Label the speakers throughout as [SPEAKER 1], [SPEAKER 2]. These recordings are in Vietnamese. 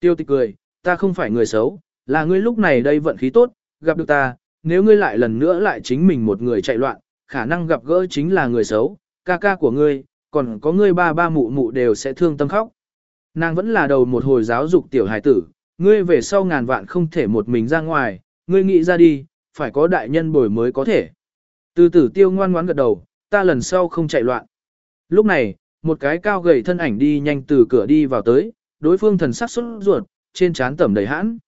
[SPEAKER 1] Tiêu tịch cười, ta không phải người xấu, là ngươi lúc này đây vận khí tốt, gặp được ta, nếu ngươi lại lần nữa lại chính mình một người chạy loạn, khả năng gặp gỡ chính là người xấu, ca ca của ngươi, còn có ngươi ba ba mụ mụ đều sẽ thương tâm khóc. Nàng vẫn là đầu một hồi giáo dục tiểu hài tử, ngươi về sau ngàn vạn không thể một mình ra ngoài, ngươi nghĩ ra đi, phải có đại nhân bồi mới có thể. Từ tử tiêu ngoan ngoãn gật đầu, ta lần sau không chạy loạn. Lúc này, một cái cao gầy thân ảnh đi nhanh từ cửa đi vào tới, đối phương thần sắc xuất ruột, trên trán tẩm đầy hãn.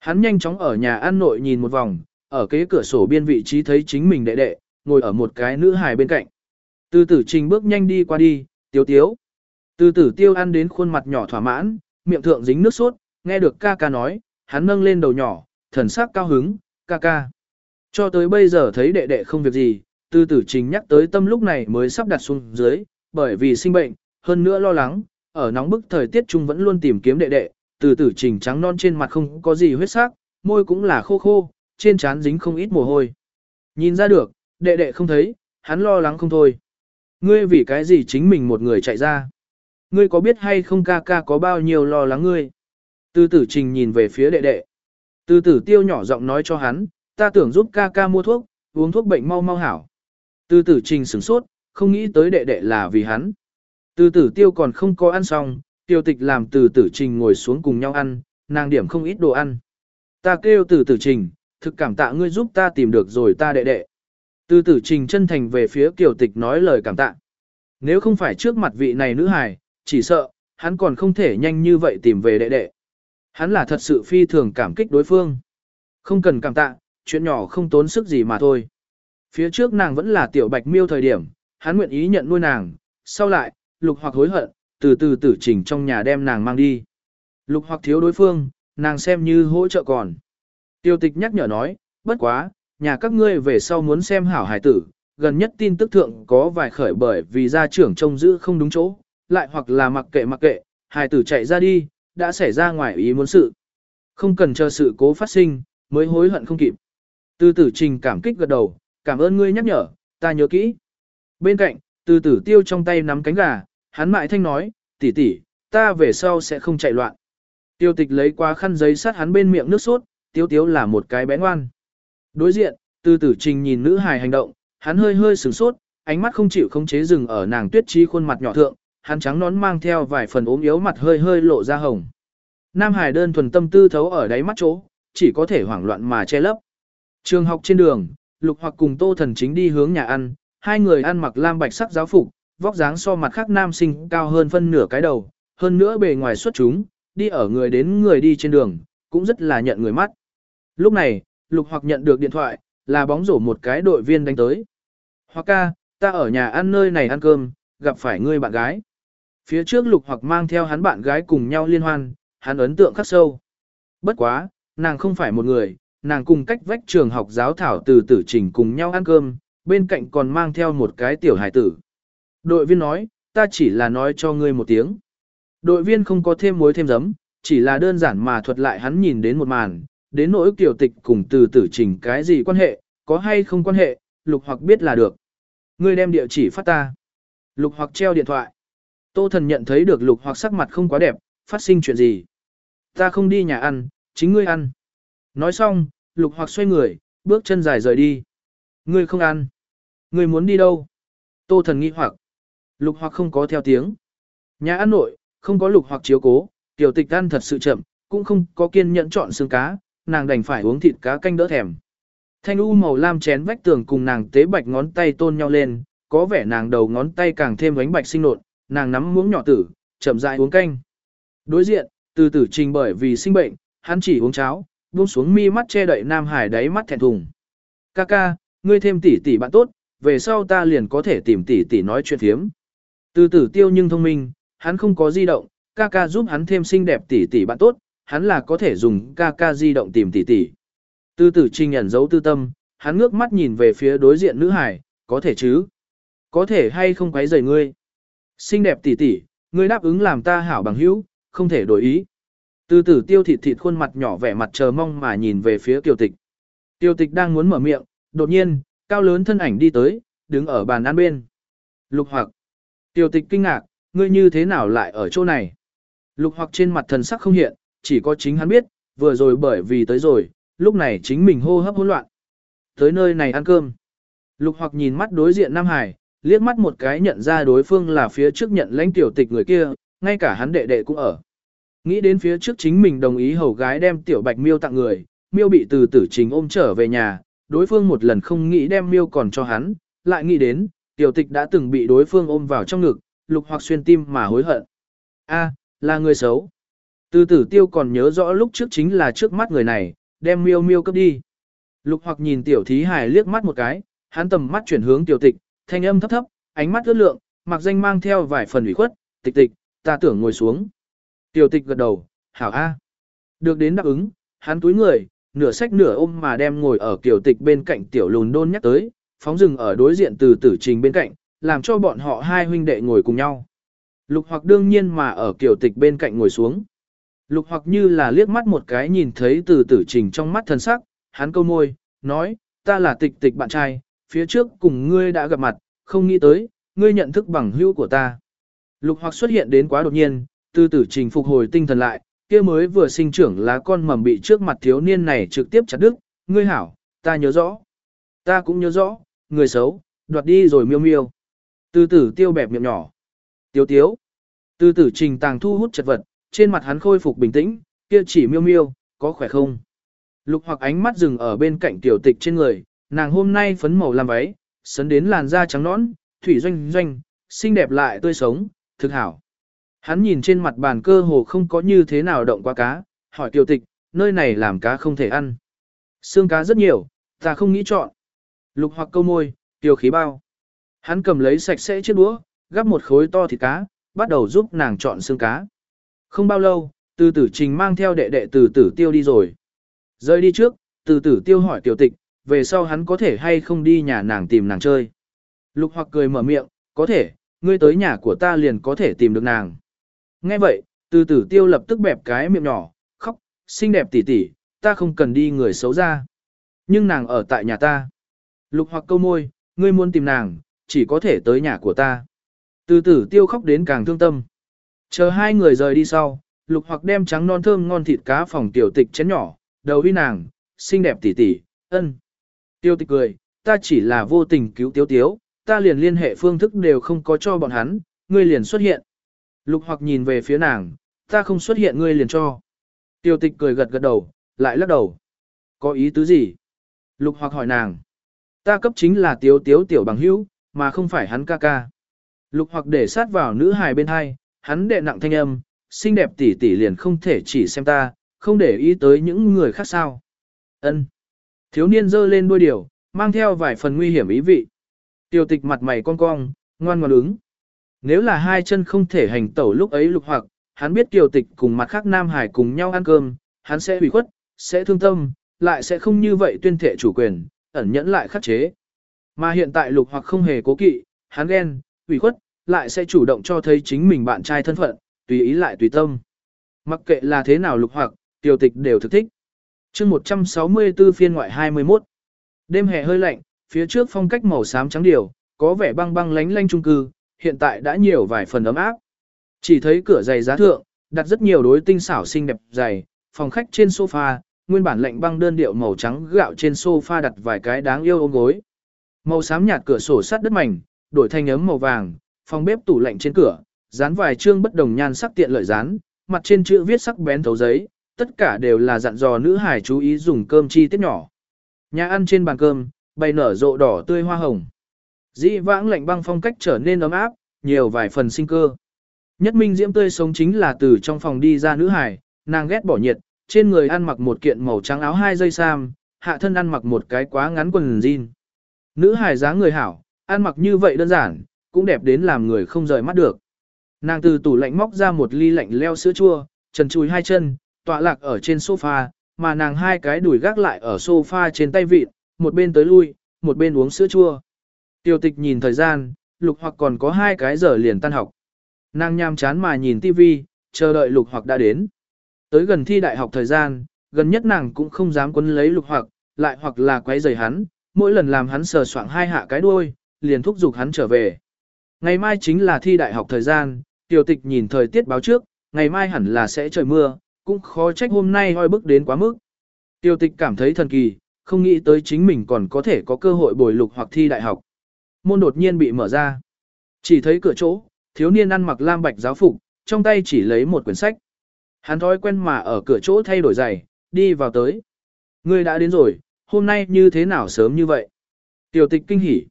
[SPEAKER 1] Hắn nhanh chóng ở nhà ăn nội nhìn một vòng, ở kế cửa sổ biên vị trí thấy chính mình đệ đệ, ngồi ở một cái nữ hài bên cạnh. Từ tử trình bước nhanh đi qua đi, tiếu tiếu. Từ tử tiêu ăn đến khuôn mặt nhỏ thỏa mãn, miệng thượng dính nước sốt, nghe được ca ca nói, hắn nâng lên đầu nhỏ, thần sắc cao hứng, ca ca. Cho tới bây giờ thấy đệ đệ không việc gì, từ tử trình nhắc tới tâm lúc này mới sắp đặt xuống dưới, bởi vì sinh bệnh, hơn nữa lo lắng, ở nóng bức thời tiết trung vẫn luôn tìm kiếm đệ đệ, từ tử trình trắng non trên mặt không có gì huyết sắc, môi cũng là khô khô, trên trán dính không ít mồ hôi. Nhìn ra được, đệ đệ không thấy, hắn lo lắng không thôi. Ngươi vì cái gì chính mình một người chạy ra? Ngươi có biết hay không ca ca có bao nhiêu lo lắng ngươi? Từ tử trình nhìn về phía đệ đệ. Từ tử tiêu nhỏ giọng nói cho hắn, ta tưởng giúp ca ca mua thuốc, uống thuốc bệnh mau mau hảo. Từ tử trình sửng sốt, không nghĩ tới đệ đệ là vì hắn. Từ tử tiêu còn không có ăn xong, tiêu tịch làm từ tử trình ngồi xuống cùng nhau ăn, nàng điểm không ít đồ ăn. Ta kêu từ tử trình, thực cảm tạ ngươi giúp ta tìm được rồi ta đệ đệ. Từ tử trình chân thành về phía kiều tịch nói lời cảm tạ. Nếu không phải trước mặt vị này nữ hài, chỉ sợ, hắn còn không thể nhanh như vậy tìm về đệ đệ. Hắn là thật sự phi thường cảm kích đối phương. Không cần cảm tạ, chuyện nhỏ không tốn sức gì mà thôi. Phía trước nàng vẫn là tiểu bạch miêu thời điểm, hắn nguyện ý nhận nuôi nàng, sau lại, lục hoặc hối hận, từ từ tử trình trong nhà đem nàng mang đi. Lục hoặc thiếu đối phương, nàng xem như hỗ trợ còn. Tiêu tịch nhắc nhở nói, bất quá, nhà các ngươi về sau muốn xem hảo hải tử, gần nhất tin tức thượng có vài khởi bởi vì gia trưởng trông giữ không đúng chỗ, lại hoặc là mặc kệ mặc kệ, hải tử chạy ra đi, đã xảy ra ngoài ý muốn sự. Không cần chờ sự cố phát sinh, mới hối hận không kịp. Từ tử trình cảm kích gật đầu, cảm ơn ngươi nhắc nhở, ta nhớ kỹ. Bên cạnh, từ tử tiêu trong tay nắm cánh gà, hắn mại thanh nói, tỷ tỷ, ta về sau sẽ không chạy loạn. Tiêu tịch lấy qua khăn giấy sát hắn bên miệng nước sốt, tiêu tiếu là một cái bé ngoan. Đối diện, từ tử trình nhìn nữ hài hành động, hắn hơi hơi sửng sốt, ánh mắt không chịu không chế dừng ở nàng tuyết trí khuôn mặt nhỏ thượng, hắn trắng nón mang theo vài phần ốm yếu mặt hơi hơi lộ ra hồng. Nam Hải đơn thuần tâm tư thấu ở đáy mắt chỗ, chỉ có thể hoảng loạn mà che lấp. Trường học trên đường, Lục Hoặc cùng Tô Thần chính đi hướng nhà ăn, hai người ăn mặc lam bạch sắc giáo phục, vóc dáng so mặt khác nam sinh cao hơn phân nửa cái đầu, hơn nữa bề ngoài xuất chúng, đi ở người đến người đi trên đường, cũng rất là nhận người mắt. Lúc này, Lục Hoặc nhận được điện thoại, là bóng rổ một cái đội viên đánh tới. Hoặc ca, ta ở nhà ăn nơi này ăn cơm, gặp phải ngươi bạn gái. Phía trước Lục Hoặc mang theo hắn bạn gái cùng nhau liên hoan, hắn ấn tượng khắc sâu. Bất quá, nàng không phải một người, nàng cùng cách vách trường học giáo thảo từ tử trình cùng nhau ăn cơm, bên cạnh còn mang theo một cái tiểu hải tử. Đội viên nói, ta chỉ là nói cho ngươi một tiếng. Đội viên không có thêm muối thêm giấm, chỉ là đơn giản mà thuật lại hắn nhìn đến một màn, đến nỗi kiểu tịch cùng từ tử trình cái gì quan hệ, có hay không quan hệ, lục hoặc biết là được. Ngươi đem địa chỉ phát ta. Lục hoặc treo điện thoại. Tô thần nhận thấy được lục hoặc sắc mặt không quá đẹp, phát sinh chuyện gì. Ta không đi nhà ăn, chính ngươi ăn. Nói xong, lục hoặc xoay người, bước chân dài rời đi. Ngươi không ăn. Ngươi muốn đi đâu? Tô thần nghi hoặc. Lục hoặc không có theo tiếng. Nhà ăn nội, không có lục hoặc chiếu cố, tiểu tịch ăn thật sự chậm, cũng không có kiên nhẫn chọn xương cá, nàng đành phải uống thịt cá canh đỡ thèm. Thanh u màu lam chén vách tường cùng nàng tế bạch ngón tay tôn nhau lên, có vẻ nàng đầu ngón tay càng thêm ánh bạch sinh nộn, nàng nắm muỗng nhỏ tử, chậm rãi uống canh. Đối diện, từ tử trình bởi vì sinh bệnh, hắn chỉ uống cháo, buông xuống mi mắt che đậy Nam Hải đáy mắt thẹn thùng. Ca ca, ngươi thêm tỷ tỷ bạn tốt, về sau ta liền có thể tìm tỷ tỷ nói chuyện thiếm. Từ tử tiêu nhưng thông minh, hắn không có di động, ca ca giúp hắn thêm xinh đẹp tỷ tỷ bạn tốt, hắn là có thể dùng ca ca di động tìm tỷ tỷ. Từ tử trình nhận giấu tư tâm, hắn ngước mắt nhìn về phía đối diện nữ hải, có thể chứ? Có thể hay không quấy rầy ngươi? Xinh đẹp tỷ tỷ, ngươi đáp ứng làm ta hảo bằng hữu, không thể đổi ý. Từ tử tiêu thịt thịt khuôn mặt nhỏ vẻ mặt chờ mong mà nhìn về phía tiêu tịch. Tiêu tịch đang muốn mở miệng, đột nhiên, cao lớn thân ảnh đi tới, đứng ở bàn ăn bên. Lục hoặc. tiểu tịch kinh ngạc, ngươi như thế nào lại ở chỗ này? Lục hoặc trên mặt thần sắc không hiện, chỉ có chính hắn biết, vừa rồi bởi vì tới rồi, lúc này chính mình hô hấp hỗn loạn. Tới nơi này ăn cơm. Lục hoặc nhìn mắt đối diện Nam Hải, liếc mắt một cái nhận ra đối phương là phía trước nhận lãnh tiểu tịch người kia, ngay cả hắn đệ đệ cũng ở. Nghĩ đến phía trước chính mình đồng ý hầu gái đem tiểu bạch miêu tặng người, miêu bị từ tử chính ôm trở về nhà, đối phương một lần không nghĩ đem miêu còn cho hắn, lại nghĩ đến, tiểu tịch đã từng bị đối phương ôm vào trong ngực, lục hoặc xuyên tim mà hối hận. A, là người xấu. Từ tử tiêu còn nhớ rõ lúc trước chính là trước mắt người này, đem miêu miêu cấp đi. Lục hoặc nhìn tiểu thí hài liếc mắt một cái, hắn tầm mắt chuyển hướng tiểu tịch, thanh âm thấp thấp, ánh mắt ướt lượng, mặc danh mang theo vài phần ủy khuất, tịch tịch, ta tưởng ngồi xuống. Tiểu tịch gật đầu, hảo a. Được đến đáp ứng, hắn túi người, nửa sách nửa ôm mà đem ngồi ở kiểu tịch bên cạnh tiểu lùn đôn nhắc tới, phóng rừng ở đối diện từ tử trình bên cạnh, làm cho bọn họ hai huynh đệ ngồi cùng nhau. Lục hoặc đương nhiên mà ở kiểu tịch bên cạnh ngồi xuống. Lục hoặc như là liếc mắt một cái nhìn thấy từ tử trình trong mắt thân sắc, hắn câu môi, nói, ta là tịch tịch bạn trai, phía trước cùng ngươi đã gặp mặt, không nghĩ tới, ngươi nhận thức bằng hữu của ta. Lục hoặc xuất hiện đến quá đột nhiên, từ tử trình phục hồi tinh thần lại, kia mới vừa sinh trưởng lá con mầm bị trước mặt thiếu niên này trực tiếp chặt đứt, ngươi hảo, ta nhớ rõ. Ta cũng nhớ rõ, người xấu, đoạt đi rồi miêu miêu. Từ tử tiêu bẹp miệng nhỏ. Tiếu tiếu. Từ tử trình tàng thu hút chật vật, trên mặt hắn khôi phục bình tĩnh, kia chỉ miêu miêu, có khỏe không? Lục hoặc ánh mắt dừng ở bên cạnh tiểu tịch trên người, nàng hôm nay phấn màu làm váy, sấn đến làn da trắng nõn, thủy doanh doanh, xinh đẹp lại tươi sống, thực hảo. Hắn nhìn trên mặt bàn cơ hồ không có như thế nào động qua cá, hỏi tiểu tịch, nơi này làm cá không thể ăn. Xương cá rất nhiều, ta không nghĩ chọn. Lục hoặc câu môi, tiểu khí bao. Hắn cầm lấy sạch sẽ chiếc đũa, gắp một khối to thịt cá, bắt đầu giúp nàng chọn xương cá. Không bao lâu, từ tử trình mang theo đệ đệ từ tử tiêu đi rồi. Rơi đi trước, từ tử tiêu hỏi tiểu tịch, về sau hắn có thể hay không đi nhà nàng tìm nàng chơi. Lục hoặc cười mở miệng, có thể, ngươi tới nhà của ta liền có thể tìm được nàng. Nghe vậy, từ tử tiêu lập tức bẹp cái miệng nhỏ, khóc, xinh đẹp tỉ tỉ, ta không cần đi người xấu ra. Nhưng nàng ở tại nhà ta. Lục hoặc câu môi, ngươi muốn tìm nàng, chỉ có thể tới nhà của ta. Từ tử tiêu khóc đến càng thương tâm. Chờ hai người rời đi sau, lục hoặc đem trắng non thơm ngon thịt cá phòng tiểu tịch chén nhỏ, đầu huy nàng, xinh đẹp tỉ tỉ, ân. Tiêu tịch cười, ta chỉ là vô tình cứu tiếu tiếu, ta liền liên hệ phương thức đều không có cho bọn hắn, ngươi liền xuất hiện. Lục hoặc nhìn về phía nàng, ta không xuất hiện ngươi liền cho. Tiêu tịch cười gật gật đầu, lại lắc đầu. Có ý tứ gì? Lục hoặc hỏi nàng. Ta cấp chính là tiếu tiếu tiểu bằng hữu, mà không phải hắn ca ca. Lục hoặc để sát vào nữ hài bên hai, hắn đệ nặng thanh âm, xinh đẹp tỷ tỷ liền không thể chỉ xem ta, không để ý tới những người khác sao. Ân. Thiếu niên giơ lên đuôi điều, mang theo vài phần nguy hiểm ý vị. Tiêu tịch mặt mày cong cong, ngoan ngoãn ứng. Nếu là hai chân không thể hành tẩu lúc ấy lục hoặc, hắn biết kiều tịch cùng mặt khác Nam Hải cùng nhau ăn cơm, hắn sẽ hủy khuất, sẽ thương tâm, lại sẽ không như vậy tuyên thệ chủ quyền, ẩn nhẫn lại khắc chế. Mà hiện tại lục hoặc không hề cố kỵ, hắn ghen, hủy khuất, lại sẽ chủ động cho thấy chính mình bạn trai thân phận, tùy ý lại tùy tâm. Mặc kệ là thế nào lục hoặc, tiểu tịch đều thực thích. chương 164 phiên ngoại 21. Đêm hè hơi lạnh, phía trước phong cách màu xám trắng điều, có vẻ băng băng lánh lanh trung cư, hiện tại đã nhiều vài phần ấm áp. Chỉ thấy cửa giày giá thượng, đặt rất nhiều đối tinh xảo xinh đẹp giày, phòng khách trên sofa, nguyên bản lạnh băng đơn điệu màu trắng gạo trên sofa đặt vài cái đáng yêu ôm gối. Màu xám nhạt cửa sổ sắt đất mảnh, đổi thành ấm màu vàng, phòng bếp tủ lạnh trên cửa, dán vài chương bất đồng nhan sắc tiện lợi dán, mặt trên chữ viết sắc bén thấu giấy, tất cả đều là dặn dò nữ hải chú ý dùng cơm chi tiết nhỏ. Nhà ăn trên bàn cơm, bày nở rộ đỏ tươi hoa hồng. Dĩ vãng lạnh băng phong cách trở nên ấm áp, nhiều vài phần sinh cơ. Nhất minh diễm tươi sống chính là từ trong phòng đi ra nữ hải, nàng ghét bỏ nhiệt, trên người ăn mặc một kiện màu trắng áo hai dây sam, hạ thân ăn mặc một cái quá ngắn quần jean. Nữ hải dáng người hảo, ăn mặc như vậy đơn giản, cũng đẹp đến làm người không rời mắt được. Nàng từ tủ lạnh móc ra một ly lạnh leo sữa chua, trần chùi hai chân, tọa lạc ở trên sofa, mà nàng hai cái đùi gác lại ở sofa trên tay vịt, một bên tới lui, một bên uống sữa chua. Tiêu tịch nhìn thời gian, lục hoặc còn có hai cái giờ liền tan học. Nàng nham chán mà nhìn tivi, chờ đợi lục hoặc đã đến. Tới gần thi đại học thời gian, gần nhất nàng cũng không dám quấn lấy lục hoặc, lại hoặc là quấy rầy hắn, mỗi lần làm hắn sờ soạng hai hạ cái đuôi, liền thúc giục hắn trở về. Ngày mai chính là thi đại học thời gian, tiểu tịch nhìn thời tiết báo trước, ngày mai hẳn là sẽ trời mưa, cũng khó trách hôm nay hoi bức đến quá mức. Tiêu tịch cảm thấy thần kỳ, không nghĩ tới chính mình còn có thể có cơ hội bồi lục hoặc thi đại học. Môn đột nhiên bị mở ra. Chỉ thấy cửa chỗ, thiếu niên ăn mặc lam bạch giáo phục, trong tay chỉ lấy một quyển sách. Hắn thói quen mà ở cửa chỗ thay đổi giày, đi vào tới. Ngươi đã đến rồi, hôm nay như thế nào sớm như vậy? Tiểu tịch kinh hỉ.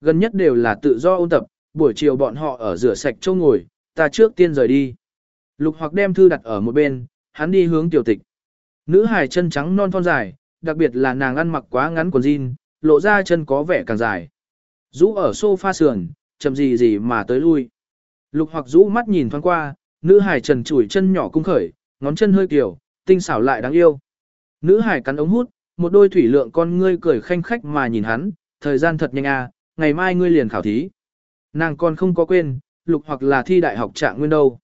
[SPEAKER 1] Gần nhất đều là tự do ôn tập, buổi chiều bọn họ ở rửa sạch châu ngồi, ta trước tiên rời đi. Lục hoặc đem thư đặt ở một bên, hắn đi hướng tiểu tịch. Nữ hài chân trắng non thon dài, đặc biệt là nàng ăn mặc quá ngắn quần jean, lộ ra chân có vẻ càng dài. Rũ ở sofa sườn, chậm gì gì mà tới lui. Lục hoặc rũ mắt nhìn thoáng qua, nữ Hải trần chủi chân nhỏ cung khởi, ngón chân hơi kiểu, tinh xảo lại đáng yêu. Nữ Hải cắn ống hút, một đôi thủy lượng con ngươi cười khanh khách mà nhìn hắn, thời gian thật nhanh à, ngày mai ngươi liền khảo thí. Nàng còn không có quên, lục hoặc là thi đại học trạng nguyên đâu.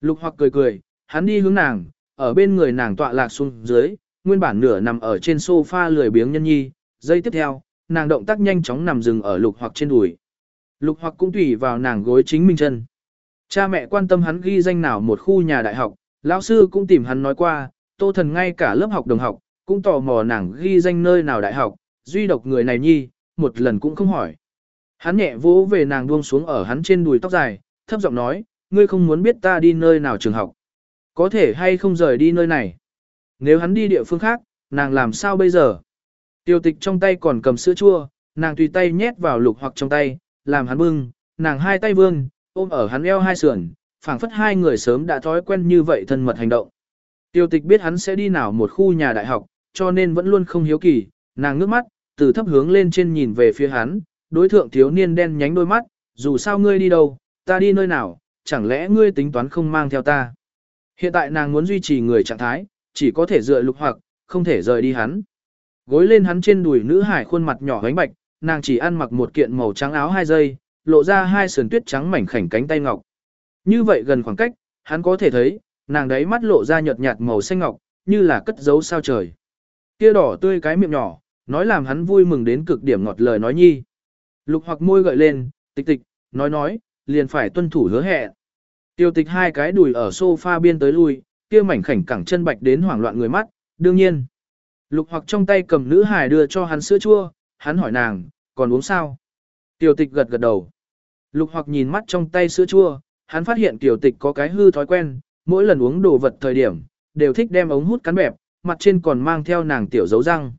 [SPEAKER 1] Lục hoặc cười cười, hắn đi hướng nàng, ở bên người nàng tọa lạc xuống dưới, nguyên bản nửa nằm ở trên sofa lười biếng nhân nhi, giây tiếp theo, nàng động tác nhanh chóng nằm dừng ở lục hoặc trên đùi. Lục hoặc cũng tùy vào nàng gối chính mình chân. Cha mẹ quan tâm hắn ghi danh nào một khu nhà đại học, lão sư cũng tìm hắn nói qua, tô thần ngay cả lớp học đồng học, cũng tò mò nàng ghi danh nơi nào đại học, duy độc người này nhi, một lần cũng không hỏi. Hắn nhẹ vỗ về nàng buông xuống ở hắn trên đùi tóc dài, thấp giọng nói, ngươi không muốn biết ta đi nơi nào trường học. Có thể hay không rời đi nơi này. Nếu hắn đi địa phương khác, nàng làm sao bây giờ? Tiêu tịch trong tay còn cầm sữa chua, nàng tùy tay nhét vào lục hoặc trong tay, làm hắn bưng, nàng hai tay vương, ôm ở hắn eo hai sườn, phảng phất hai người sớm đã thói quen như vậy thân mật hành động. Tiêu tịch biết hắn sẽ đi nào một khu nhà đại học, cho nên vẫn luôn không hiếu kỳ, nàng ngước mắt, từ thấp hướng lên trên nhìn về phía hắn, đối thượng thiếu niên đen nhánh đôi mắt, dù sao ngươi đi đâu, ta đi nơi nào, chẳng lẽ ngươi tính toán không mang theo ta. Hiện tại nàng muốn duy trì người trạng thái, chỉ có thể dựa lục hoặc, không thể rời đi hắn. Gối lên hắn trên đùi nữ hải khuôn mặt nhỏ gánh bạch, nàng chỉ ăn mặc một kiện màu trắng áo hai giây, lộ ra hai sườn tuyết trắng mảnh khảnh cánh tay ngọc. Như vậy gần khoảng cách, hắn có thể thấy, nàng đấy mắt lộ ra nhợt nhạt màu xanh ngọc, như là cất giấu sao trời. Kia đỏ tươi cái miệng nhỏ, nói làm hắn vui mừng đến cực điểm ngọt lời nói nhi. Lục hoặc môi gợi lên, tịch tịch, nói nói, liền phải tuân thủ hứa hẹn. Tiêu tịch hai cái đùi ở sofa biên tới lui, kia mảnh khảnh cẳng chân bạch đến hoảng loạn người mắt, đương nhiên. Lục hoặc trong tay cầm nữ hài đưa cho hắn sữa chua, hắn hỏi nàng, còn uống sao? Tiểu tịch gật gật đầu. Lục hoặc nhìn mắt trong tay sữa chua, hắn phát hiện tiểu tịch có cái hư thói quen, mỗi lần uống đồ vật thời điểm, đều thích đem ống hút cắn bẹp, mặt trên còn mang theo nàng tiểu dấu răng.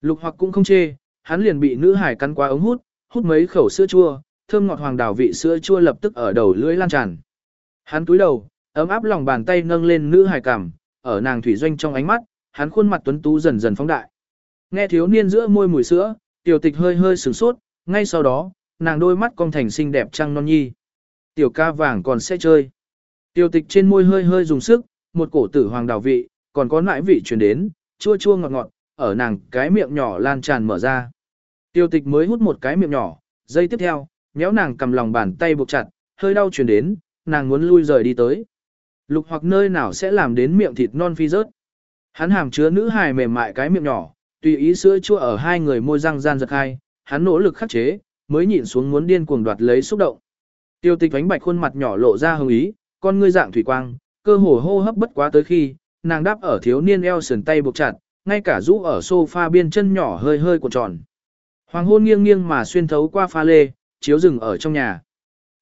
[SPEAKER 1] Lục hoặc cũng không chê, hắn liền bị nữ hải cắn qua ống hút, hút mấy khẩu sữa chua, thơm ngọt hoàng đào vị sữa chua lập tức ở đầu lưỡi lan tràn. Hắn túi đầu, ấm áp lòng bàn tay nâng lên nữ hải cằm, ở nàng thủy doanh trong ánh mắt, hắn khuôn mặt tuấn tú dần dần phóng đại. Nghe thiếu niên giữa môi mùi sữa, tiểu tịch hơi hơi sửng sốt, ngay sau đó, nàng đôi mắt cong thành xinh đẹp trăng non nhi. Tiểu ca vàng còn sẽ chơi. Tiểu tịch trên môi hơi hơi dùng sức, một cổ tử hoàng đào vị, còn có nãi vị truyền đến, chua chua ngọt ngọt, ở nàng cái miệng nhỏ lan tràn mở ra. Tiểu tịch mới hút một cái miệng nhỏ, giây tiếp theo, méo nàng cầm lòng bàn tay buộc chặt, hơi đau truyền đến, nàng muốn lui rời đi tới. Lục hoặc nơi nào sẽ làm đến miệng thịt non phi rớt. Hắn hàm chứa nữ hài mềm mại cái miệng nhỏ, tùy ý sữa chua ở hai người môi răng gian giật hai, hắn nỗ lực khắc chế, mới nhịn xuống muốn điên cuồng đoạt lấy xúc động. Tiêu tịch ánh bạch khuôn mặt nhỏ lộ ra hứng ý, con ngươi dạng thủy quang, cơ hồ hô hấp bất quá tới khi, nàng đáp ở thiếu niên eo sườn tay buộc chặt, ngay cả rũ ở sofa biên chân nhỏ hơi hơi cuộn tròn. Hoàng hôn nghiêng nghiêng mà xuyên thấu qua pha lê, chiếu rừng ở trong nhà.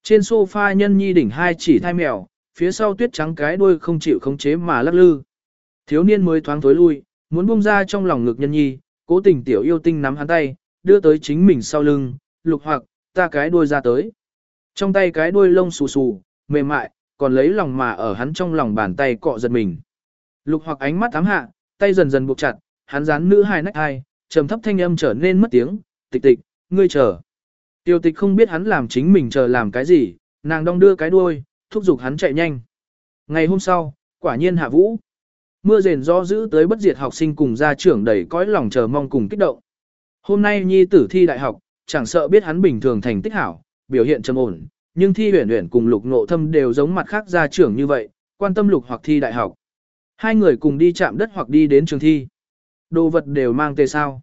[SPEAKER 1] Trên sofa nhân nhi đỉnh hai chỉ thai mèo, phía sau tuyết trắng cái đuôi không chịu khống chế mà lắc lư. Thiếu niên mới thoáng thối lui, muốn buông ra trong lòng ngực nhân nhi, cố tình tiểu yêu tinh nắm hắn tay, đưa tới chính mình sau lưng, lục hoặc, ta cái đuôi ra tới. Trong tay cái đuôi lông xù xù, mềm mại, còn lấy lòng mà ở hắn trong lòng bàn tay cọ giật mình. Lục hoặc ánh mắt thám hạ, tay dần dần buộc chặt, hắn dán nữ hai nách hai, trầm thấp thanh âm trở nên mất tiếng, tịch tịch, ngươi chờ. Tiêu tịch không biết hắn làm chính mình chờ làm cái gì, nàng đong đưa cái đuôi, thúc giục hắn chạy nhanh. Ngày hôm sau, quả nhiên hạ vũ. Mưa rền do giữ tới bất diệt học sinh cùng gia trưởng đầy cõi lòng chờ mong cùng kích động. Hôm nay nhi tử thi đại học, chẳng sợ biết hắn bình thường thành tích hảo, biểu hiện trầm ổn, nhưng thi huyền huyền cùng lục nộ thâm đều giống mặt khác gia trưởng như vậy, quan tâm lục hoặc thi đại học. Hai người cùng đi chạm đất hoặc đi đến trường thi. Đồ vật đều mang tề sao.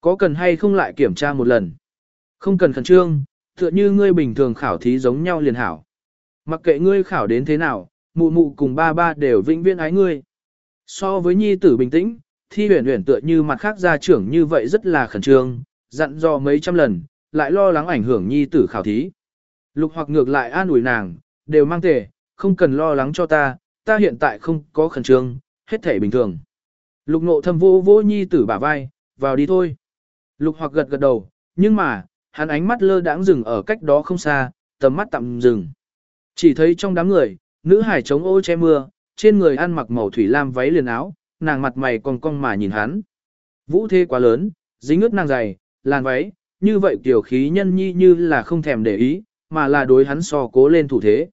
[SPEAKER 1] Có cần hay không lại kiểm tra một lần? Không cần khẩn trương, tựa như ngươi bình thường khảo thí giống nhau liền hảo. Mặc kệ ngươi khảo đến thế nào, mụ mụ cùng ba ba đều vĩnh viễn ái ngươi. So với nhi tử bình tĩnh, thi huyền huyền tựa như mặt khác gia trưởng như vậy rất là khẩn trương, dặn dò mấy trăm lần, lại lo lắng ảnh hưởng nhi tử khảo thí. Lục hoặc ngược lại an ủi nàng, đều mang tề, không cần lo lắng cho ta, ta hiện tại không có khẩn trương, hết thể bình thường. Lục nộ thâm vô vô nhi tử bả vai, vào đi thôi. Lục hoặc gật gật đầu, nhưng mà, hắn ánh mắt lơ đãng dừng ở cách đó không xa, tầm mắt tạm dừng. Chỉ thấy trong đám người, nữ hải chống ô che mưa, trên người ăn mặc màu thủy lam váy liền áo, nàng mặt mày cong cong mà nhìn hắn. Vũ thế quá lớn, dính ướt nàng dày, làn váy, như vậy tiểu khí nhân nhi như là không thèm để ý, mà là đối hắn so cố lên thủ thế.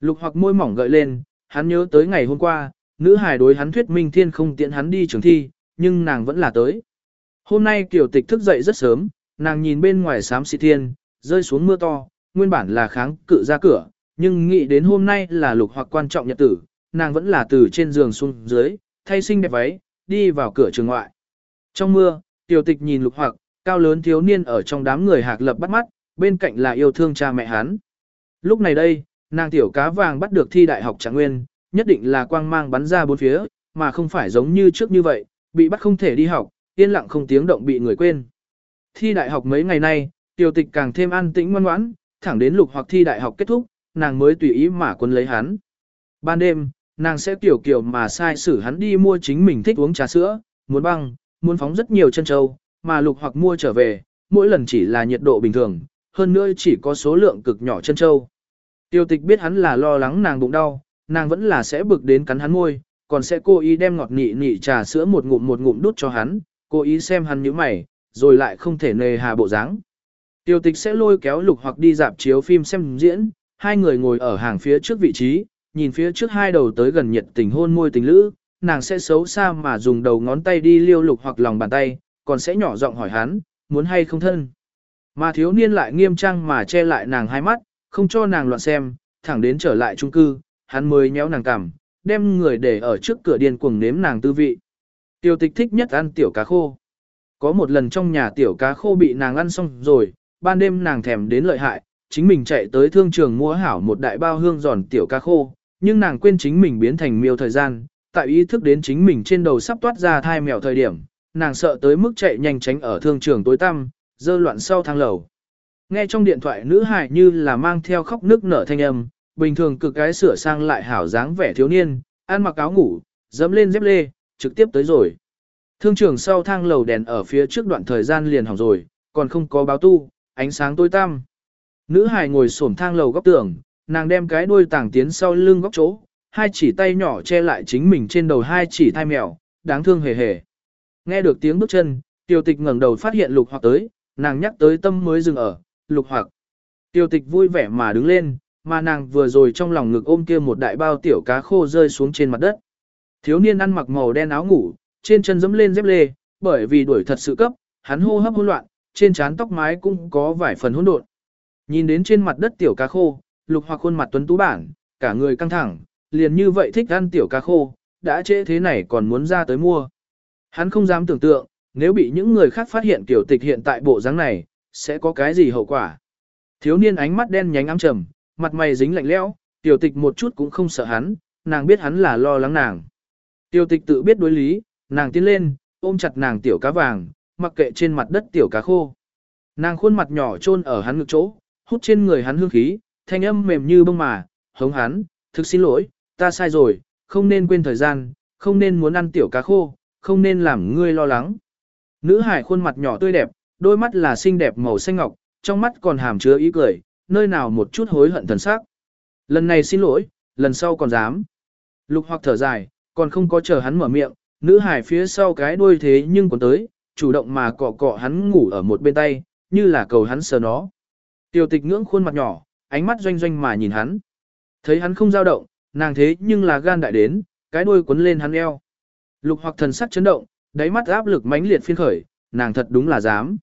[SPEAKER 1] Lục hoặc môi mỏng gợi lên, hắn nhớ tới ngày hôm qua, nữ hài đối hắn thuyết minh thiên không tiện hắn đi trường thi, nhưng nàng vẫn là tới. Hôm nay kiểu tịch thức dậy rất sớm, nàng nhìn bên ngoài xám xịt thiên, rơi xuống mưa to, nguyên bản là kháng cự ra cửa, nhưng nghĩ đến hôm nay là lục hoặc quan trọng nhật tử, nàng vẫn là từ trên giường xuống dưới, thay xinh đẹp váy, đi vào cửa trường ngoại. Trong mưa, tiểu tịch nhìn lục hoặc, cao lớn thiếu niên ở trong đám người hạc lập bắt mắt, bên cạnh là yêu thương cha mẹ hắn. Lúc này đây, nàng tiểu cá vàng bắt được thi đại học trạng nguyên, nhất định là quang mang bắn ra bốn phía, mà không phải giống như trước như vậy, bị bắt không thể đi học, yên lặng không tiếng động bị người quên. Thi đại học mấy ngày nay, tiểu tịch càng thêm an tĩnh ngoan ngoãn, thẳng đến lục hoặc thi đại học kết thúc, nàng mới tùy ý mà quân lấy hắn. Ban đêm, nàng sẽ kiểu kiểu mà sai xử hắn đi mua chính mình thích uống trà sữa, muốn băng, muốn phóng rất nhiều chân châu, mà lục hoặc mua trở về, mỗi lần chỉ là nhiệt độ bình thường, hơn nữa chỉ có số lượng cực nhỏ chân châu. Tiêu tịch biết hắn là lo lắng nàng bụng đau, nàng vẫn là sẽ bực đến cắn hắn môi, còn sẽ cố ý đem ngọt nị nị trà sữa một ngụm một ngụm đút cho hắn, cố ý xem hắn như mày, rồi lại không thể nề hà bộ dáng. Tiêu tịch sẽ lôi kéo lục hoặc đi dạp chiếu phim xem diễn, hai người ngồi ở hàng phía trước vị trí, nhìn phía trước hai đầu tới gần nhiệt tình hôn môi tình lữ, nàng sẽ xấu xa mà dùng đầu ngón tay đi liêu lục hoặc lòng bàn tay, còn sẽ nhỏ giọng hỏi hắn, muốn hay không thân. Mà thiếu niên lại nghiêm trang mà che lại nàng hai mắt, không cho nàng loạn xem, thẳng đến trở lại trung cư, hắn mới nhéo nàng cằm, đem người để ở trước cửa điên cuồng nếm nàng tư vị. Tiểu tịch thích nhất ăn tiểu cá khô. Có một lần trong nhà tiểu cá khô bị nàng ăn xong rồi, ban đêm nàng thèm đến lợi hại, chính mình chạy tới thương trường mua hảo một đại bao hương giòn tiểu cá khô, nhưng nàng quên chính mình biến thành miêu thời gian, tại ý thức đến chính mình trên đầu sắp toát ra thai mèo thời điểm, nàng sợ tới mức chạy nhanh tránh ở thương trường tối tăm, dơ loạn sau thang lầu. Nghe trong điện thoại nữ hài như là mang theo khóc nước nở thanh âm, bình thường cực cái sửa sang lại hảo dáng vẻ thiếu niên, ăn mặc áo ngủ, dẫm lên dép lê, trực tiếp tới rồi. Thương trường sau thang lầu đèn ở phía trước đoạn thời gian liền hỏng rồi, còn không có báo tu, ánh sáng tối tăm. Nữ hài ngồi xổm thang lầu góc tường, nàng đem cái đuôi tàng tiến sau lưng góc chỗ, hai chỉ tay nhỏ che lại chính mình trên đầu hai chỉ thai mèo, đáng thương hề hề. Nghe được tiếng bước chân, tiêu tịch ngẩng đầu phát hiện lục hoặc tới, nàng nhắc tới tâm mới dừng ở, lục hoặc. Tiêu tịch vui vẻ mà đứng lên, mà nàng vừa rồi trong lòng ngực ôm kia một đại bao tiểu cá khô rơi xuống trên mặt đất. Thiếu niên ăn mặc màu đen áo ngủ, trên chân dẫm lên dép lê, bởi vì đuổi thật sự cấp, hắn hô hấp hỗn loạn, trên trán tóc mái cũng có vài phần hỗn độn. Nhìn đến trên mặt đất tiểu cá khô, lục hoặc khuôn mặt tuấn tú bản, cả người căng thẳng, liền như vậy thích ăn tiểu cá khô, đã trễ thế này còn muốn ra tới mua. Hắn không dám tưởng tượng, nếu bị những người khác phát hiện tiểu tịch hiện tại bộ dáng này, sẽ có cái gì hậu quả. Thiếu niên ánh mắt đen nhánh ám trầm, mặt mày dính lạnh lẽo, tiểu tịch một chút cũng không sợ hắn, nàng biết hắn là lo lắng nàng. Tiểu tịch tự biết đối lý, nàng tiến lên, ôm chặt nàng tiểu cá vàng, mặc kệ trên mặt đất tiểu cá khô. Nàng khuôn mặt nhỏ chôn ở hắn ngực chỗ, hút trên người hắn hương khí, thanh âm mềm như bông mà, hống hắn, thực xin lỗi, ta sai rồi, không nên quên thời gian, không nên muốn ăn tiểu cá khô, không nên làm ngươi lo lắng. Nữ hải khuôn mặt nhỏ tươi đẹp, đôi mắt là xinh đẹp màu xanh ngọc, trong mắt còn hàm chứa ý cười, nơi nào một chút hối hận thần sắc. Lần này xin lỗi, lần sau còn dám. Lục hoặc thở dài, còn không có chờ hắn mở miệng, nữ hải phía sau cái đuôi thế nhưng còn tới, chủ động mà cọ cọ hắn ngủ ở một bên tay, như là cầu hắn sờ nó. Tiểu tịch ngưỡng khuôn mặt nhỏ, ánh mắt doanh doanh mà nhìn hắn. Thấy hắn không dao động, nàng thế nhưng là gan đại đến, cái đuôi quấn lên hắn eo. Lục hoặc thần sắc chấn động, đáy mắt áp lực mãnh liệt phiên khởi, nàng thật đúng là dám.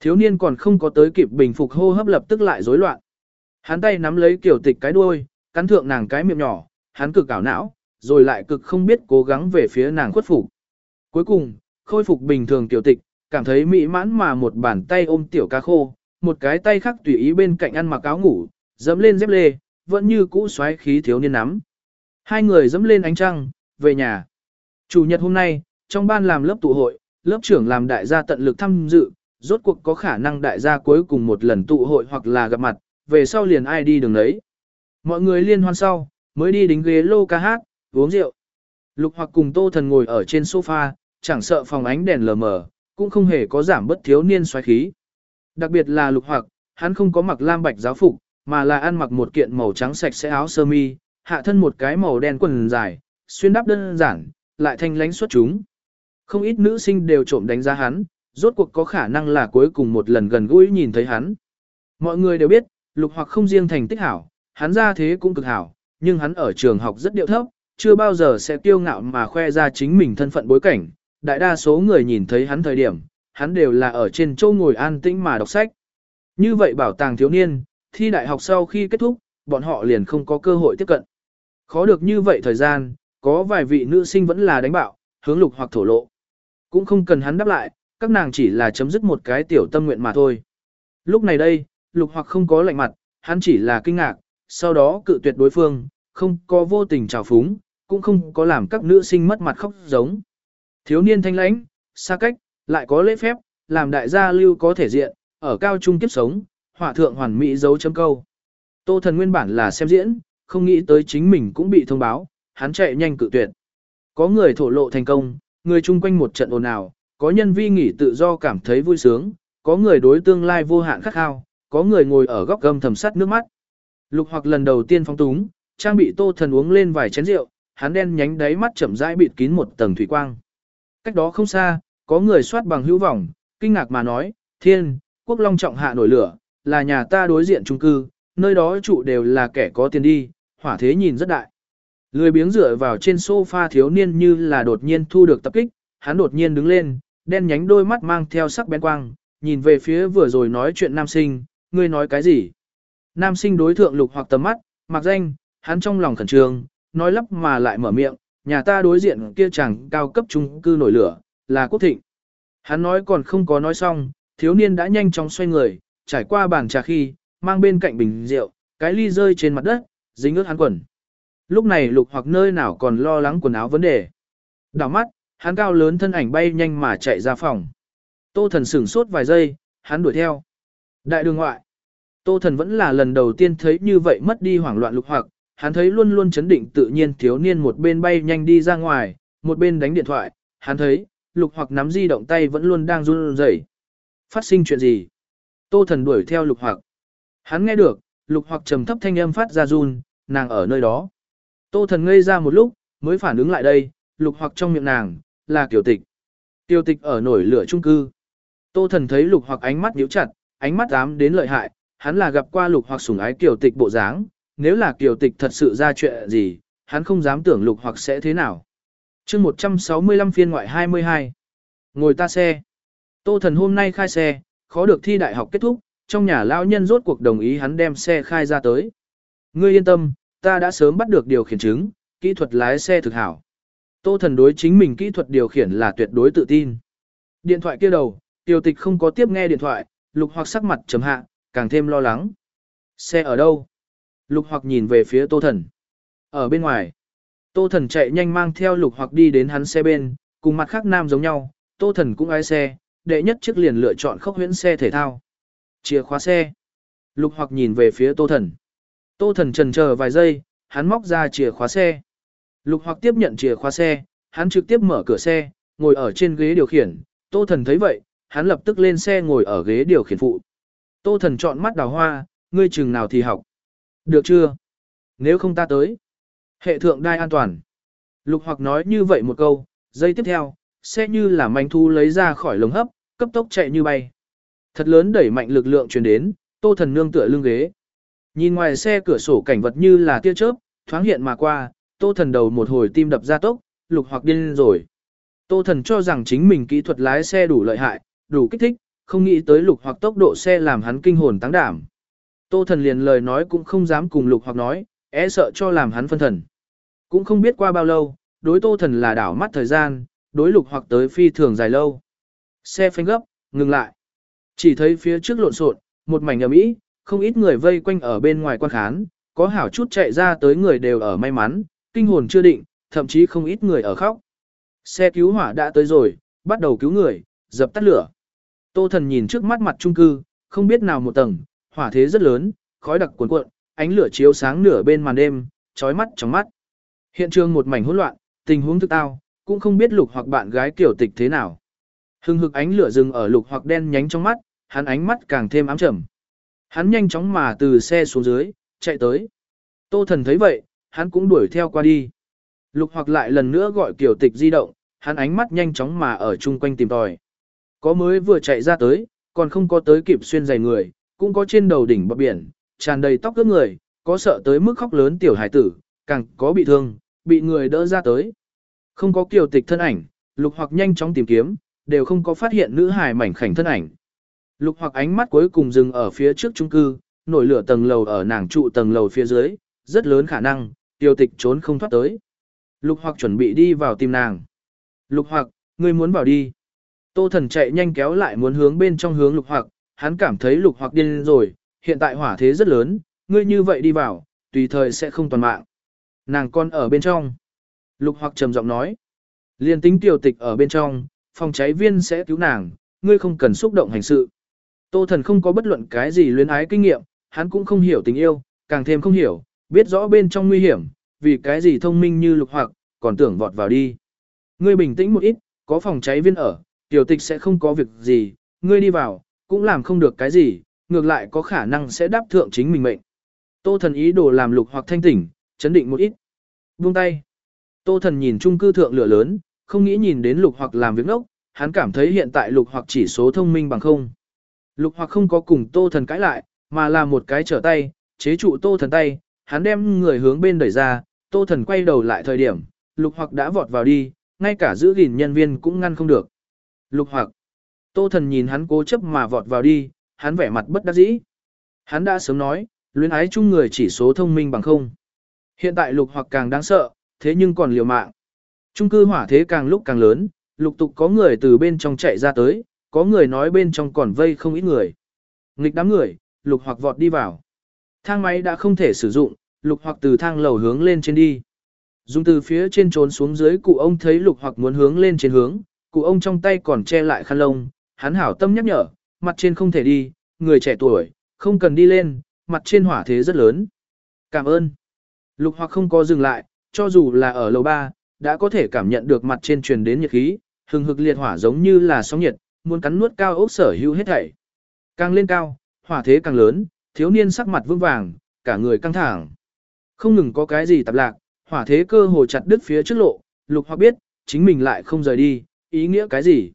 [SPEAKER 1] Thiếu niên còn không có tới kịp bình phục hô hấp lập tức lại rối loạn. Hắn tay nắm lấy kiểu tịch cái đuôi, cắn thượng nàng cái miệng nhỏ, hắn cực ảo não, rồi lại cực không biết cố gắng về phía nàng khuất phục. Cuối cùng, khôi phục bình thường tiểu tịch, cảm thấy mỹ mãn mà một bàn tay ôm tiểu ca khô, một cái tay khác tùy ý bên cạnh ăn mặc áo ngủ, dẫm lên dép lê, vẫn như cũ xoáy khí thiếu niên nắm. Hai người dẫm lên ánh trăng, về nhà. Chủ nhật hôm nay, trong ban làm lớp tụ hội, lớp trưởng làm đại gia tận lực tham dự, rốt cuộc có khả năng đại gia cuối cùng một lần tụ hội hoặc là gặp mặt, về sau liền ai đi đường đấy. Mọi người liên hoan sau, mới đi đính ghế lô ca hát, uống rượu. Lục hoặc cùng tô thần ngồi ở trên sofa, chẳng sợ phòng ánh đèn lờ mờ, cũng không hề có giảm bất thiếu niên xoáy khí. Đặc biệt là lục hoặc, hắn không có mặc lam bạch giáo phục, mà là ăn mặc một kiện màu trắng sạch sẽ áo sơ mi, hạ thân một cái màu đen quần dài, xuyên đắp đơn giản, lại thanh lánh xuất chúng. Không ít nữ sinh đều trộm đánh giá hắn, rốt cuộc có khả năng là cuối cùng một lần gần gũi nhìn thấy hắn. Mọi người đều biết, lục hoặc không riêng thành tích hảo, hắn ra thế cũng cực hảo, nhưng hắn ở trường học rất điệu thấp, chưa bao giờ sẽ kiêu ngạo mà khoe ra chính mình thân phận bối cảnh. Đại đa số người nhìn thấy hắn thời điểm, hắn đều là ở trên châu ngồi an tĩnh mà đọc sách. Như vậy bảo tàng thiếu niên, thi đại học sau khi kết thúc, bọn họ liền không có cơ hội tiếp cận. Khó được như vậy thời gian, có vài vị nữ sinh vẫn là đánh bạo, hướng lục hoặc thổ lộ. Cũng không cần hắn đáp lại, các nàng chỉ là chấm dứt một cái tiểu tâm nguyện mà thôi. Lúc này đây, lục hoặc không có lạnh mặt, hắn chỉ là kinh ngạc, sau đó cự tuyệt đối phương, không có vô tình trào phúng, cũng không có làm các nữ sinh mất mặt khóc giống. Thiếu niên thanh lãnh, xa cách, lại có lễ phép, làm đại gia lưu có thể diện, ở cao trung kiếp sống, hỏa thượng hoàn mỹ dấu chấm câu. Tô thần nguyên bản là xem diễn, không nghĩ tới chính mình cũng bị thông báo, hắn chạy nhanh cự tuyệt. Có người thổ lộ thành công, người chung quanh một trận ồn ào, có nhân vi nghỉ tự do cảm thấy vui sướng, có người đối tương lai vô hạn khắc khao, có người ngồi ở góc gầm thầm sắt nước mắt. Lục hoặc lần đầu tiên phong túng, trang bị tô thần uống lên vài chén rượu, hắn đen nhánh đáy mắt chậm rãi bịt kín một tầng thủy quang. Cách đó không xa, có người soát bằng hữu vọng, kinh ngạc mà nói, thiên, quốc long trọng hạ nổi lửa, là nhà ta đối diện trung cư, nơi đó trụ đều là kẻ có tiền đi, hỏa thế nhìn rất đại. Lười biếng dựa vào trên sofa thiếu niên như là đột nhiên thu được tập kích, hắn đột nhiên đứng lên, đen nhánh đôi mắt mang theo sắc bén quang, nhìn về phía vừa rồi nói chuyện nam sinh, ngươi nói cái gì? Nam sinh đối thượng lục hoặc tầm mắt, mặc danh, hắn trong lòng khẩn trương, nói lắp mà lại mở miệng, nhà ta đối diện kia chẳng cao cấp trung cư nổi lửa, là quốc thịnh. Hắn nói còn không có nói xong, thiếu niên đã nhanh chóng xoay người, trải qua bàn trà khi, mang bên cạnh bình rượu, cái ly rơi trên mặt đất, dính ướt hắn quần. Lúc này lục hoặc nơi nào còn lo lắng quần áo vấn đề. Đảo mắt, hắn cao lớn thân ảnh bay nhanh mà chạy ra phòng. Tô thần sửng sốt vài giây, hắn đuổi theo. Đại đường ngoại. Tô thần vẫn là lần đầu tiên thấy như vậy mất đi hoảng loạn lục hoặc, hắn thấy luôn luôn chấn định tự nhiên thiếu niên một bên bay nhanh đi ra ngoài, một bên đánh điện thoại, hắn thấy, lục hoặc nắm di động tay vẫn luôn đang run rẩy. Phát sinh chuyện gì? Tô thần đuổi theo lục hoặc. Hắn nghe được, lục hoặc trầm thấp thanh âm phát ra run, nàng ở nơi đó. Tô thần ngây ra một lúc, mới phản ứng lại đây, lục hoặc trong miệng nàng, là tiểu tịch. Tiểu tịch ở nổi lửa trung cư. Tô thần thấy lục hoặc ánh mắt nhíu chặt, ánh mắt dám đến lợi hại, hắn là gặp qua lục hoặc sủng ái tiểu tịch bộ dáng, nếu là tiểu tịch thật sự ra chuyện gì, hắn không dám tưởng lục hoặc sẽ thế nào. chương 165 phiên ngoại 22. Ngồi ta xe. Tô thần hôm nay khai xe, khó được thi đại học kết thúc, trong nhà lao nhân rốt cuộc đồng ý hắn đem xe khai ra tới. Ngươi yên tâm, ta đã sớm bắt được điều khiển chứng, kỹ thuật lái xe thực hảo. Tô thần đối chính mình kỹ thuật điều khiển là tuyệt đối tự tin. Điện thoại kia đầu, tiêu tịch không có tiếp nghe điện thoại, lục hoặc sắc mặt chấm hạ, càng thêm lo lắng. Xe ở đâu? Lục hoặc nhìn về phía tô thần. Ở bên ngoài. Tô thần chạy nhanh mang theo lục hoặc đi đến hắn xe bên, cùng mặt khác nam giống nhau, tô thần cũng ai xe, đệ nhất chiếc liền lựa chọn khốc huyễn xe thể thao. Chìa khóa xe. Lục hoặc nhìn về phía tô thần. Tô thần trần chờ vài giây, hắn móc ra chìa khóa xe. Lục hoặc tiếp nhận chìa khóa xe, hắn trực tiếp mở cửa xe, ngồi ở trên ghế điều khiển. Tô thần thấy vậy, hắn lập tức lên xe ngồi ở ghế điều khiển phụ. Tô thần chọn mắt đào hoa, ngươi chừng nào thì học. Được chưa? Nếu không ta tới. Hệ thượng đai an toàn. Lục hoặc nói như vậy một câu, giây tiếp theo, xe như là manh thu lấy ra khỏi lồng hấp, cấp tốc chạy như bay. Thật lớn đẩy mạnh lực lượng truyền đến, tô thần nương tựa lưng ghế. Nhìn ngoài xe cửa sổ cảnh vật như là tia chớp, thoáng hiện mà qua, tô thần đầu một hồi tim đập ra tốc, lục hoặc điên rồi. Tô thần cho rằng chính mình kỹ thuật lái xe đủ lợi hại, đủ kích thích, không nghĩ tới lục hoặc tốc độ xe làm hắn kinh hồn tăng đảm. Tô thần liền lời nói cũng không dám cùng lục hoặc nói, e sợ cho làm hắn phân thần. Cũng không biết qua bao lâu, đối tô thần là đảo mắt thời gian, đối lục hoặc tới phi thường dài lâu. Xe phanh gấp, ngừng lại. Chỉ thấy phía trước lộn xộn, một mảnh ầm ĩ, không ít người vây quanh ở bên ngoài quan khán, có hảo chút chạy ra tới người đều ở may mắn, kinh hồn chưa định, thậm chí không ít người ở khóc. Xe cứu hỏa đã tới rồi, bắt đầu cứu người, dập tắt lửa. Tô thần nhìn trước mắt mặt trung cư, không biết nào một tầng, hỏa thế rất lớn, khói đặc cuồn cuộn, ánh lửa chiếu sáng nửa bên màn đêm, chói mắt trong mắt. Hiện trường một mảnh hỗn loạn, tình huống thực tao, cũng không biết lục hoặc bạn gái kiểu tịch thế nào. Hưng hực ánh lửa dừng ở lục hoặc đen nhánh trong mắt, hắn ánh mắt càng thêm ám trầm. Hắn nhanh chóng mà từ xe xuống dưới, chạy tới. Tô thần thấy vậy, hắn cũng đuổi theo qua đi. Lục hoặc lại lần nữa gọi kiểu tịch di động, hắn ánh mắt nhanh chóng mà ở chung quanh tìm tòi. Có mới vừa chạy ra tới, còn không có tới kịp xuyên giày người, cũng có trên đầu đỉnh bờ biển, tràn đầy tóc ướt người, có sợ tới mức khóc lớn tiểu hải tử, càng có bị thương, bị người đỡ ra tới. Không có kiều tịch thân ảnh, lục hoặc nhanh chóng tìm kiếm, đều không có phát hiện nữ hài mảnh khảnh thân ảnh. Lục hoặc ánh mắt cuối cùng dừng ở phía trước trung cư, nổi lửa tầng lầu ở nàng trụ tầng lầu phía dưới, rất lớn khả năng, tiêu tịch trốn không thoát tới. Lục hoặc chuẩn bị đi vào tìm nàng. Lục hoặc, ngươi muốn vào đi. Tô thần chạy nhanh kéo lại muốn hướng bên trong hướng lục hoặc, hắn cảm thấy lục hoặc điên rồi, hiện tại hỏa thế rất lớn, ngươi như vậy đi vào, tùy thời sẽ không toàn mạng. Nàng con ở bên trong. Lục hoặc trầm giọng nói. Liên tính tiểu tịch ở bên trong, phòng cháy viên sẽ cứu nàng, ngươi không cần xúc động hành sự. Tô thần không có bất luận cái gì luyến ái kinh nghiệm, hắn cũng không hiểu tình yêu, càng thêm không hiểu, biết rõ bên trong nguy hiểm, vì cái gì thông minh như lục hoặc, còn tưởng vọt vào đi. Ngươi bình tĩnh một ít, có phòng cháy viên ở, tiểu tịch sẽ không có việc gì, ngươi đi vào, cũng làm không được cái gì, ngược lại có khả năng sẽ đáp thượng chính mình mệnh. Tô thần ý đồ làm lục hoặc thanh tỉnh, chấn định một ít. Buông tay. Tô thần nhìn chung cư thượng lửa lớn, không nghĩ nhìn đến lục hoặc làm việc nốc, hắn cảm thấy hiện tại lục hoặc chỉ số thông minh bằng không. Lục hoặc không có cùng tô thần cãi lại, mà là một cái trở tay, chế trụ tô thần tay, hắn đem người hướng bên đẩy ra, tô thần quay đầu lại thời điểm, lục hoặc đã vọt vào đi, ngay cả giữ gìn nhân viên cũng ngăn không được. Lục hoặc, tô thần nhìn hắn cố chấp mà vọt vào đi, hắn vẻ mặt bất đắc dĩ. Hắn đã sớm nói, luyến ái chung người chỉ số thông minh bằng không. Hiện tại lục hoặc càng đáng sợ, thế nhưng còn liều mạng. Trung cư hỏa thế càng lúc càng lớn, lục tục có người từ bên trong chạy ra tới, có người nói bên trong còn vây không ít người. Nghịch đám người, lục hoặc vọt đi vào. Thang máy đã không thể sử dụng, lục hoặc từ thang lầu hướng lên trên đi. Dùng từ phía trên trốn xuống dưới cụ ông thấy lục hoặc muốn hướng lên trên hướng, cụ ông trong tay còn che lại khăn lông, hắn hảo tâm nhắc nhở, mặt trên không thể đi, người trẻ tuổi, không cần đi lên, mặt trên hỏa thế rất lớn. Cảm ơn. Lục hoặc không có dừng lại, cho dù là ở lầu 3, đã có thể cảm nhận được mặt trên truyền đến nhiệt khí, hừng hực liệt hỏa giống như là sóng nhiệt, muốn cắn nuốt cao ốc sở hữu hết thảy. Càng lên cao, hỏa thế càng lớn, thiếu niên sắc mặt vương vàng, cả người căng thẳng. Không ngừng có cái gì tạp lạc, hỏa thế cơ hồ chặt đứt phía trước lộ, lục hoặc biết, chính mình lại không rời đi, ý nghĩa cái gì.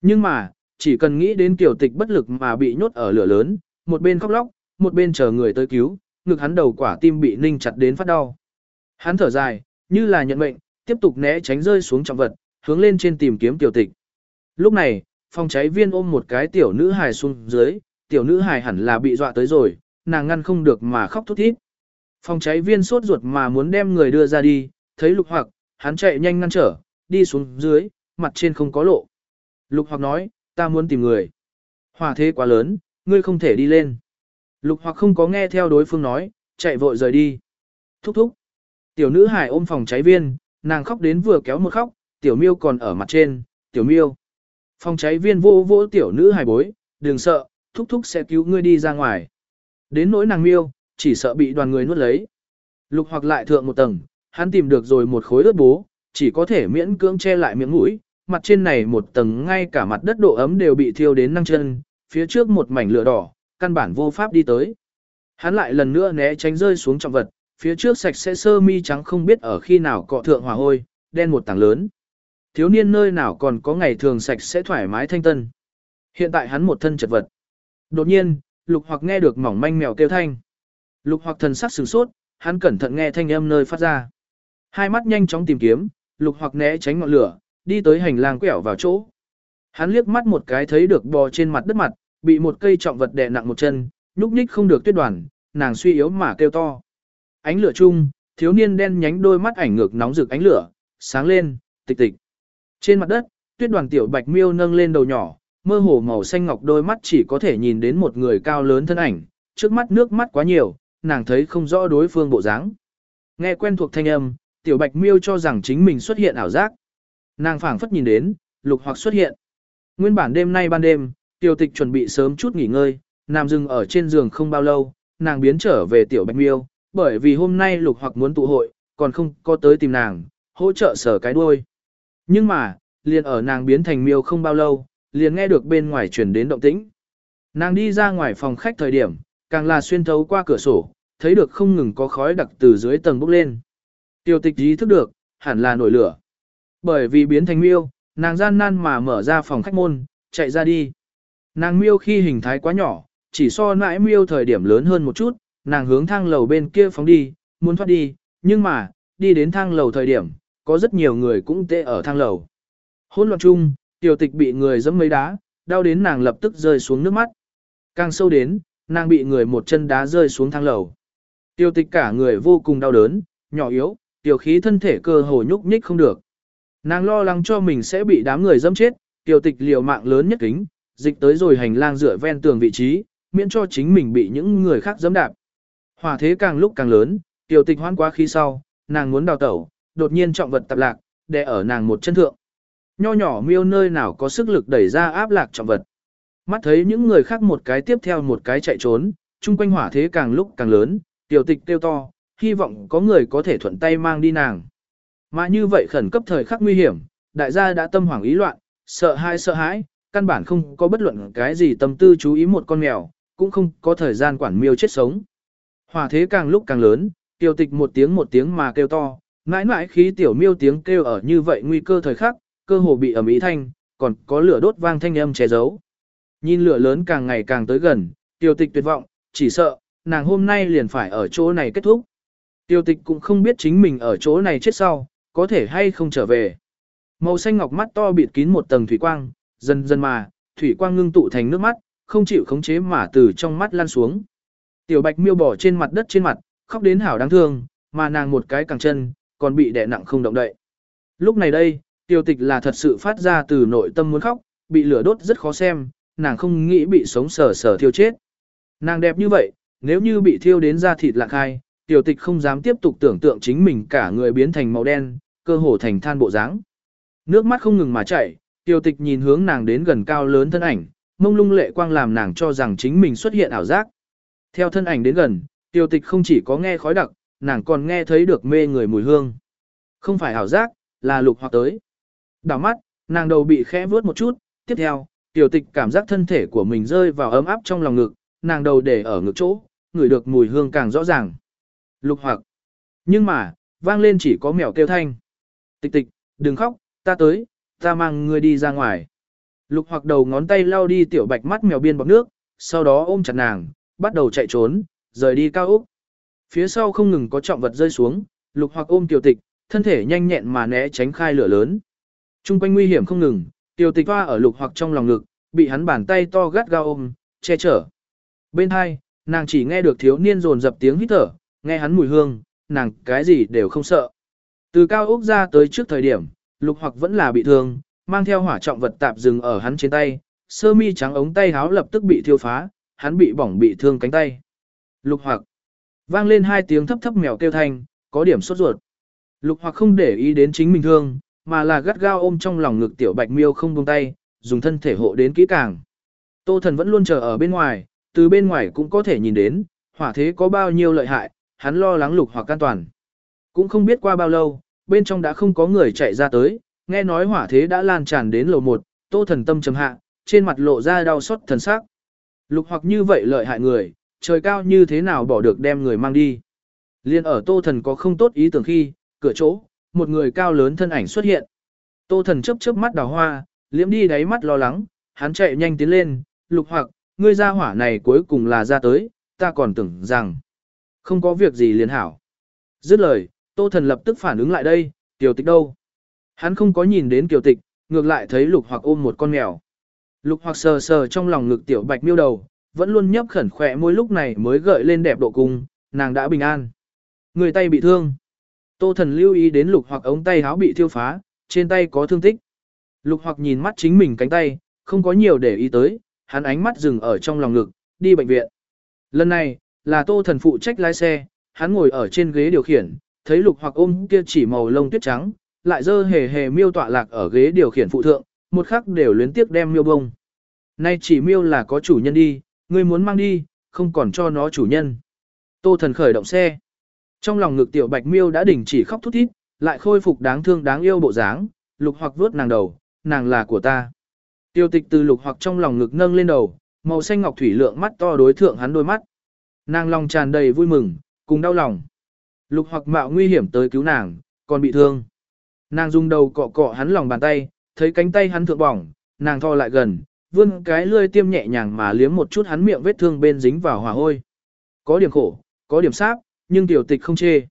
[SPEAKER 1] Nhưng mà, chỉ cần nghĩ đến tiểu tịch bất lực mà bị nhốt ở lửa lớn, một bên khóc lóc, một bên chờ người tới cứu, ngực hắn đầu quả tim bị ninh chặt đến phát đau. Hắn thở dài, như là nhận mệnh, tiếp tục né tránh rơi xuống trọng vật, hướng lên trên tìm kiếm tiểu tịch. Lúc này, phòng cháy viên ôm một cái tiểu nữ hài xuống dưới, tiểu nữ hài hẳn là bị dọa tới rồi, nàng ngăn không được mà khóc thút thít. Phòng cháy viên sốt ruột mà muốn đem người đưa ra đi, thấy lục hoặc, hắn chạy nhanh ngăn trở, đi xuống dưới, mặt trên không có lộ. Lục hoặc nói, ta muốn tìm người. Hỏa thế quá lớn, ngươi không thể đi lên. Lục hoặc không có nghe theo đối phương nói, chạy vội rời đi. Thúc thúc. Tiểu nữ hải ôm phòng cháy viên, nàng khóc đến vừa kéo một khóc, tiểu miêu còn ở mặt trên, tiểu miêu. Phòng cháy viên vô vô tiểu nữ hải bối, đừng sợ, thúc thúc sẽ cứu ngươi đi ra ngoài. Đến nỗi nàng miêu, chỉ sợ bị đoàn người nuốt lấy. Lục hoặc lại thượng một tầng, hắn tìm được rồi một khối ướt bố, chỉ có thể miễn cưỡng che lại miệng mũi, mặt trên này một tầng ngay cả mặt đất độ ấm đều bị thiêu đến năng chân, phía trước một mảnh lửa đỏ, căn bản vô pháp đi tới. Hắn lại lần nữa né tránh rơi xuống trọng vật, phía trước sạch sẽ sơ mi trắng không biết ở khi nào cọ thượng hòa hôi, đen một tảng lớn. Thiếu niên nơi nào còn có ngày thường sạch sẽ thoải mái thanh tân. Hiện tại hắn một thân chật vật. Đột nhiên, lục hoặc nghe được mỏng manh mèo kêu thanh. Lục hoặc thần sắc sửng sốt, hắn cẩn thận nghe thanh âm nơi phát ra. Hai mắt nhanh chóng tìm kiếm, lục hoặc né tránh ngọn lửa, đi tới hành lang quẹo vào chỗ. Hắn liếc mắt một cái thấy được bò trên mặt đất mặt, bị một cây trọng vật đè nặng một chân, nhúc nhích không được tuyết đoàn, nàng suy yếu mà kêu to. Ánh lửa chung, thiếu niên đen nhánh đôi mắt ảnh ngược nóng rực ánh lửa, sáng lên, tịch tịch. Trên mặt đất, tuyết đoàn tiểu bạch miêu nâng lên đầu nhỏ, mơ hồ màu xanh ngọc đôi mắt chỉ có thể nhìn đến một người cao lớn thân ảnh, trước mắt nước mắt quá nhiều, nàng thấy không rõ đối phương bộ dáng. Nghe quen thuộc thanh âm, tiểu bạch miêu cho rằng chính mình xuất hiện ảo giác. Nàng phảng phất nhìn đến, lục hoặc xuất hiện. Nguyên bản đêm nay ban đêm, tiểu tịch chuẩn bị sớm chút nghỉ ngơi, nằm dừng ở trên giường không bao lâu, nàng biến trở về tiểu bạch miêu, bởi vì hôm nay lục hoặc muốn tụ hội, còn không có tới tìm nàng, hỗ trợ sở cái đuôi. Nhưng mà, liền ở nàng biến thành miêu không bao lâu, liền nghe được bên ngoài truyền đến động tĩnh. Nàng đi ra ngoài phòng khách thời điểm, càng là xuyên thấu qua cửa sổ, thấy được không ngừng có khói đặc từ dưới tầng bốc lên. Tiêu tịch ý thức được, hẳn là nổi lửa. Bởi vì biến thành miêu, nàng gian nan mà mở ra phòng khách môn, chạy ra đi. Nàng miêu khi hình thái quá nhỏ, chỉ so nãi miêu thời điểm lớn hơn một chút, nàng hướng thang lầu bên kia phóng đi, muốn thoát đi, nhưng mà, đi đến thang lầu thời điểm, có rất nhiều người cũng tê ở thang lầu. Hôn loạn chung, tiểu tịch bị người dẫm mấy đá, đau đến nàng lập tức rơi xuống nước mắt. Càng sâu đến, nàng bị người một chân đá rơi xuống thang lầu. tiểu tịch cả người vô cùng đau đớn, nhỏ yếu, tiểu khí thân thể cơ hồ nhúc nhích không được. Nàng lo lắng cho mình sẽ bị đám người dẫm chết, tiểu tịch liều mạng lớn nhất kính, dịch tới rồi hành lang dựa ven tường vị trí, miễn cho chính mình bị những người khác dẫm đạp. Hỏa thế càng lúc càng lớn, tiểu tịch hoan quá khi sau, nàng muốn đào tẩu, đột nhiên trọng vật tập lạc, đè ở nàng một chân thượng. Nho nhỏ miêu nơi nào có sức lực đẩy ra áp lạc trọng vật. Mắt thấy những người khác một cái tiếp theo một cái chạy trốn, chung quanh hỏa thế càng lúc càng lớn, tiểu tịch kêu to, hy vọng có người có thể thuận tay mang đi nàng. Mà như vậy khẩn cấp thời khắc nguy hiểm, đại gia đã tâm hoảng ý loạn, sợ hãi sợ hãi, căn bản không có bất luận cái gì tâm tư chú ý một con mèo, cũng không có thời gian quản miêu chết sống. Hỏa thế càng lúc càng lớn, tiểu tịch một tiếng một tiếng mà kêu to, mãi mãi khí tiểu miêu tiếng kêu ở như vậy nguy cơ thời khắc, cơ hồ bị ẩm ý thanh, còn có lửa đốt vang thanh âm che giấu. Nhìn lửa lớn càng ngày càng tới gần, tiểu tịch tuyệt vọng, chỉ sợ, nàng hôm nay liền phải ở chỗ này kết thúc. Tiểu tịch cũng không biết chính mình ở chỗ này chết sau, có thể hay không trở về. Màu xanh ngọc mắt to bịt kín một tầng thủy quang, dần dần mà, thủy quang ngưng tụ thành nước mắt, không chịu khống chế mà từ trong mắt lan xuống. Tiểu bạch miêu bỏ trên mặt đất trên mặt, khóc đến hảo đáng thương, mà nàng một cái cẳng chân, còn bị đè nặng không động đậy. Lúc này đây, tiểu tịch là thật sự phát ra từ nội tâm muốn khóc, bị lửa đốt rất khó xem, nàng không nghĩ bị sống sờ sờ thiêu chết. Nàng đẹp như vậy, nếu như bị thiêu đến da thịt lạc hai, tiểu tịch không dám tiếp tục tưởng tượng chính mình cả người biến thành màu đen, cơ hồ thành than bộ dáng. Nước mắt không ngừng mà chảy, tiểu tịch nhìn hướng nàng đến gần cao lớn thân ảnh, mông lung lệ quang làm nàng cho rằng chính mình xuất hiện ảo giác. Theo thân ảnh đến gần, tiểu tịch không chỉ có nghe khói đặc, nàng còn nghe thấy được mê người mùi hương. Không phải ảo giác, là lục hoặc tới. Đảo mắt, nàng đầu bị khẽ vướt một chút, tiếp theo, tiểu tịch cảm giác thân thể của mình rơi vào ấm áp trong lòng ngực, nàng đầu để ở ngực chỗ, ngửi được mùi hương càng rõ ràng. Lục hoặc. Nhưng mà, vang lên chỉ có mèo kêu thanh. Tịch tịch, đừng khóc, ta tới, ta mang ngươi đi ra ngoài. Lục hoặc đầu ngón tay lau đi tiểu bạch mắt mèo biên bọc nước, sau đó ôm chặt nàng, bắt đầu chạy trốn, rời đi cao úc. Phía sau không ngừng có trọng vật rơi xuống, lục hoặc ôm tiểu tịch, thân thể nhanh nhẹn mà né tránh khai lửa lớn. Trung quanh nguy hiểm không ngừng, tiểu tịch hoa ở lục hoặc trong lòng ngực, bị hắn bàn tay to gắt gao ôm, che chở. Bên hai, nàng chỉ nghe được thiếu niên rồn dập tiếng hít thở, nghe hắn mùi hương, nàng cái gì đều không sợ. Từ cao ốc ra tới trước thời điểm, lục hoặc vẫn là bị thương, mang theo hỏa trọng vật tạp dừng ở hắn trên tay, sơ mi trắng ống tay háo lập tức bị thiêu phá, hắn bị bỏng bị thương cánh tay. Lục hoặc vang lên hai tiếng thấp thấp mèo kêu thanh, có điểm sốt ruột. Lục hoặc không để ý đến chính mình thương, mà là gắt gao ôm trong lòng ngực tiểu bạch miêu không buông tay, dùng thân thể hộ đến kỹ càng. Tô thần vẫn luôn chờ ở bên ngoài, từ bên ngoài cũng có thể nhìn đến, hỏa thế có bao nhiêu lợi hại, hắn lo lắng lục hoặc an toàn. Cũng không biết qua bao lâu, bên trong đã không có người chạy ra tới, nghe nói hỏa thế đã lan tràn đến lầu một, tô thần tâm trầm hạ, trên mặt lộ ra đau xót thần sắc. Lục hoặc như vậy lợi hại người, trời cao như thế nào bỏ được đem người mang đi. Liên ở tô thần có không tốt ý tưởng khi, cửa chỗ, một người cao lớn thân ảnh xuất hiện. Tô thần chớp chớp mắt đào hoa, liễm đi đáy mắt lo lắng, hắn chạy nhanh tiến lên, lục hoặc, ngươi ra hỏa này cuối cùng là ra tới, ta còn tưởng rằng, không có việc gì liền hảo. Dứt lời, tô thần lập tức phản ứng lại đây, tiểu tịch đâu? Hắn không có nhìn đến tiểu tịch, ngược lại thấy lục hoặc ôm một con mèo. Lục hoặc sờ sờ trong lòng ngực tiểu bạch miêu đầu, vẫn luôn nhấp khẩn khỏe môi lúc này mới gợi lên đẹp độ cùng nàng đã bình an. Người tay bị thương. Tô thần lưu ý đến lục hoặc ống tay háo bị thiêu phá, trên tay có thương tích. Lục hoặc nhìn mắt chính mình cánh tay, không có nhiều để ý tới, hắn ánh mắt dừng ở trong lòng ngực, đi bệnh viện. Lần này, là tô thần phụ trách lái xe, hắn ngồi ở trên ghế điều khiển, thấy lục hoặc ôm kia chỉ màu lông tuyết trắng, lại dơ hề hề miêu tọa lạc ở ghế điều khiển phụ thượng, một khắc đều luyến tiếc đem miêu bông. Nay chỉ miêu là có chủ nhân đi, ngươi muốn mang đi, không còn cho nó chủ nhân. Tô thần khởi động xe. Trong lòng ngực tiểu bạch miêu đã đình chỉ khóc thút thít, lại khôi phục đáng thương đáng yêu bộ dáng, lục hoặc vuốt nàng đầu, nàng là của ta. Tiêu tịch từ lục hoặc trong lòng ngực nâng lên đầu, màu xanh ngọc thủy lượng mắt to đối thượng hắn đôi mắt. Nàng lòng tràn đầy vui mừng, cùng đau lòng. Lục hoặc mạo nguy hiểm tới cứu nàng, còn bị thương. Nàng dùng đầu cọ cọ hắn lòng bàn tay, thấy cánh tay hắn thượng bỏng, nàng thò lại gần, vươn cái lươi tiêm nhẹ nhàng mà liếm một chút hắn miệng vết thương bên dính vào hỏa hôi. Có điểm khổ, có điểm sáp, nhưng tiểu tịch không chê.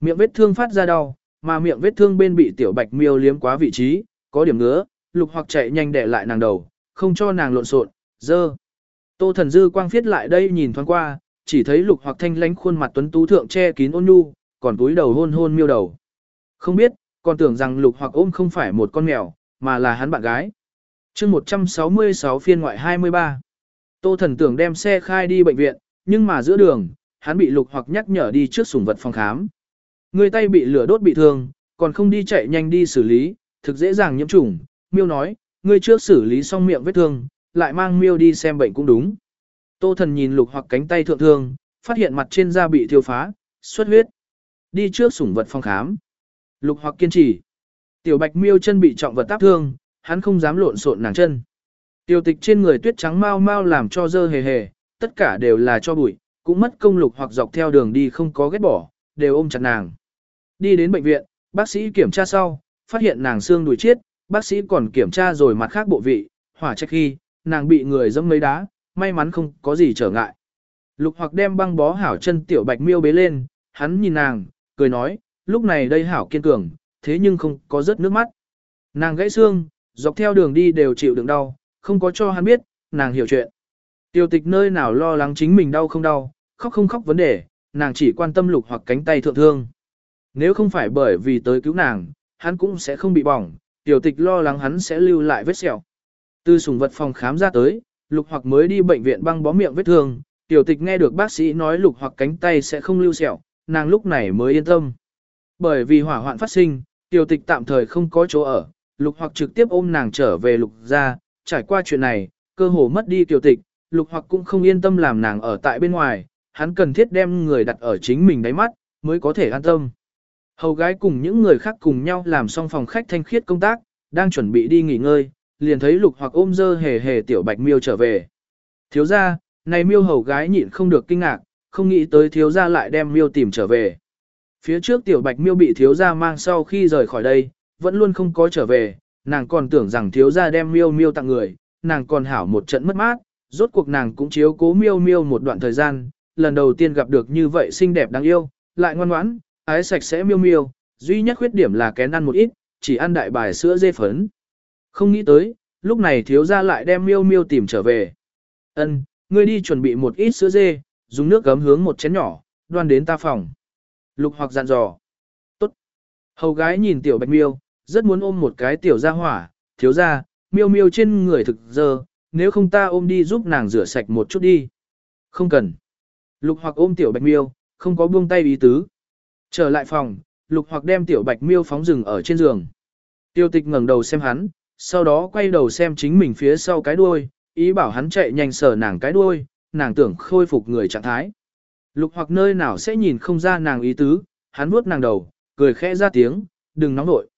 [SPEAKER 1] Miệng vết thương phát ra đau, mà miệng vết thương bên bị tiểu bạch miêu liếm quá vị trí, có điểm ngứa, lục hoặc chạy nhanh để lại nàng đầu, không cho nàng lộn xộn, dơ. Tô thần dư quang phiết lại đây nhìn thoáng qua, chỉ thấy lục hoặc thanh lánh khuôn mặt tuấn tú thượng che kín ôn nhu, còn túi đầu hôn hôn miêu đầu. Không biết, còn tưởng rằng lục hoặc ôm không phải một con mèo, mà là hắn bạn gái. chương 166 phiên ngoại 23. Tô thần tưởng đem xe khai đi bệnh viện, nhưng mà giữa đường, hắn bị lục hoặc nhắc nhở đi trước sủng vật phòng khám. Người tay bị lửa đốt bị thương, còn không đi chạy nhanh đi xử lý, thực dễ dàng nhiễm trùng. Miêu nói, ngươi trước xử lý xong miệng vết thương, lại mang miêu đi xem bệnh cũng đúng. Tô thần nhìn lục hoặc cánh tay thượng thương, phát hiện mặt trên da bị thiêu phá, xuất huyết. Đi trước sủng vật phòng khám. Lục hoặc kiên trì. Tiểu bạch miêu chân bị trọng vật tác thương, hắn không dám lộn xộn nàng chân. Tiểu tịch trên người tuyết trắng mau mau làm cho dơ hề hề, tất cả đều là cho bụi, cũng mất công lục hoặc dọc theo đường đi không có ghét bỏ, đều ôm chặt nàng. Đi đến bệnh viện, bác sĩ kiểm tra sau, phát hiện nàng xương đùi chết, bác sĩ còn kiểm tra rồi mặt khác bộ vị, hỏa trách khi, nàng bị người dẫm mấy đá, may mắn không có gì trở ngại. Lục hoặc đem băng bó hảo chân tiểu bạch miêu bế lên, hắn nhìn nàng, cười nói, lúc này đây hảo kiên cường, thế nhưng không có rớt nước mắt. Nàng gãy xương, dọc theo đường đi đều chịu đựng đau, không có cho hắn biết, nàng hiểu chuyện. Tiểu tịch nơi nào lo lắng chính mình đau không đau, khóc không khóc vấn đề, nàng chỉ quan tâm lục hoặc cánh tay thượng thương. Nếu không phải bởi vì tới cứu nàng, hắn cũng sẽ không bị bỏng, tiểu tịch lo lắng hắn sẽ lưu lại vết sẹo. Từ sùng vật phòng khám ra tới, lục hoặc mới đi bệnh viện băng bó miệng vết thương, tiểu tịch nghe được bác sĩ nói lục hoặc cánh tay sẽ không lưu sẹo, nàng lúc này mới yên tâm. Bởi vì hỏa hoạn phát sinh, tiểu tịch tạm thời không có chỗ ở, lục hoặc trực tiếp ôm nàng trở về lục ra, trải qua chuyện này, cơ hồ mất đi tiểu tịch, lục hoặc cũng không yên tâm làm nàng ở tại bên ngoài, hắn cần thiết đem người đặt ở chính mình đáy mắt, mới có thể an tâm. Hầu gái cùng những người khác cùng nhau làm xong phòng khách thanh khiết công tác, đang chuẩn bị đi nghỉ ngơi, liền thấy lục hoặc ôm dơ hề hề tiểu bạch miêu trở về. Thiếu gia, này miêu hầu gái nhịn không được kinh ngạc, không nghĩ tới thiếu gia lại đem miêu tìm trở về. Phía trước tiểu bạch miêu bị thiếu gia mang sau khi rời khỏi đây, vẫn luôn không có trở về, nàng còn tưởng rằng thiếu gia đem miêu miêu tặng người, nàng còn hảo một trận mất mát, rốt cuộc nàng cũng chiếu cố miêu miêu một đoạn thời gian, lần đầu tiên gặp được như vậy xinh đẹp đáng yêu, lại ngoan ngoãn, ái sạch sẽ miêu miêu, duy nhất khuyết điểm là kén ăn một ít, chỉ ăn đại bài sữa dê phấn. Không nghĩ tới, lúc này thiếu gia lại đem miêu miêu tìm trở về. Ân, ngươi đi chuẩn bị một ít sữa dê, dùng nước gấm hướng một chén nhỏ, đoan đến ta phòng. Lục hoặc dặn dò. Tốt. Hầu gái nhìn tiểu bạch miêu, rất muốn ôm một cái tiểu gia hỏa, thiếu gia, miêu miêu trên người thực dơ, nếu không ta ôm đi giúp nàng rửa sạch một chút đi. Không cần. Lục hoặc ôm tiểu bạch miêu, không có buông tay ý tứ. Trở lại phòng, lục hoặc đem tiểu bạch miêu phóng rừng ở trên giường. Tiêu tịch ngẩng đầu xem hắn, sau đó quay đầu xem chính mình phía sau cái đuôi, ý bảo hắn chạy nhanh sờ nàng cái đuôi, nàng tưởng khôi phục người trạng thái. Lục hoặc nơi nào sẽ nhìn không ra nàng ý tứ, hắn vuốt nàng đầu, cười khẽ ra tiếng, đừng nóng nội.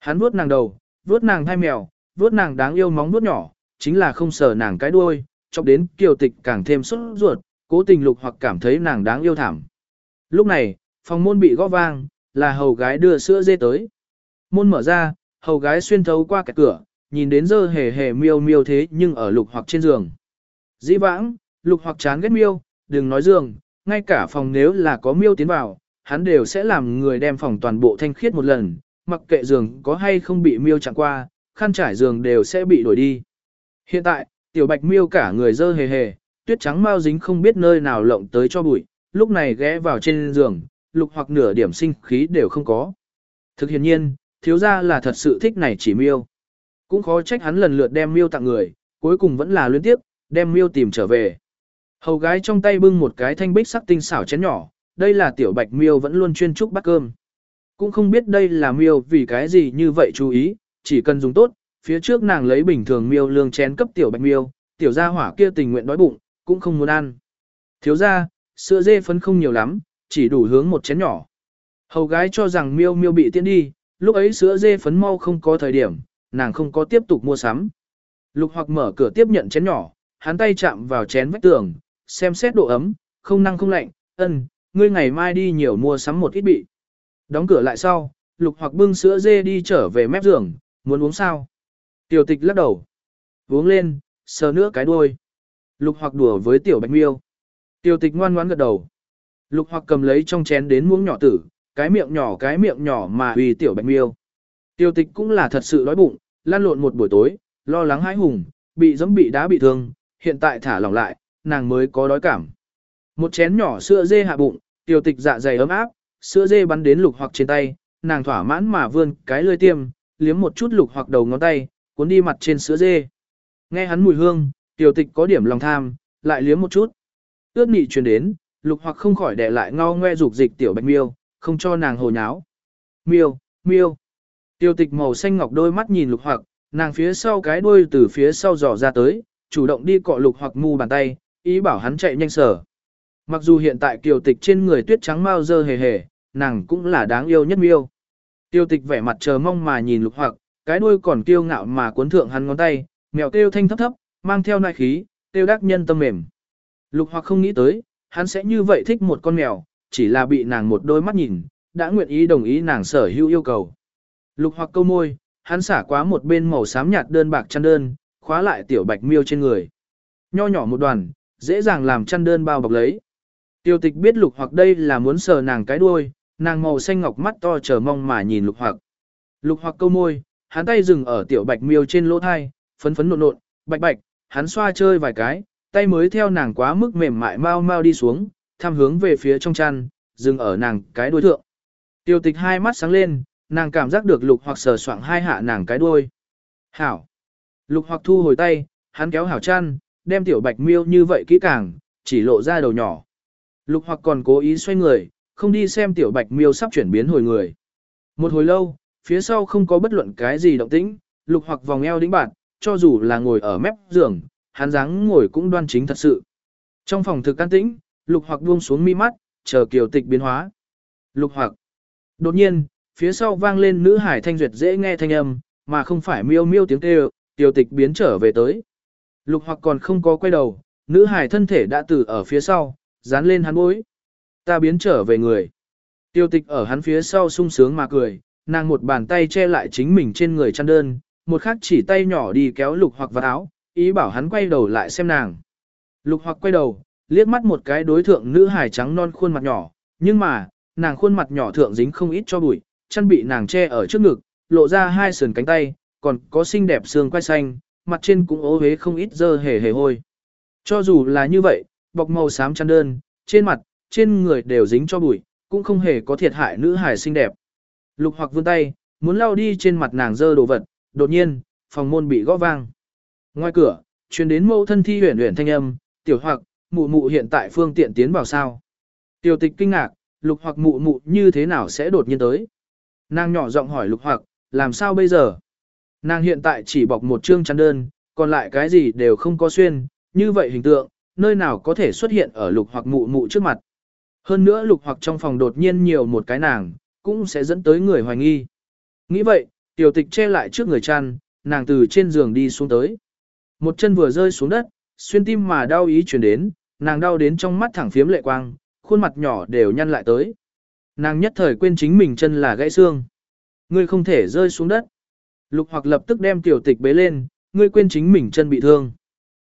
[SPEAKER 1] Hắn vuốt nàng đầu, vuốt nàng thai mèo, vuốt nàng đáng yêu móng vuốt nhỏ, chính là không sờ nàng cái đuôi, chọc đến kiều tịch càng thêm sốt ruột, cố tình lục hoặc cảm thấy nàng đáng yêu thảm. Lúc này, phòng môn bị gõ vang, là hầu gái đưa sữa dê tới. Môn mở ra, hầu gái xuyên thấu qua cái cửa, nhìn đến dơ hề hề miêu miêu thế nhưng ở lục hoặc trên giường. Dĩ vãng, lục hoặc chán ghét miêu, đừng nói giường, ngay cả phòng nếu là có miêu tiến vào, hắn đều sẽ làm người đem phòng toàn bộ thanh khiết một lần, mặc kệ giường có hay không bị miêu chạm qua, khăn trải giường đều sẽ bị đổi đi. Hiện tại, tiểu bạch miêu cả người dơ hề hề, tuyết trắng mau dính không biết nơi nào lộng tới cho bụi, lúc này ghé vào trên giường, lục hoặc nửa điểm sinh khí đều không có. Thực hiện nhiên, thiếu gia là thật sự thích này chỉ miêu. Cũng khó trách hắn lần lượt đem miêu tặng người, cuối cùng vẫn là liên tiếp, đem miêu tìm trở về. Hầu gái trong tay bưng một cái thanh bích sắc tinh xảo chén nhỏ, đây là tiểu bạch miêu vẫn luôn chuyên trúc bắt cơm. Cũng không biết đây là miêu vì cái gì như vậy chú ý, chỉ cần dùng tốt, phía trước nàng lấy bình thường miêu lương chén cấp tiểu bạch miêu, tiểu gia hỏa kia tình nguyện đói bụng, cũng không muốn ăn. Thiếu gia, sữa dê phấn không nhiều lắm, chỉ đủ hướng một chén nhỏ. Hầu gái cho rằng miêu miêu bị tiễn đi, lúc ấy sữa dê phấn mau không có thời điểm, nàng không có tiếp tục mua sắm. Lục hoặc mở cửa tiếp nhận chén nhỏ, hắn tay chạm vào chén vách tường, xem xét độ ấm, không năng không lạnh, ân, ngươi ngày mai đi nhiều mua sắm một ít bị. Đóng cửa lại sau, lục hoặc bưng sữa dê đi trở về mép giường, muốn uống sao? Tiểu tịch lắc đầu. Uống lên, sờ nữa cái đuôi. Lục hoặc đùa với tiểu bạch miêu. Tiểu tịch ngoan ngoãn gật đầu. Lục hoặc cầm lấy trong chén đến muỗng nhỏ tử, cái miệng nhỏ cái miệng nhỏ mà uy tiểu bạch miêu. Tiểu tịch cũng là thật sự đói bụng, lan lộn một buổi tối, lo lắng hãi hùng, bị giẫm bị đá bị thương, hiện tại thả lỏng lại, nàng mới có đói cảm. Một chén nhỏ sữa dê hạ bụng, tiểu tịch dạ dày ấm áp, sữa dê bắn đến lục hoặc trên tay, nàng thỏa mãn mà vươn cái lưỡi tiêm, liếm một chút lục hoặc đầu ngón tay, cuốn đi mặt trên sữa dê. Nghe hắn mùi hương, tiểu tịch có điểm lòng tham, lại liếm một chút. Ước nị truyền đến, lục hoặc không khỏi đẻ lại ngao ngoe dục dịch tiểu bạch miêu, không cho nàng hồ nháo. Miêu, miêu. Tiểu tịch màu xanh ngọc đôi mắt nhìn lục hoặc, nàng phía sau cái đuôi từ phía sau dò ra tới, chủ động đi cọ lục hoặc mu bàn tay, ý bảo hắn chạy nhanh sở. Mặc dù hiện tại kiều tịch trên người tuyết trắng mau dơ hề hề, nàng cũng là đáng yêu nhất miêu. Tiêu tịch vẻ mặt chờ mong mà nhìn lục hoặc, cái đuôi còn kiêu ngạo mà cuốn thượng hắn ngón tay, mèo kêu thanh thấp thấp, mang theo nại khí, tiêu đắc nhân tâm mềm. Lục hoặc không nghĩ tới, hắn sẽ như vậy thích một con mèo, chỉ là bị nàng một đôi mắt nhìn, đã nguyện ý đồng ý nàng sở hữu yêu cầu. Lục hoặc câu môi, hắn xả quá một bên màu xám nhạt đơn bạc chăn đơn, khóa lại tiểu bạch miêu trên người. Nho nhỏ một đoàn, dễ dàng làm chăn đơn bao bọc lấy. Tiêu tịch biết lục hoặc đây là muốn sờ nàng cái đuôi, nàng màu xanh ngọc mắt to chờ mong mà nhìn lục hoặc. Lục hoặc câu môi, hắn tay dừng ở tiểu bạch miêu trên lỗ thai, phấn phấn nộn nộn, bạch bạch, hắn xoa chơi vài cái, tay mới theo nàng quá mức mềm mại mau mau đi xuống, tham hướng về phía trong chăn, dừng ở nàng cái đuôi thượng. Tiêu tịch hai mắt sáng lên, nàng cảm giác được lục hoặc sờ soạng hai hạ nàng cái đuôi. Hảo. Lục hoặc thu hồi tay, hắn kéo hảo chăn, đem tiểu bạch miêu như vậy kỹ càng, chỉ lộ ra đầu nhỏ. Lục hoặc còn cố ý xoay người, không đi xem tiểu bạch miêu sắp chuyển biến hồi người. Một hồi lâu, phía sau không có bất luận cái gì động tĩnh, lục hoặc vòng eo đĩnh bạn, cho dù là ngồi ở mép giường, hắn dáng ngồi cũng đoan chính thật sự. Trong phòng thực an tĩnh, lục hoặc buông xuống mi mắt, chờ kiều tịch biến hóa. Lục hoặc. Đột nhiên, phía sau vang lên nữ hải thanh duyệt dễ nghe thanh âm, mà không phải miêu miêu tiếng kêu, tiểu tịch biến trở về tới. Lục hoặc còn không có quay đầu, nữ hải thân thể đã từ ở phía sau, dán lên hắn bối. Ta biến trở về người. Tiêu tịch ở hắn phía sau sung sướng mà cười, nàng một bàn tay che lại chính mình trên người chăn đơn, một khắc chỉ tay nhỏ đi kéo lục hoặc vào áo, ý bảo hắn quay đầu lại xem nàng. Lục hoặc quay đầu, liếc mắt một cái đối thượng nữ hài trắng non khuôn mặt nhỏ, nhưng mà, nàng khuôn mặt nhỏ thượng dính không ít cho bụi, chân bị nàng che ở trước ngực, lộ ra hai sườn cánh tay, còn có xinh đẹp xương quai xanh, mặt trên cũng ố hế không ít dơ hề hề hôi. Cho dù là như vậy, bọc màu xám chăn đơn, trên mặt, trên người đều dính cho bụi, cũng không hề có thiệt hại nữ hài xinh đẹp. Lục hoặc vươn tay, muốn lao đi trên mặt nàng dơ đồ vật, đột nhiên, phòng môn bị gõ vang. Ngoài cửa, truyền đến mẫu thân thi huyền huyền thanh âm, tiểu hoặc, mụ mụ hiện tại phương tiện tiến vào sao. Tiểu tịch kinh ngạc, lục hoặc mụ mụ như thế nào sẽ đột nhiên tới. Nàng nhỏ giọng hỏi lục hoặc, làm sao bây giờ? Nàng hiện tại chỉ bọc một chương chăn đơn, còn lại cái gì đều không có xuyên, như vậy hình tượng, nơi nào có thể xuất hiện ở lục hoặc mụ mụ trước mặt. Hơn nữa lục hoặc trong phòng đột nhiên nhiều một cái nàng, cũng sẽ dẫn tới người hoài nghi. Nghĩ vậy, tiểu tịch che lại trước người chăn, nàng từ trên giường đi xuống tới. Một chân vừa rơi xuống đất, xuyên tim mà đau ý chuyển đến, nàng đau đến trong mắt thẳng phiếm lệ quang, khuôn mặt nhỏ đều nhăn lại tới. Nàng nhất thời quên chính mình chân là gãy xương. Ngươi không thể rơi xuống đất. Lục hoặc lập tức đem tiểu tịch bế lên, ngươi quên chính mình chân bị thương.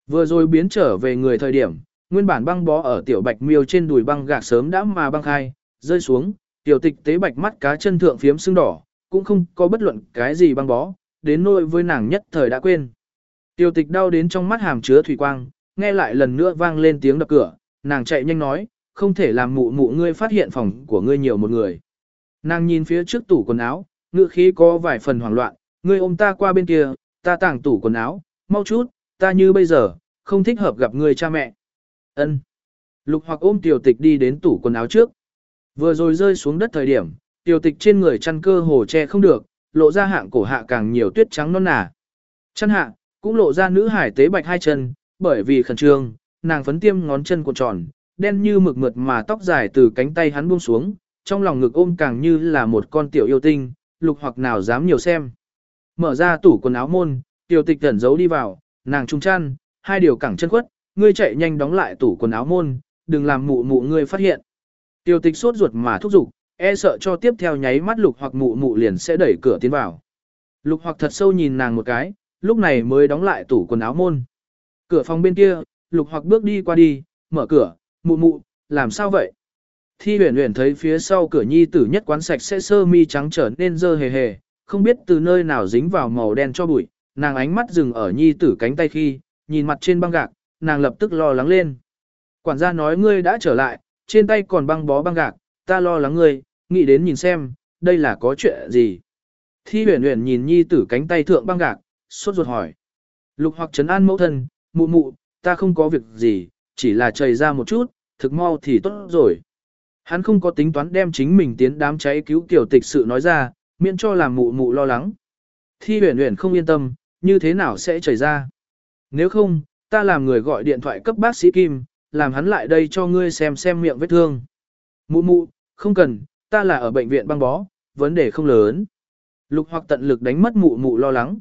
[SPEAKER 1] Vừa rồi biến trở về người thời điểm, nguyên bản băng bó ở tiểu bạch miêu trên đùi băng gạc sớm đã mà băng khai, rơi xuống, tiểu tịch tế bạch mắt cá chân thượng phiếm sưng đỏ, cũng không có bất luận cái gì băng bó, đến nỗi với nàng nhất thời đã quên. Tiểu tịch đau đến trong mắt hàm chứa thủy quang, nghe lại lần nữa vang lên tiếng đập cửa, nàng chạy nhanh nói, không thể làm mụ mụ ngươi phát hiện phòng của ngươi nhiều một người. Nàng nhìn phía trước tủ quần áo, ngựa khí có vài phần hoảng loạn, ngươi ôm ta qua bên kia, ta tàng tủ quần áo, mau chút, ta như bây giờ, không thích hợp gặp người cha mẹ. Ân. Lục hoặc ôm tiểu tịch đi đến tủ quần áo trước. Vừa rồi rơi xuống đất thời điểm, tiểu tịch trên người chăn cơ hồ che không được, lộ ra hạng cổ hạ càng nhiều tuyết trắng non nà. Chăn hạ, cũng lộ ra nữ hải tế bạch hai chân, bởi vì khẩn trương, nàng phấn tiêm ngón chân cuộn tròn, đen như mực mượt mà tóc dài từ cánh tay hắn buông xuống, trong lòng ngực ôm càng như là một con tiểu yêu tinh, lục hoặc nào dám nhiều xem. Mở ra tủ quần áo môn, tiểu tịch tẩn giấu đi vào, nàng trung chăn, hai điều cẳng chân khuất, ngươi chạy nhanh đóng lại tủ quần áo môn, đừng làm mụ mụ ngươi phát hiện. Tiểu tịch sốt ruột mà thúc giục, e sợ cho tiếp theo nháy mắt lục hoặc mụ mụ liền sẽ đẩy cửa tiến vào. Lục hoặc thật sâu nhìn nàng một cái, lúc này mới đóng lại tủ quần áo môn. Cửa phòng bên kia, lục hoặc bước đi qua đi, mở cửa, mụ mụ, làm sao vậy? Thi huyền huyền thấy phía sau cửa nhi tử nhất quán sạch sẽ sơ mi trắng trở nên dơ hề hề, không biết từ nơi nào dính vào màu đen cho bụi, nàng ánh mắt dừng ở nhi tử cánh tay khi, nhìn mặt trên băng gạc, nàng lập tức lo lắng lên. Quản gia nói ngươi đã trở lại, trên tay còn băng bó băng gạc, ta lo lắng ngươi, nghĩ đến nhìn xem, đây là có chuyện gì. Thi huyền huyền nhìn nhi tử cánh tay thượng băng gạc, sốt ruột hỏi. Lục hoặc trấn an mẫu thân, mụ mụ, ta không có việc gì, chỉ là chảy ra một chút, thực mau thì tốt rồi. Hắn không có tính toán đem chính mình tiến đám cháy cứu tiểu tịch sự nói ra, miễn cho làm mụ mụ lo lắng. Thi huyền huyền không yên tâm, như thế nào sẽ chảy ra. Nếu không, ta làm người gọi điện thoại cấp bác sĩ Kim, làm hắn lại đây cho ngươi xem xem miệng vết thương. Mụ mụ, không cần, ta là ở bệnh viện băng bó, vấn đề không lớn. Lục hoặc tận lực đánh mất mụ mụ lo lắng.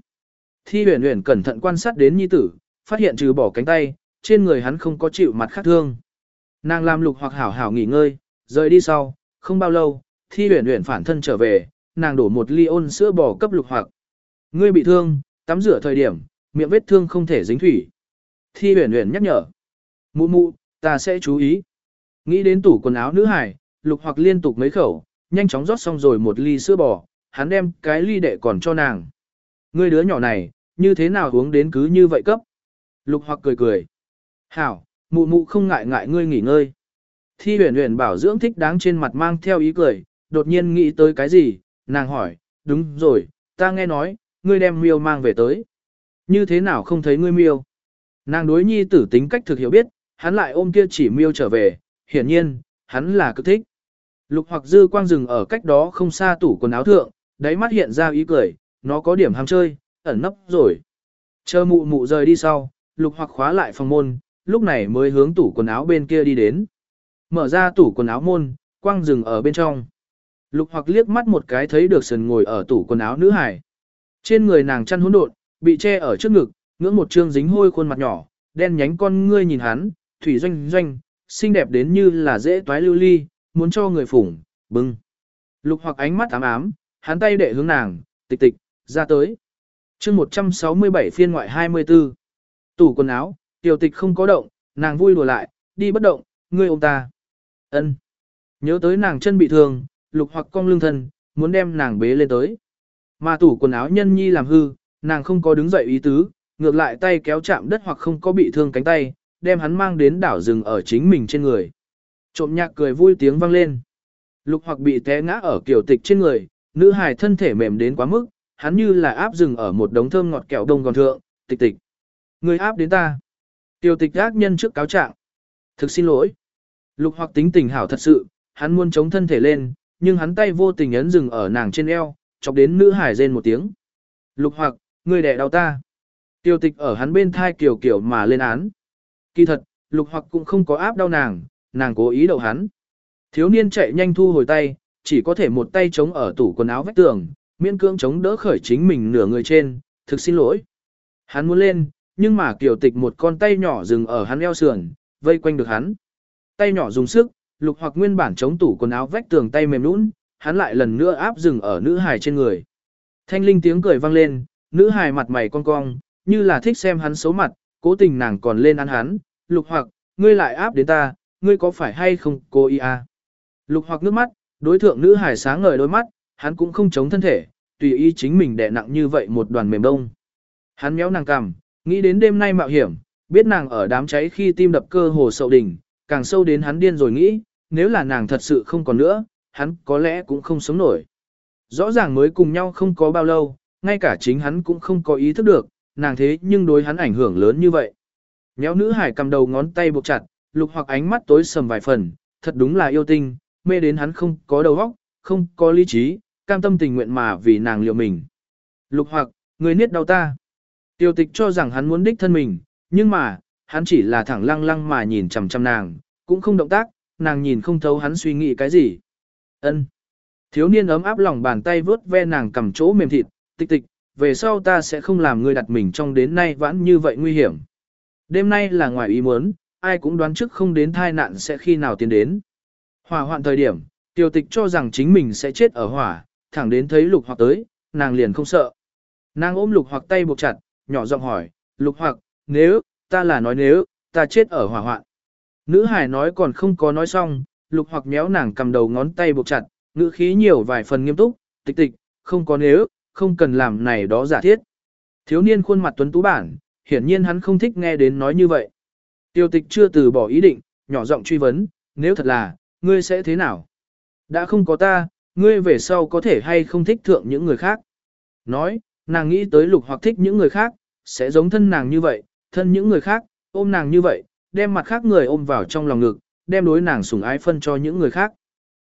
[SPEAKER 1] Thi huyền huyền cẩn thận quan sát đến nhi tử, phát hiện trừ bỏ cánh tay, trên người hắn không có chịu mặt khác thương. Nàng làm lục hoặc hảo hảo nghỉ ngơi, rời đi sau, không bao lâu, thi huyền huyền phản thân trở về, nàng đổ một ly ôn sữa bò cấp lục hoặc. Ngươi bị thương, tắm rửa thời điểm, miệng vết thương không thể dính thủy. Thi huyền huyền nhắc nhở. Mụ mụ, ta sẽ chú ý. Nghĩ đến tủ quần áo nữ hải, lục hoặc liên tục mấy khẩu, nhanh chóng rót xong rồi một ly sữa bò, hắn đem cái ly đệ còn cho nàng. Ngươi đứa nhỏ này, như thế nào uống đến cứ như vậy cấp? Lục hoặc cười cười. Hảo, mụ mụ không ngại ngại ngươi nghỉ ngơi. Thi huyền huyền bảo dưỡng thích đáng trên mặt mang theo ý cười, đột nhiên nghĩ tới cái gì, nàng hỏi, đúng rồi, ta nghe nói, ngươi đem miêu mang về tới. Như thế nào không thấy ngươi miêu? Nàng đối nhi tử tính cách thực hiểu biết, hắn lại ôm kia chỉ miêu trở về, hiển nhiên, hắn là cực thích. Lục hoặc dư quang rừng ở cách đó không xa tủ quần áo thượng, đáy mắt hiện ra ý cười, nó có điểm ham chơi, ẩn nấp rồi. Chờ mụ mụ rời đi sau, lục hoặc khóa lại phòng môn, lúc này mới hướng tủ quần áo bên kia đi đến. Mở ra tủ quần áo môn, quang rừng ở bên trong. Lục hoặc liếc mắt một cái thấy được sần ngồi ở tủ quần áo nữ hải. Trên người nàng chăn hỗn độn, bị che ở trước ngực, ngưỡng một trương dính hôi khuôn mặt nhỏ, đen nhánh con ngươi nhìn hắn, thủy doanh doanh, xinh đẹp đến như là dễ toái lưu ly, muốn cho người phủng, bưng. Lục hoặc ánh mắt ám ám, hắn tay đệ hướng nàng, tịch tịch, ra tới. chương 167 phiên ngoại 24. Tủ quần áo, tiểu tịch không có động, nàng vui đùa lại, đi bất động, ngươi ôm ta. ân Nhớ tới nàng chân bị thương, lục hoặc cong lưng thân, muốn đem nàng bế lên tới. Mà tủ quần áo nhân nhi làm hư, nàng không có đứng dậy ý tứ, ngược lại tay kéo chạm đất hoặc không có bị thương cánh tay, đem hắn mang đến đảo rừng ở chính mình trên người. Trộm nhạc cười vui tiếng vang lên. Lục hoặc bị té ngã ở kiểu tịch trên người, nữ hài thân thể mềm đến quá mức, hắn như là áp rừng ở một đống thơm ngọt kẹo đông còn thượng, tịch tịch. Người áp đến ta. Tiểu tịch ác nhân trước cáo trạng. Thực xin lỗi. Lục hoặc tính tình hảo thật sự, hắn muốn chống thân thể lên, nhưng hắn tay vô tình ấn dừng ở nàng trên eo, chọc đến nữ hải rên một tiếng. Lục hoặc, người đẻ đau ta. Tiêu tịch ở hắn bên thai kiểu kiểu mà lên án. Kỳ thật, lục hoặc cũng không có áp đau nàng, nàng cố ý đậu hắn. Thiếu niên chạy nhanh thu hồi tay, chỉ có thể một tay chống ở tủ quần áo vách tường, miễn cưỡng chống đỡ khởi chính mình nửa người trên, thực xin lỗi. Hắn muốn lên, nhưng mà kiểu tịch một con tay nhỏ dừng ở hắn eo sườn, vây quanh được hắn. Tay nhỏ dùng sức, lục hoặc nguyên bản chống tủ quần áo vách tường tay mềm nũng, hắn lại lần nữa áp dừng ở nữ hài trên người. Thanh linh tiếng cười vang lên, nữ hài mặt mày cong cong, như là thích xem hắn xấu mặt, cố tình nàng còn lên ăn hắn, lục hoặc, ngươi lại áp đến ta, ngươi có phải hay không cô y à? Lục hoặc nước mắt, đối thượng nữ hài sáng ngời đôi mắt, hắn cũng không chống thân thể, tùy ý chính mình đè nặng như vậy một đoàn mềm đông. Hắn méo nàng cằm, nghĩ đến đêm nay mạo hiểm, biết nàng ở đám cháy khi tim đập cơ hồ sậu đỉnh, càng sâu đến hắn điên rồi nghĩ, nếu là nàng thật sự không còn nữa, hắn có lẽ cũng không sống nổi. Rõ ràng mới cùng nhau không có bao lâu, ngay cả chính hắn cũng không có ý thức được, nàng thế nhưng đối hắn ảnh hưởng lớn như vậy. Nhéo nữ hải cầm đầu ngón tay buộc chặt, lục hoặc ánh mắt tối sầm vài phần, thật đúng là yêu tinh, mê đến hắn không có đầu óc, không có lý trí, cam tâm tình nguyện mà vì nàng liệu mình. Lục hoặc, người niết đau ta. Tiêu tịch cho rằng hắn muốn đích thân mình, nhưng mà, hắn chỉ là thẳng lăng lăng mà nhìn chằm chằm nàng, cũng không động tác, nàng nhìn không thấu hắn suy nghĩ cái gì. Ân. Thiếu niên ấm áp lòng bàn tay vớt ve nàng cầm chỗ mềm thịt, tịch tịch, về sau ta sẽ không làm ngươi đặt mình trong đến nay vãn như vậy nguy hiểm. Đêm nay là ngoài ý muốn, ai cũng đoán trước không đến thai nạn sẽ khi nào tiến đến. Hỏa hoạn thời điểm, tiêu tịch cho rằng chính mình sẽ chết ở hỏa, thẳng đến thấy lục hoặc tới, nàng liền không sợ. Nàng ôm lục hoặc tay buộc chặt, nhỏ giọng hỏi, lục hoặc, nếu, ta là nói nếu, ta chết ở hỏa hoạn. Nữ hải nói còn không có nói xong, lục hoặc méo nàng cầm đầu ngón tay buộc chặt, ngữ khí nhiều vài phần nghiêm túc, tịch tịch, không có nếu, không cần làm này đó giả thiết. Thiếu niên khuôn mặt tuấn tú bản, hiển nhiên hắn không thích nghe đến nói như vậy. Tiêu tịch chưa từ bỏ ý định, nhỏ giọng truy vấn, nếu thật là, ngươi sẽ thế nào? Đã không có ta, ngươi về sau có thể hay không thích thượng những người khác? Nói, nàng nghĩ tới lục hoặc thích những người khác, sẽ giống thân nàng như vậy, thân những người khác, ôm nàng như vậy, đem mặt khác người ôm vào trong lòng ngực, đem đối nàng sủng ái phân cho những người khác.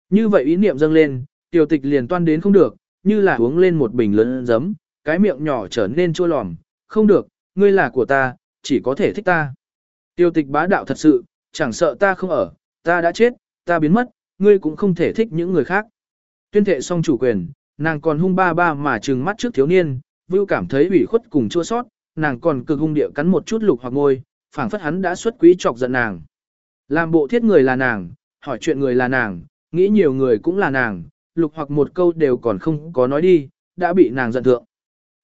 [SPEAKER 1] Như vậy ý niệm dâng lên, tiểu tịch liền toan đến không được, như là uống lên một bình lớn giấm, cái miệng nhỏ trở nên chua lòm, không được, ngươi là của ta, chỉ có thể thích ta. Tiêu tịch bá đạo thật sự, chẳng sợ ta không ở, ta đã chết, ta biến mất, ngươi cũng không thể thích những người khác. Tuyên thệ xong chủ quyền, nàng còn hung ba ba mà trừng mắt trước thiếu niên, vưu cảm thấy ủy khuất cùng chua sót, nàng còn cực hung địa cắn một chút lục hoặc ngôi, phảng phất hắn đã xuất quý chọc giận nàng. Làm bộ thiết người là nàng, hỏi chuyện người là nàng, nghĩ nhiều người cũng là nàng, lục hoặc một câu đều còn không có nói đi, đã bị nàng giận thượng.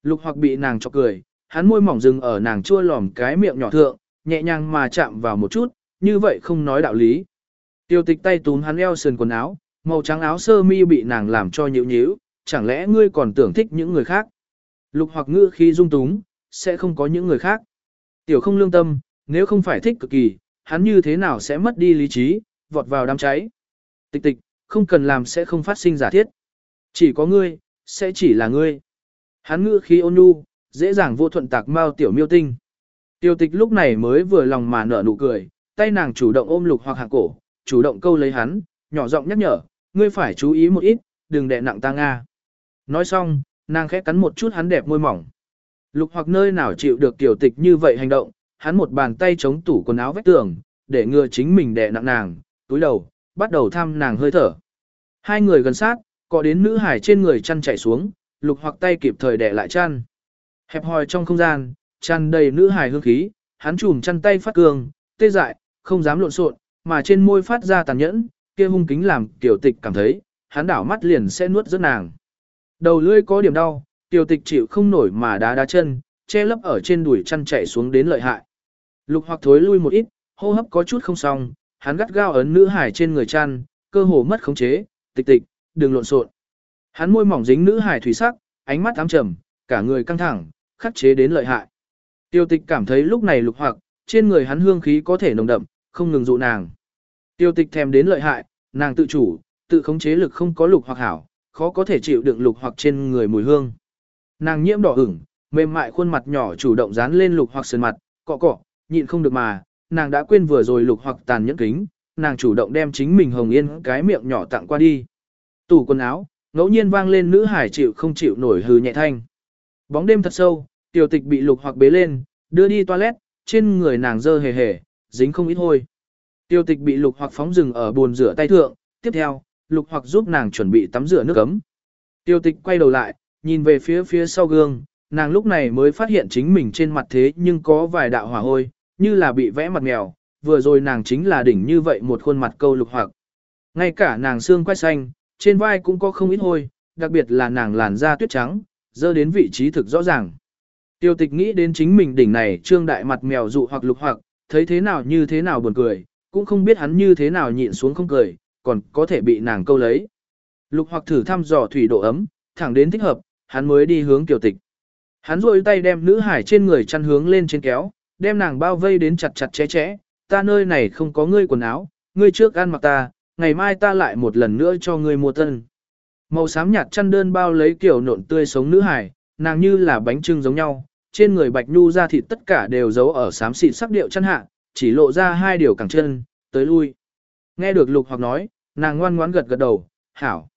[SPEAKER 1] Lục hoặc bị nàng chọc cười, hắn môi mỏng dừng ở nàng chua lòm cái miệng nhỏ thượng, nhẹ nhàng mà chạm vào một chút, như vậy không nói đạo lý. Tiêu tịch tay túm hắn eo sườn quần áo, màu trắng áo sơ mi bị nàng làm cho nhíu nhíu, chẳng lẽ ngươi còn tưởng thích những người khác? Lục hoặc ngữ khi dung túng, sẽ không có những người khác. Tiểu không lương tâm, nếu không phải thích cực kỳ, hắn như thế nào sẽ mất đi lý trí, vọt vào đám cháy. Tịch tịch, không cần làm sẽ không phát sinh giả thiết. Chỉ có ngươi, sẽ chỉ là ngươi. Hắn ngữ khí ôn nhu, dễ dàng vô thuận tạc mau tiểu miêu tinh. Tiêu tịch lúc này mới vừa lòng mà nở nụ cười, tay nàng chủ động ôm lục hoặc hạ cổ, chủ động câu lấy hắn, nhỏ giọng nhắc nhở, ngươi phải chú ý một ít, đừng đè nặng ta Nga. Nói xong, nàng khẽ cắn một chút hắn đẹp môi mỏng. Lục hoặc nơi nào chịu được tiểu tịch như vậy hành động, hắn một bàn tay chống tủ quần áo vách tường, để ngừa chính mình đè nặng nàng, túi đầu, bắt đầu thăm nàng hơi thở. Hai người gần sát, có đến nữ hải trên người chăn chạy xuống, lục hoặc tay kịp thời đè lại chăn. Hẹp hòi trong không gian, chăn đầy nữ hải hương khí, hắn chùm chăn tay phát cường, tê dại, không dám lộn xộn, mà trên môi phát ra tàn nhẫn, kia hung kính làm tiểu tịch cảm thấy, hắn đảo mắt liền sẽ nuốt rất nàng. Đầu lưỡi có điểm đau, tiểu tịch chịu không nổi mà đá đá chân, che lấp ở trên đùi chăn chạy xuống đến lợi hại. Lục hoặc thối lui một ít, hô hấp có chút không xong, hắn gắt gao ấn nữ hải trên người chăn, cơ hồ mất khống chế, tịch tịch, đừng lộn xộn. Hắn môi mỏng dính nữ hải thủy sắc, ánh mắt ám trầm, cả người căng thẳng, khắc chế đến lợi hại. Tiêu tịch cảm thấy lúc này lục hoặc, trên người hắn hương khí có thể nồng đậm, không ngừng dụ nàng. Tiêu tịch thèm đến lợi hại, nàng tự chủ, tự khống chế lực không có lục hoặc hảo, khó có thể chịu đựng lục hoặc trên người mùi hương. Nàng nhiễm đỏ ửng, mềm mại khuôn mặt nhỏ chủ động dán lên lục hoặc sườn mặt, cọ cọ, nhịn không được mà, nàng đã quên vừa rồi lục hoặc tàn nhẫn kính, nàng chủ động đem chính mình hồng yên cái miệng nhỏ tặng qua đi. Tủ quần áo, ngẫu nhiên vang lên nữ hải chịu không chịu nổi hừ nhẹ thanh. Bóng đêm thật sâu, tiểu tịch bị lục hoặc bế lên, đưa đi toilet, trên người nàng dơ hề hề, dính không ít hôi. Tiêu tịch bị lục hoặc phóng rừng ở bồn rửa tay thượng, tiếp theo, lục hoặc giúp nàng chuẩn bị tắm rửa nước ấm. Tiêu tịch quay đầu lại, nhìn về phía phía sau gương, nàng lúc này mới phát hiện chính mình trên mặt thế nhưng có vài đạo hỏa hôi, như là bị vẽ mặt mèo, vừa rồi nàng chính là đỉnh như vậy một khuôn mặt câu lục hoặc. Ngay cả nàng xương quay xanh, trên vai cũng có không ít hôi, đặc biệt là nàng làn da tuyết trắng, dơ đến vị trí thực rõ ràng. Tiêu tịch nghĩ đến chính mình đỉnh này trương đại mặt mèo dụ hoặc lục hoặc, thấy thế nào như thế nào buồn cười, cũng không biết hắn như thế nào nhịn xuống không cười, còn có thể bị nàng câu lấy. Lục hoặc thử thăm dò thủy độ ấm, thẳng đến thích hợp, hắn mới đi hướng tiểu tịch. Hắn rôi tay đem nữ hải trên người chăn hướng lên trên kéo, đem nàng bao vây đến chặt chặt chẽ chẽ, ta nơi này không có ngươi quần áo, ngươi trước ăn mặc ta, ngày mai ta lại một lần nữa cho ngươi mua thân. Màu xám nhạt chăn đơn bao lấy kiểu nộn tươi sống nữ hải, nàng như là bánh trưng giống nhau, trên người bạch nhu ra thịt tất cả đều giấu ở xám xịt sắc điệu chăn hạ, chỉ lộ ra hai điều cẳng chân, tới lui. Nghe được lục hoặc nói, nàng ngoan ngoãn gật gật đầu, hảo.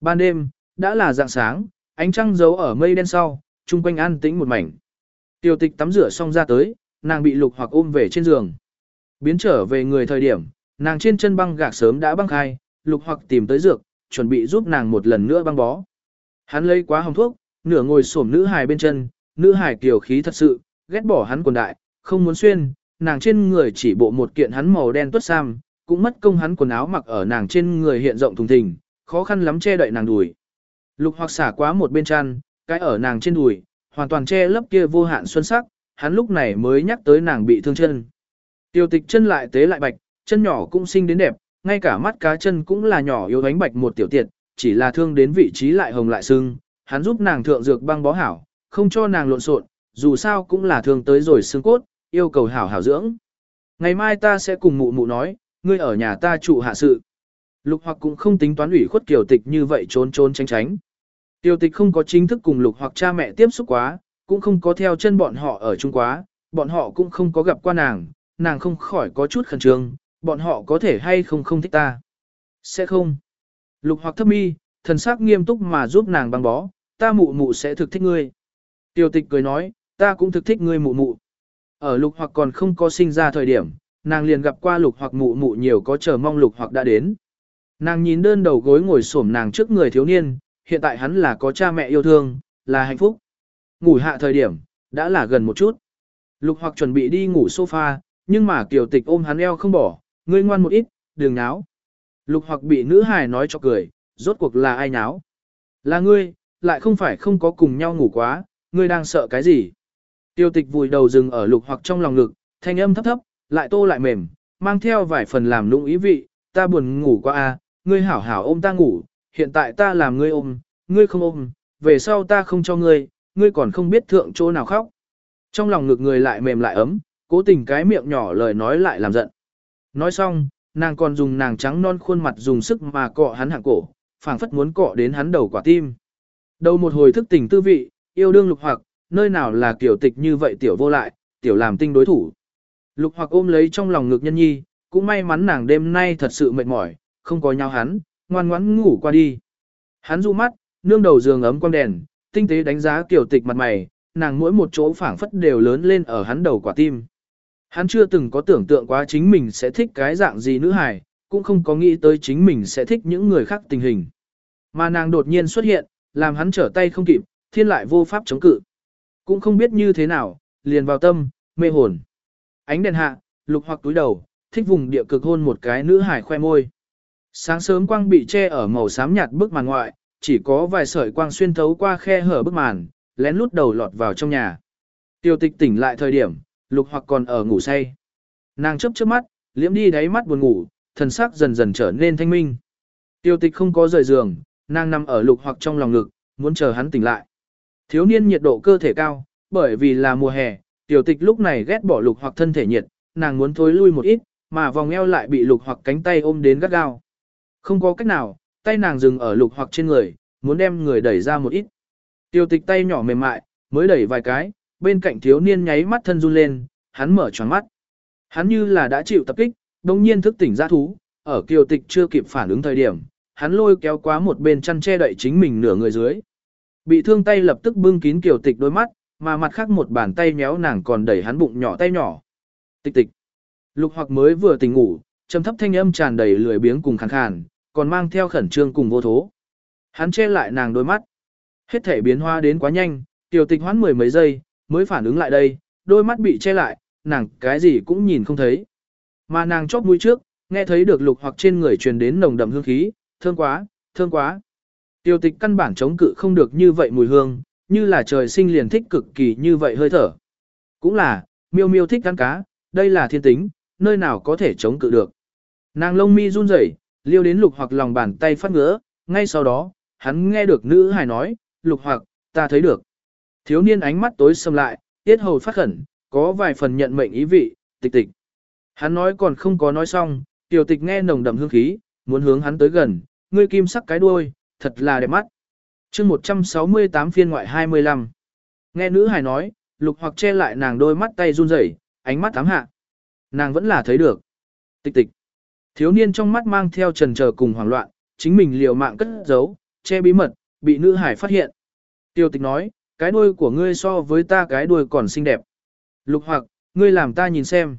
[SPEAKER 1] Ban đêm, đã là dạng sáng, ánh trăng giấu ở mây đen sau, chung quanh an tĩnh một mảnh. Tiêu tịch tắm rửa xong ra tới, nàng bị lục hoặc ôm về trên giường. Biến trở về người thời điểm, nàng trên chân băng gạc sớm đã băng khai, lục hoặc tìm tới dược, chuẩn bị giúp nàng một lần nữa băng bó. Hắn lấy quá hồng thuốc, nửa ngồi xổm nữ hài bên chân, nữ hài kiều khí thật sự, ghét bỏ hắn quần đại, không muốn xuyên, nàng trên người chỉ bộ một kiện hắn màu đen tuất sam, cũng mất công hắn quần áo mặc ở nàng trên người hiện rộng thùng thình, khó khăn lắm che đậy nàng đùi. Lục hoặc xả quá một bên chăn, cái ở nàng trên đùi, hoàn toàn che lấp kia vô hạn xuân sắc, hắn lúc này mới nhắc tới nàng bị thương chân. Tiêu tịch chân lại tế lại bạch, chân nhỏ cũng xinh đến đẹp, ngay cả mắt cá chân cũng là nhỏ yếu ánh bạch một tiểu tiệt, chỉ là thương đến vị trí lại hồng lại sưng, hắn giúp nàng thượng dược băng bó hảo, không cho nàng lộn xộn, dù sao cũng là thương tới rồi xương cốt, yêu cầu hảo hảo dưỡng. Ngày mai ta sẽ cùng mụ mụ nói, ngươi ở nhà ta trụ hạ sự. Lục hoặc cũng không tính toán ủy khuất kiểu tịch như vậy trốn trốn tránh tránh. Tiểu tịch không có chính thức cùng lục hoặc cha mẹ tiếp xúc quá, cũng không có theo chân bọn họ ở chung quá, bọn họ cũng không có gặp qua nàng, nàng không khỏi có chút khẩn trương, bọn họ có thể hay không không thích ta. Sẽ không. Lục hoặc thấp mi, thần sắc nghiêm túc mà giúp nàng băng bó, ta mụ mụ sẽ thực thích ngươi. Tiểu tịch cười nói, ta cũng thực thích ngươi mụ mụ. Ở lục hoặc còn không có sinh ra thời điểm, nàng liền gặp qua lục hoặc mụ mụ nhiều có chờ mong lục hoặc đã đến. Nàng nhìn đơn đầu gối ngồi xổm nàng trước người thiếu niên, hiện tại hắn là có cha mẹ yêu thương, là hạnh phúc. Ngủ hạ thời điểm, đã là gần một chút. Lục hoặc chuẩn bị đi ngủ sofa, nhưng mà kiều tịch ôm hắn eo không bỏ, ngươi ngoan một ít, đừng náo. Lục hoặc bị nữ hài nói cho cười, rốt cuộc là ai náo. Là ngươi, lại không phải không có cùng nhau ngủ quá, ngươi đang sợ cái gì. Tiêu tịch vùi đầu rừng ở lục hoặc trong lòng ngực, thanh âm thấp thấp, lại tô lại mềm, mang theo vài phần làm lung ý vị, ta buồn ngủ quá a, à, ngươi hảo hảo ôm ta ngủ, hiện tại ta làm ngươi ôm, ngươi không ôm, về sau ta không cho ngươi, ngươi còn không biết thượng chỗ nào khóc. Trong lòng ngực người lại mềm lại ấm, cố tình cái miệng nhỏ lời nói lại làm giận. Nói xong, nàng còn dùng nàng trắng non khuôn mặt dùng sức mà cọ hắn hạng cổ, phảng phất muốn cọ đến hắn đầu quả tim. Đầu một hồi thức tỉnh tư vị, yêu đương lục hoặc, nơi nào là kiểu tịch như vậy tiểu vô lại, tiểu làm tinh đối thủ. Lục hoặc ôm lấy trong lòng ngực nhân nhi, cũng may mắn nàng đêm nay thật sự mệt mỏi, không có nhau hắn, ngoan ngoãn ngủ qua đi. Hắn du mắt, nương đầu giường ấm quang đèn, tinh tế đánh giá kiểu tịch mặt mày, nàng mỗi một chỗ phảng phất đều lớn lên ở hắn đầu quả tim. Hắn chưa từng có tưởng tượng quá chính mình sẽ thích cái dạng gì nữ hài, cũng không có nghĩ tới chính mình sẽ thích những người khác tình hình. Mà nàng đột nhiên xuất hiện, làm hắn trở tay không kịp, thiên lại vô pháp chống cự. Cũng không biết như thế nào, liền vào tâm, mê hồn. Ánh đèn hạ, lục hoặc túi đầu, thích vùng địa cực hôn một cái nữ hải khoe môi. Sáng sớm quang bị che ở màu xám nhạt bức màn ngoại, chỉ có vài sợi quang xuyên thấu qua khe hở bức màn, lén lút đầu lọt vào trong nhà. Tiêu tịch tỉnh lại thời điểm, lục hoặc còn ở ngủ say. Nàng chớp chớp mắt, liễm đi đáy mắt buồn ngủ, thần sắc dần dần trở nên thanh minh. Tiêu tịch không có rời giường, nàng nằm ở lục hoặc trong lòng ngực, muốn chờ hắn tỉnh lại. Thiếu niên nhiệt độ cơ thể cao, bởi vì là mùa hè, tiểu tịch lúc này ghét bỏ lục hoặc thân thể nhiệt, nàng muốn thối lui một ít, mà vòng eo lại bị lục hoặc cánh tay ôm đến gắt gao. Không có cách nào, tay nàng dừng ở lục hoặc trên người, muốn đem người đẩy ra một ít. Tiêu tịch tay nhỏ mềm mại, mới đẩy vài cái, bên cạnh thiếu niên nháy mắt thân run lên, hắn mở tròn mắt. Hắn như là đã chịu tập kích, đồng nhiên thức tỉnh ra thú, ở kiều tịch chưa kịp phản ứng thời điểm, hắn lôi kéo quá một bên chăn che đậy chính mình nửa người dưới. Bị thương tay lập tức bưng kín kiều tịch đôi mắt, mà mặt khác một bàn tay méo nàng còn đẩy hắn bụng nhỏ tay nhỏ. Tịch tịch. Lục hoặc mới vừa tỉnh ngủ, trầm thấp thanh âm tràn đầy lười biếng cùng khàn khàn, còn mang theo khẩn trương cùng vô thố. Hắn che lại nàng đôi mắt. Hết thể biến hoa đến quá nhanh, tiểu tịch hoãn mười mấy giây, mới phản ứng lại đây, đôi mắt bị che lại, nàng cái gì cũng nhìn không thấy. Mà nàng chóp mũi trước, nghe thấy được lục hoặc trên người truyền đến nồng đậm hương khí, thơm quá, thơm quá. Tiêu tịch căn bản chống cự không được như vậy mùi hương, như là trời sinh liền thích cực kỳ như vậy hơi thở. Cũng là, miêu miêu thích ăn cá, đây là thiên tính, nơi nào có thể chống cự được. Nàng lông mi run rẩy, liêu đến lục hoặc lòng bàn tay phát ngứa, ngay sau đó, hắn nghe được nữ hài nói, lục hoặc, ta thấy được. Thiếu niên ánh mắt tối sầm lại, tiết hầu phát khẩn, có vài phần nhận mệnh ý vị, tịch tịch. Hắn nói còn không có nói xong, tiểu tịch nghe nồng đậm hương khí, muốn hướng hắn tới gần, ngươi kim sắc cái đuôi, thật là đẹp mắt. chương 168 phiên ngoại 25. Nghe nữ hài nói, lục hoặc che lại nàng đôi mắt tay run rẩy, ánh mắt thám hạ. Nàng vẫn là thấy được. Tịch tịch. Thiếu niên trong mắt mang theo trần chờ cùng hoảng loạn, chính mình liều mạng cất giấu, che bí mật, bị nữ hải phát hiện. Tiêu tịch nói, cái đuôi của ngươi so với ta cái đuôi còn xinh đẹp. Lục hoặc, ngươi làm ta nhìn xem.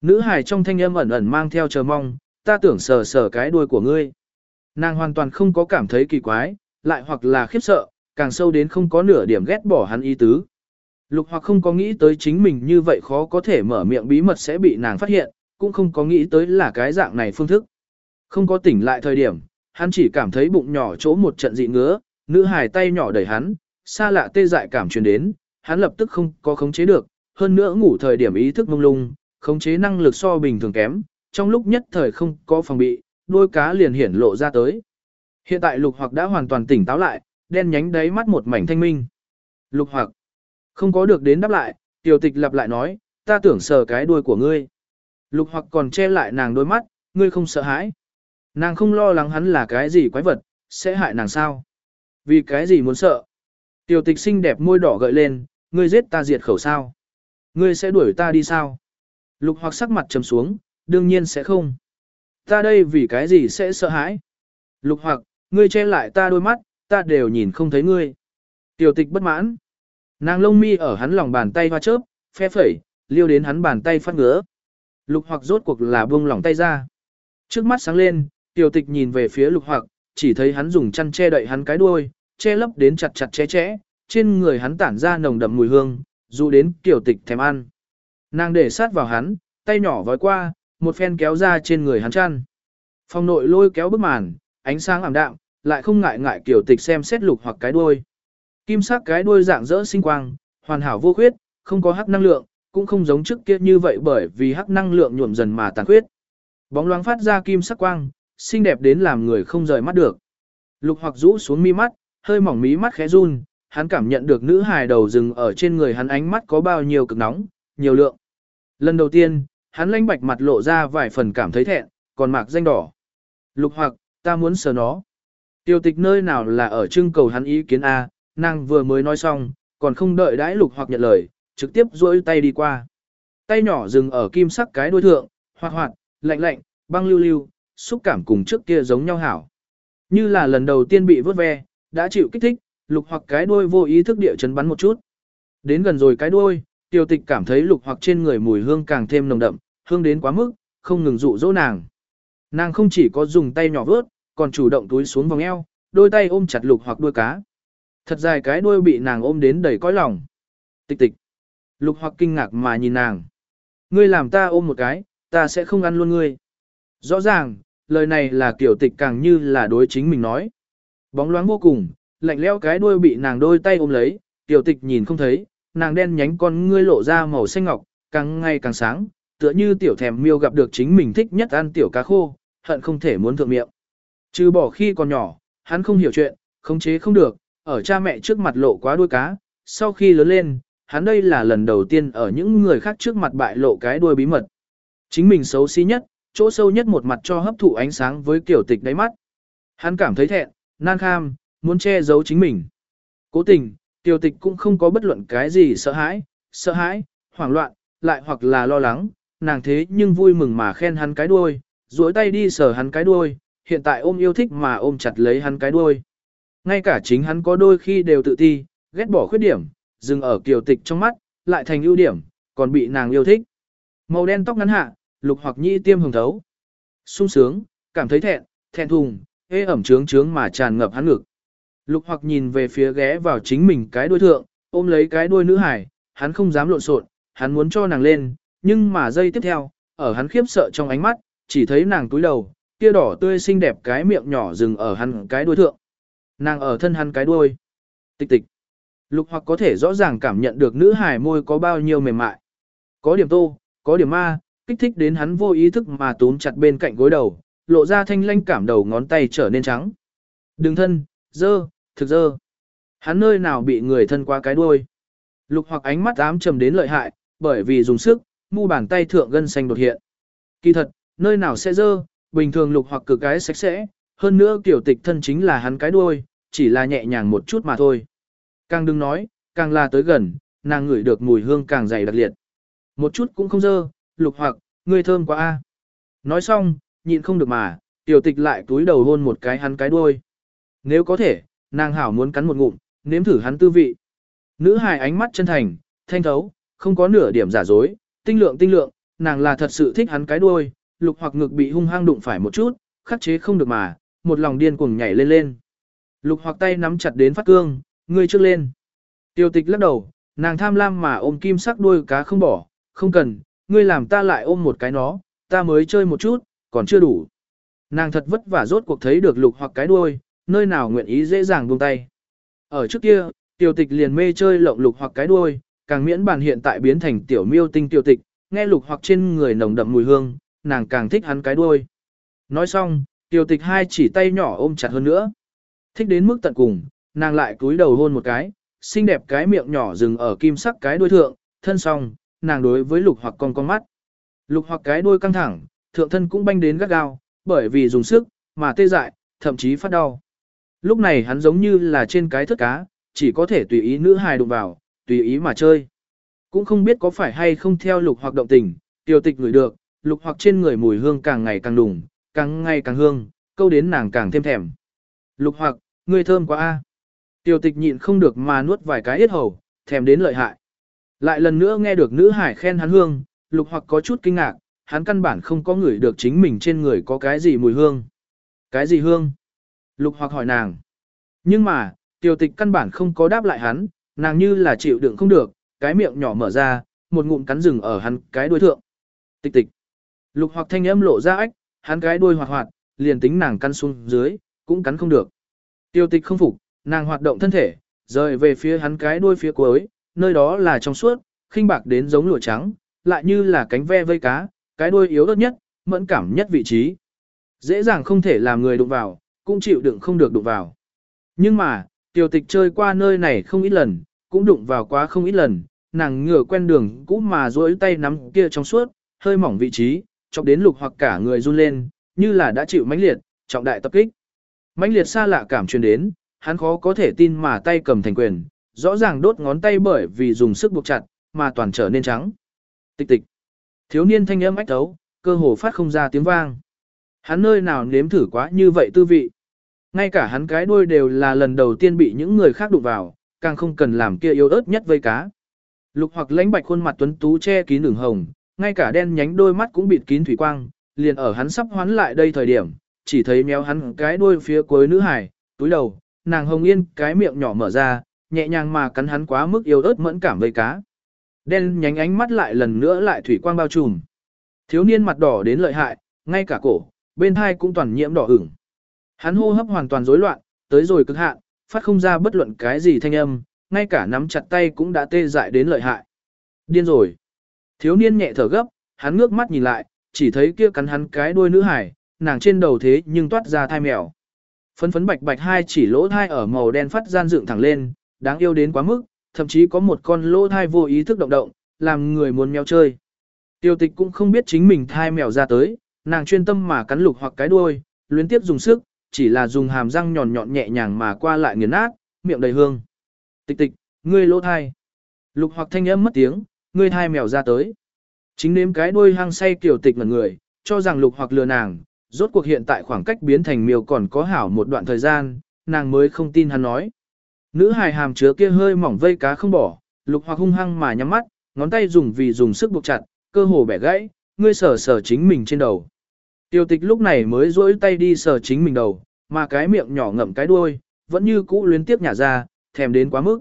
[SPEAKER 1] Nữ hải trong thanh âm ẩn ẩn mang theo chờ mong, ta tưởng sờ sờ cái đuôi của ngươi. Nàng hoàn toàn không có cảm thấy kỳ quái, lại hoặc là khiếp sợ, càng sâu đến không có nửa điểm ghét bỏ hắn ý tứ. Lục hoặc không có nghĩ tới chính mình như vậy khó có thể mở miệng bí mật sẽ bị nàng phát hiện, cũng không có nghĩ tới là cái dạng này phương thức. Không có tỉnh lại thời điểm, hắn chỉ cảm thấy bụng nhỏ chỗ một trận dị ngứa, nữ hài tay nhỏ đẩy hắn, xa lạ tê dại cảm truyền đến, hắn lập tức không có khống chế được, hơn nữa ngủ thời điểm ý thức mông lung, khống chế năng lực so bình thường kém, trong lúc nhất thời không có phòng bị, đôi cá liền hiển lộ ra tới. Hiện tại lục hoặc đã hoàn toàn tỉnh táo lại, đen nhánh đáy mắt một mảnh thanh minh. Lục hoặc, không có được đến đáp lại, tiểu tịch lặp lại nói, ta tưởng sờ cái đuôi của ngươi. Lục hoặc còn che lại nàng đôi mắt, ngươi không sợ hãi. Nàng không lo lắng hắn là cái gì quái vật, sẽ hại nàng sao. Vì cái gì muốn sợ. Tiểu tịch xinh đẹp môi đỏ gợi lên, ngươi giết ta diệt khẩu sao. Ngươi sẽ đuổi ta đi sao. Lục hoặc sắc mặt trầm xuống, đương nhiên sẽ không. Ta đây vì cái gì sẽ sợ hãi. Lục hoặc, ngươi che lại ta đôi mắt, ta đều nhìn không thấy ngươi. Tiểu tịch bất mãn. Nàng lông mi ở hắn lòng bàn tay hoa chớp, phe phẩy, liêu đến hắn bàn tay phát ngứa. Lục hoặc rốt cuộc là buông lỏng tay ra. Trước mắt sáng lên, tiểu tịch nhìn về phía lục hoặc, chỉ thấy hắn dùng chăn che đậy hắn cái đuôi, che lấp đến chặt chặt chẽ chẽ, trên người hắn tản ra nồng đậm mùi hương, dù đến tiểu tịch thèm ăn. Nàng để sát vào hắn, tay nhỏ vói qua, một phen kéo ra trên người hắn chăn. Phòng nội lôi kéo bức màn, ánh sáng ảm đạm, lại không ngại ngại kiểu tịch xem xét lục hoặc cái đuôi. Kim sắc cái đuôi dạng dỡ sinh quang, hoàn hảo vô khuyết, không có hắc năng lượng, cũng không giống trước kia như vậy bởi vì hắc năng lượng nhuộm dần mà tàn khuyết. Bóng loáng phát ra kim sắc quang, xinh đẹp đến làm người không rời mắt được. Lục hoặc rũ xuống mi mắt, hơi mỏng mí mắt khẽ run, hắn cảm nhận được nữ hài đầu rừng ở trên người hắn ánh mắt có bao nhiêu cực nóng, nhiều lượng. Lần đầu tiên, hắn lanh bạch mặt lộ ra vài phần cảm thấy thẹn, còn mạc danh đỏ. Lục hoặc, ta muốn sờ nó. Tiêu tịch nơi nào là ở trưng cầu hắn ý kiến A, nàng vừa mới nói xong, còn không đợi đãi lục hoặc nhận lời, trực tiếp duỗi tay đi qua. Tay nhỏ dừng ở kim sắc cái đuôi thượng, hoạt hoạt, lạnh lạnh, băng lưu lưu, xúc cảm cùng trước kia giống nhau hảo. Như là lần đầu tiên bị vớt ve, đã chịu kích thích, lục hoặc cái đuôi vô ý thức địa chấn bắn một chút. Đến gần rồi cái đuôi, tiêu tịch cảm thấy lục hoặc trên người mùi hương càng thêm nồng đậm, hương đến quá mức, không ngừng dụ dỗ nàng. Nàng không chỉ có dùng tay nhỏ vớt, còn chủ động túi xuống vòng eo, đôi tay ôm chặt lục hoặc đuôi cá. Thật dài cái đuôi bị nàng ôm đến đầy cõi lòng. Tịch tịch. Lục hoặc kinh ngạc mà nhìn nàng. Ngươi làm ta ôm một cái, ta sẽ không ăn luôn ngươi. Rõ ràng, lời này là kiểu tịch càng như là đối chính mình nói. Bóng loáng vô cùng, lạnh leo cái đuôi bị nàng đôi tay ôm lấy, tiểu tịch nhìn không thấy, nàng đen nhánh con ngươi lộ ra màu xanh ngọc, càng ngày càng sáng, tựa như tiểu thèm miêu gặp được chính mình thích nhất ăn tiểu cá khô, hận không thể muốn thượng miệng. Trừ bỏ khi còn nhỏ, hắn không hiểu chuyện, khống chế không được, ở cha mẹ trước mặt lộ quá đuôi cá, sau khi lớn lên, hắn đây là lần đầu tiên ở những người khác trước mặt bại lộ cái đuôi bí mật. Chính mình xấu xí nhất, chỗ sâu nhất một mặt cho hấp thụ ánh sáng với kiểu tịch đáy mắt. Hắn cảm thấy thẹn, nan kham, muốn che giấu chính mình. Cố tình, tiểu tịch cũng không có bất luận cái gì sợ hãi, sợ hãi, hoảng loạn, lại hoặc là lo lắng, nàng thế nhưng vui mừng mà khen hắn cái đuôi, duỗi tay đi sờ hắn cái đuôi, hiện tại ôm yêu thích mà ôm chặt lấy hắn cái đuôi. Ngay cả chính hắn có đôi khi đều tự ti, ghét bỏ khuyết điểm, dừng ở kiều tịch trong mắt, lại thành ưu điểm, còn bị nàng yêu thích. Màu đen tóc ngắn hạ, lục hoặc nhi tiêm hồng thấu. sung sướng, cảm thấy thẹn, thẹn thùng, ê ẩm trướng trướng mà tràn ngập hắn ngực. Lục hoặc nhìn về phía ghé vào chính mình cái đuôi thượng, ôm lấy cái đuôi nữ hải, hắn không dám lộn xộn, hắn muốn cho nàng lên, nhưng mà giây tiếp theo, ở hắn khiếp sợ trong ánh mắt, chỉ thấy nàng túi đầu, kia đỏ tươi xinh đẹp cái miệng nhỏ dừng ở hắn cái đuôi thượng. Nàng ở thân hắn cái đuôi. Tịch tịch. Lục hoặc có thể rõ ràng cảm nhận được nữ hài môi có bao nhiêu mềm mại. Có điểm tô, có điểm ma, kích thích đến hắn vô ý thức mà túm chặt bên cạnh gối đầu, lộ ra thanh lanh cảm đầu ngón tay trở nên trắng. Đừng thân, dơ, thực dơ. Hắn nơi nào bị người thân qua cái đuôi. Lục hoặc ánh mắt ám trầm đến lợi hại, bởi vì dùng sức, mu bàn tay thượng gân xanh đột hiện. Kỳ thật, nơi nào sẽ dơ, bình thường lục hoặc cực cái sạch sẽ, hơn nữa kiểu tịch thân chính là hắn cái đuôi, chỉ là nhẹ nhàng một chút mà thôi. Càng đừng nói, càng là tới gần, nàng ngửi được mùi hương càng dày đặc liệt. Một chút cũng không dơ, lục hoặc, ngươi thơm quá a. Nói xong, nhịn không được mà, tiểu tịch lại túi đầu hôn một cái hắn cái đuôi. Nếu có thể, nàng hảo muốn cắn một ngụm, nếm thử hắn tư vị. Nữ hài ánh mắt chân thành, thanh thấu, không có nửa điểm giả dối, tinh lượng tinh lượng, nàng là thật sự thích hắn cái đuôi, lục hoặc ngực bị hung hăng đụng phải một chút, khắc chế không được mà, một lòng điên cuồng nhảy lên lên. Lục hoặc tay nắm chặt đến phát cương, ngươi trước lên. Tiêu tịch lắc đầu, nàng tham lam mà ôm kim sắc đuôi cá không bỏ, không cần, ngươi làm ta lại ôm một cái nó, ta mới chơi một chút, còn chưa đủ. Nàng thật vất vả rốt cuộc thấy được lục hoặc cái đuôi, nơi nào nguyện ý dễ dàng buông tay. Ở trước kia, tiểu tịch liền mê chơi lộng lục hoặc cái đuôi, càng miễn bàn hiện tại biến thành tiểu miêu tinh tiểu tịch, nghe lục hoặc trên người nồng đậm mùi hương, nàng càng thích hắn cái đuôi. Nói xong, tiểu tịch hai chỉ tay nhỏ ôm chặt hơn nữa. Thích đến mức tận cùng, nàng lại cúi đầu hôn một cái, xinh đẹp cái miệng nhỏ dừng ở kim sắc cái đuôi thượng, thân song, nàng đối với lục hoặc con con mắt. Lục hoặc cái đuôi căng thẳng, thượng thân cũng banh đến gắt gao, bởi vì dùng sức, mà tê dại, thậm chí phát đau. Lúc này hắn giống như là trên cái thất cá, chỉ có thể tùy ý nữ hài đụng vào, tùy ý mà chơi. Cũng không biết có phải hay không theo lục hoặc động tình, tiêu tịch người được, lục hoặc trên người mùi hương càng ngày càng đùng, càng ngày càng hương, câu đến nàng càng thêm thèm. Lục hoặc, người thơm quá a. Tiêu tịch nhịn không được mà nuốt vài cái yết hầu, thèm đến lợi hại. Lại lần nữa nghe được nữ hải khen hắn hương, lục hoặc có chút kinh ngạc, hắn căn bản không có ngửi được chính mình trên người có cái gì mùi hương. Cái gì hương? Lục hoặc hỏi nàng. Nhưng mà, tiểu tịch căn bản không có đáp lại hắn, nàng như là chịu đựng không được, cái miệng nhỏ mở ra, một ngụm cắn rừng ở hắn cái đuôi thượng. Tịch tịch. Lục hoặc thanh âm lộ ra ách, hắn cái đuôi hoạt hoạt, liền tính nàng cắn xuống dưới, cũng cắn không được. Tiêu tịch không phục, nàng hoạt động thân thể, rời về phía hắn cái đuôi phía cuối, nơi đó là trong suốt, khinh bạc đến giống lụa trắng, lại như là cánh ve vây cá, cái đuôi yếu ớt nhất, mẫn cảm nhất vị trí. Dễ dàng không thể làm người đụng vào, cũng chịu đựng không được đụng vào. Nhưng mà, tiểu tịch chơi qua nơi này không ít lần, cũng đụng vào quá không ít lần, nàng ngửa quen đường cũ mà duỗi tay nắm kia trong suốt, hơi mỏng vị trí, chọc đến lục hoặc cả người run lên, như là đã chịu mãnh liệt, trọng đại tập kích. Mãnh liệt xa lạ cảm truyền đến, hắn khó có thể tin mà tay cầm thành quyền, rõ ràng đốt ngón tay bởi vì dùng sức buộc chặt, mà toàn trở nên trắng. Tịch tịch. Thiếu niên thanh âm ách thấu, cơ hồ phát không ra tiếng vang. Hắn nơi nào nếm thử quá như vậy tư vị. Ngay cả hắn cái đuôi đều là lần đầu tiên bị những người khác đụng vào, càng không cần làm kia yếu ớt nhất vây cá. Lục hoặc lãnh bạch khuôn mặt tuấn tú che kín đường hồng, ngay cả đen nhánh đôi mắt cũng bịt kín thủy quang, liền ở hắn sắp hoán lại đây thời điểm, chỉ thấy méo hắn cái đuôi phía cuối nữ hải, túi đầu, nàng hồng yên cái miệng nhỏ mở ra, nhẹ nhàng mà cắn hắn quá mức yêu ớt mẫn cảm vây cá. Đen nhánh ánh mắt lại lần nữa lại thủy quang bao trùm. Thiếu niên mặt đỏ đến lợi hại, ngay cả cổ, bên hai cũng toàn nhiễm đỏ ửng. Hắn hô hấp hoàn toàn rối loạn, tới rồi cực hạn, phát không ra bất luận cái gì thanh âm, ngay cả nắm chặt tay cũng đã tê dại đến lợi hại. Điên rồi. Thiếu niên nhẹ thở gấp, hắn ngước mắt nhìn lại, chỉ thấy kia cắn hắn cái đuôi nữ hải, nàng trên đầu thế nhưng toát ra thai mèo. Phấn phấn bạch bạch hai chỉ lỗ thai ở màu đen phát gian dựng thẳng lên, đáng yêu đến quá mức, thậm chí có một con lỗ thai vô ý thức động động, làm người muốn mèo chơi. Tiêu tịch cũng không biết chính mình thai mèo ra tới, nàng chuyên tâm mà cắn lục hoặc cái đuôi, luyến tiếp dùng sức, chỉ là dùng hàm răng nhọn nhọn nhẹ nhàng mà qua lại nghiền nát, miệng đầy hương. Tịch tịch, ngươi lỗ thai. Lục hoặc thanh âm mất tiếng, ngươi thai mèo ra tới. Chính nếm cái đuôi hăng say kiểu tịch ngẩn người, cho rằng lục hoặc lừa nàng, rốt cuộc hiện tại khoảng cách biến thành miêu còn có hảo một đoạn thời gian, nàng mới không tin hắn nói. Nữ hài hàm chứa kia hơi mỏng vây cá không bỏ, lục hoặc hung hăng mà nhắm mắt, ngón tay dùng vì dùng sức buộc chặt, cơ hồ bẻ gãy, ngươi sờ sờ chính mình trên đầu. Tiêu tịch lúc này mới duỗi tay đi sờ chính mình đầu, mà cái miệng nhỏ ngậm cái đuôi, vẫn như cũ luyến tiếp nhả ra, thèm đến quá mức.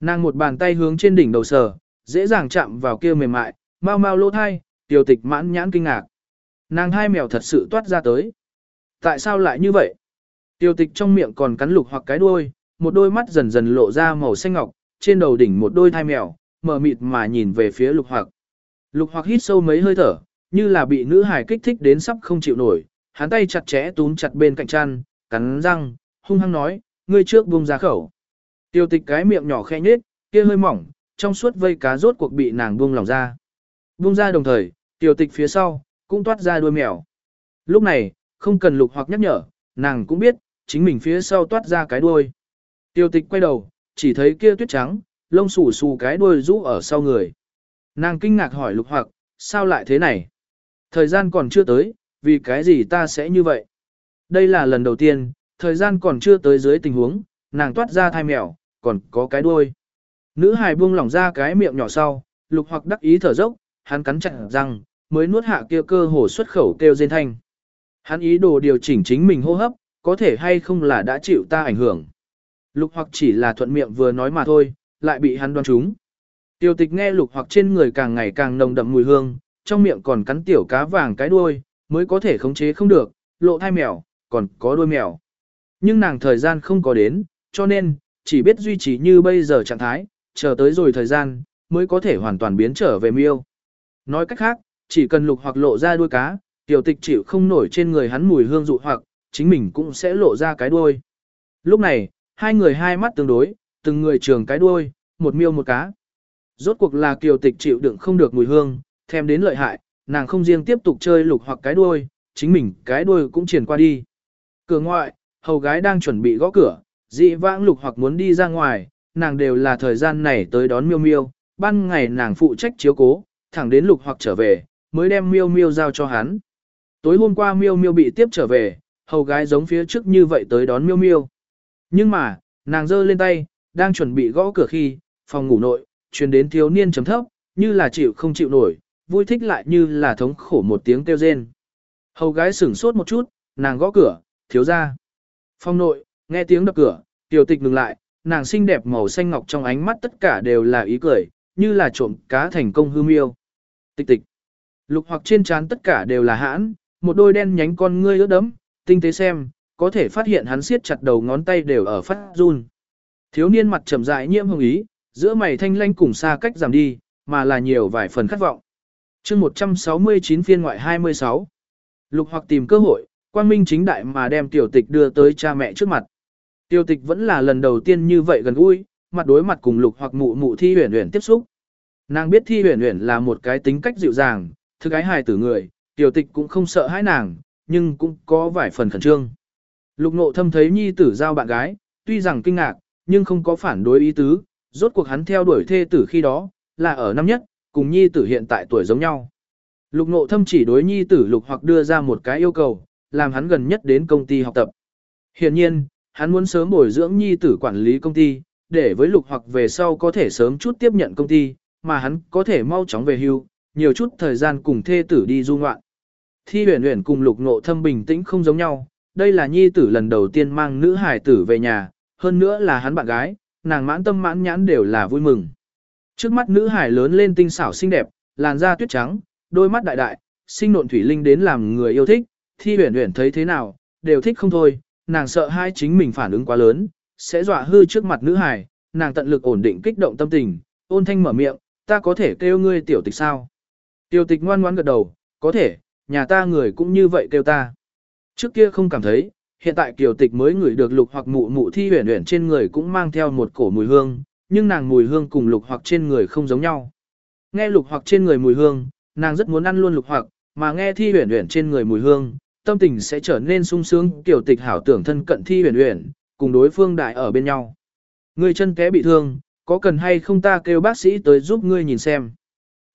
[SPEAKER 1] Nàng một bàn tay hướng trên đỉnh đầu sờ, dễ dàng chạm vào kia mềm mại, mau mau lỗ thai, tiêu tịch mãn nhãn kinh ngạc. Nàng hai mèo thật sự toát ra tới. Tại sao lại như vậy? Tiêu tịch trong miệng còn cắn lục hoặc cái đuôi, một đôi mắt dần dần lộ ra màu xanh ngọc, trên đầu đỉnh một đôi thai mèo, mở mịt mà nhìn về phía lục hoặc. Lục hoặc hít sâu mấy hơi thở, như là bị nữ hài kích thích đến sắp không chịu nổi, hắn tay chặt chẽ túm chặt bên cạnh chăn, cắn răng, hung hăng nói, ngươi trước buông ra khẩu. Tiêu tịch cái miệng nhỏ khẽ nhết, kia hơi mỏng, trong suốt vây cá rốt cuộc bị nàng buông lỏng ra. Buông ra đồng thời, tiêu tịch phía sau, cũng toát ra đuôi mèo. Lúc này, không cần lục hoặc nhắc nhở, nàng cũng biết, chính mình phía sau toát ra cái đuôi. Tiêu tịch quay đầu, chỉ thấy kia tuyết trắng, lông xù xù cái đuôi rũ ở sau người. Nàng kinh ngạc hỏi lục hoặc, sao lại thế này? Thời gian còn chưa tới, vì cái gì ta sẽ như vậy? Đây là lần đầu tiên, thời gian còn chưa tới dưới tình huống, nàng toát ra thai mèo, còn có cái đuôi. Nữ hài buông lỏng ra cái miệng nhỏ sau, lục hoặc đắc ý thở dốc, hắn cắn chặt răng, mới nuốt hạ kia cơ hồ xuất khẩu kêu rên thanh. Hắn ý đồ điều chỉnh chính mình hô hấp, có thể hay không là đã chịu ta ảnh hưởng. Lục hoặc chỉ là thuận miệng vừa nói mà thôi, lại bị hắn đoán trúng. Tiêu tịch nghe lục hoặc trên người càng ngày càng nồng đậm mùi hương, trong miệng còn cắn tiểu cá vàng cái đuôi, mới có thể khống chế không được, lộ thai mèo, còn có đuôi mèo. Nhưng nàng thời gian không có đến, cho nên, chỉ biết duy trì như bây giờ trạng thái, chờ tới rồi thời gian, mới có thể hoàn toàn biến trở về miêu. Nói cách khác, chỉ cần lục hoặc lộ ra đuôi cá, tiểu tịch chịu không nổi trên người hắn mùi hương dụ hoặc, chính mình cũng sẽ lộ ra cái đuôi. Lúc này, hai người hai mắt tương đối, từng người trường cái đuôi, một miêu một cá. Rốt cuộc là kiều tịch chịu đựng không được mùi hương, thèm đến lợi hại, nàng không riêng tiếp tục chơi lục hoặc cái đuôi, chính mình cái đuôi cũng triển qua đi. Cửa ngoại, hầu gái đang chuẩn bị gõ cửa, dị vãng lục hoặc muốn đi ra ngoài, nàng đều là thời gian này tới đón miêu miêu, ban ngày nàng phụ trách chiếu cố, thẳng đến lục hoặc trở về, mới đem miêu miêu giao cho hắn. Tối hôm qua miêu miêu bị tiếp trở về, hầu gái giống phía trước như vậy tới đón miêu miêu. Nhưng mà, nàng giơ lên tay, đang chuẩn bị gõ cửa khi, phòng ngủ nội, truyền đến thiếu niên chấm thấp, như là chịu không chịu nổi, vui thích lại như là thống khổ một tiếng kêu rên. Hầu gái sửng sốt một chút, nàng gõ cửa, thiếu ra. Phòng nội, nghe tiếng đập cửa, tiểu tịch ngừng lại, nàng xinh đẹp màu xanh ngọc trong ánh mắt tất cả đều là ý cười, như là trộm cá thành công hư miêu. Tịch tịch. Lục hoặc trên trán tất cả đều là hãn, một đôi đen nhánh con ngươi ướt đấm, tinh tế xem, có thể phát hiện hắn siết chặt đầu ngón tay đều ở phát run. Thiếu niên mặt trầm dại nhiễm hồng ý, giữa mày thanh lanh cùng xa cách giảm đi, mà là nhiều vài phần khát vọng. chương 169 phiên ngoại 26. Lục hoặc tìm cơ hội, quang minh chính đại mà đem tiểu tịch đưa tới cha mẹ trước mặt. Tiểu tịch vẫn là lần đầu tiên như vậy gần gũi, mặt đối mặt cùng lục hoặc mụ mụ thi huyền huyền tiếp xúc. Nàng biết thi huyền huyền là một cái tính cách dịu dàng, thư gái hài tử người, tiểu tịch cũng không sợ hãi nàng, nhưng cũng có vài phần khẩn trương. Lục nộ thâm thấy nhi tử giao bạn gái, tuy rằng kinh ngạc, nhưng không có phản đối ý tứ, rốt cuộc hắn theo đuổi thê tử khi đó, là ở năm nhất, cùng nhi tử hiện tại tuổi giống nhau. Lục nộ thâm chỉ đối nhi tử lục hoặc đưa ra một cái yêu cầu, làm hắn gần nhất đến công ty học tập. Hiện nhiên, hắn muốn sớm bồi dưỡng nhi tử quản lý công ty, để với lục hoặc về sau có thể sớm chút tiếp nhận công ty, mà hắn có thể mau chóng về hưu, nhiều chút thời gian cùng thê tử đi du ngoạn. Thi huyền huyền cùng lục ngộ thâm bình tĩnh không giống nhau, đây là nhi tử lần đầu tiên mang nữ hải tử về nhà, hơn nữa là hắn bạn gái, nàng mãn tâm mãn nhãn đều là vui mừng. Trước mắt nữ hải lớn lên tinh xảo xinh đẹp, làn da tuyết trắng, đôi mắt đại đại, sinh nộn thủy linh đến làm người yêu thích, thi huyền huyền thấy thế nào, đều thích không thôi, nàng sợ hai chính mình phản ứng quá lớn, sẽ dọa hư trước mặt nữ hải, nàng tận lực ổn định kích động tâm tình, ôn thanh mở miệng, ta có thể kêu ngươi tiểu tịch sao? Tiểu tịch ngoan ngoãn gật đầu, có thể, nhà ta người cũng như vậy kêu ta. Trước kia không cảm thấy, hiện tại kiều tịch mới ngửi được lục hoặc mụ mụ thi huyền huyền trên người cũng mang theo một cổ mùi hương, nhưng nàng mùi hương cùng lục hoặc trên người không giống nhau. Nghe lục hoặc trên người mùi hương, nàng rất muốn ăn luôn lục hoặc, mà nghe thi huyền huyền trên người mùi hương, tâm tình sẽ trở nên sung sướng, kiều tịch hảo tưởng thân cận thi huyền huyền, cùng đối phương đại ở bên nhau. Người chân té bị thương, có cần hay không ta kêu bác sĩ tới giúp ngươi nhìn xem.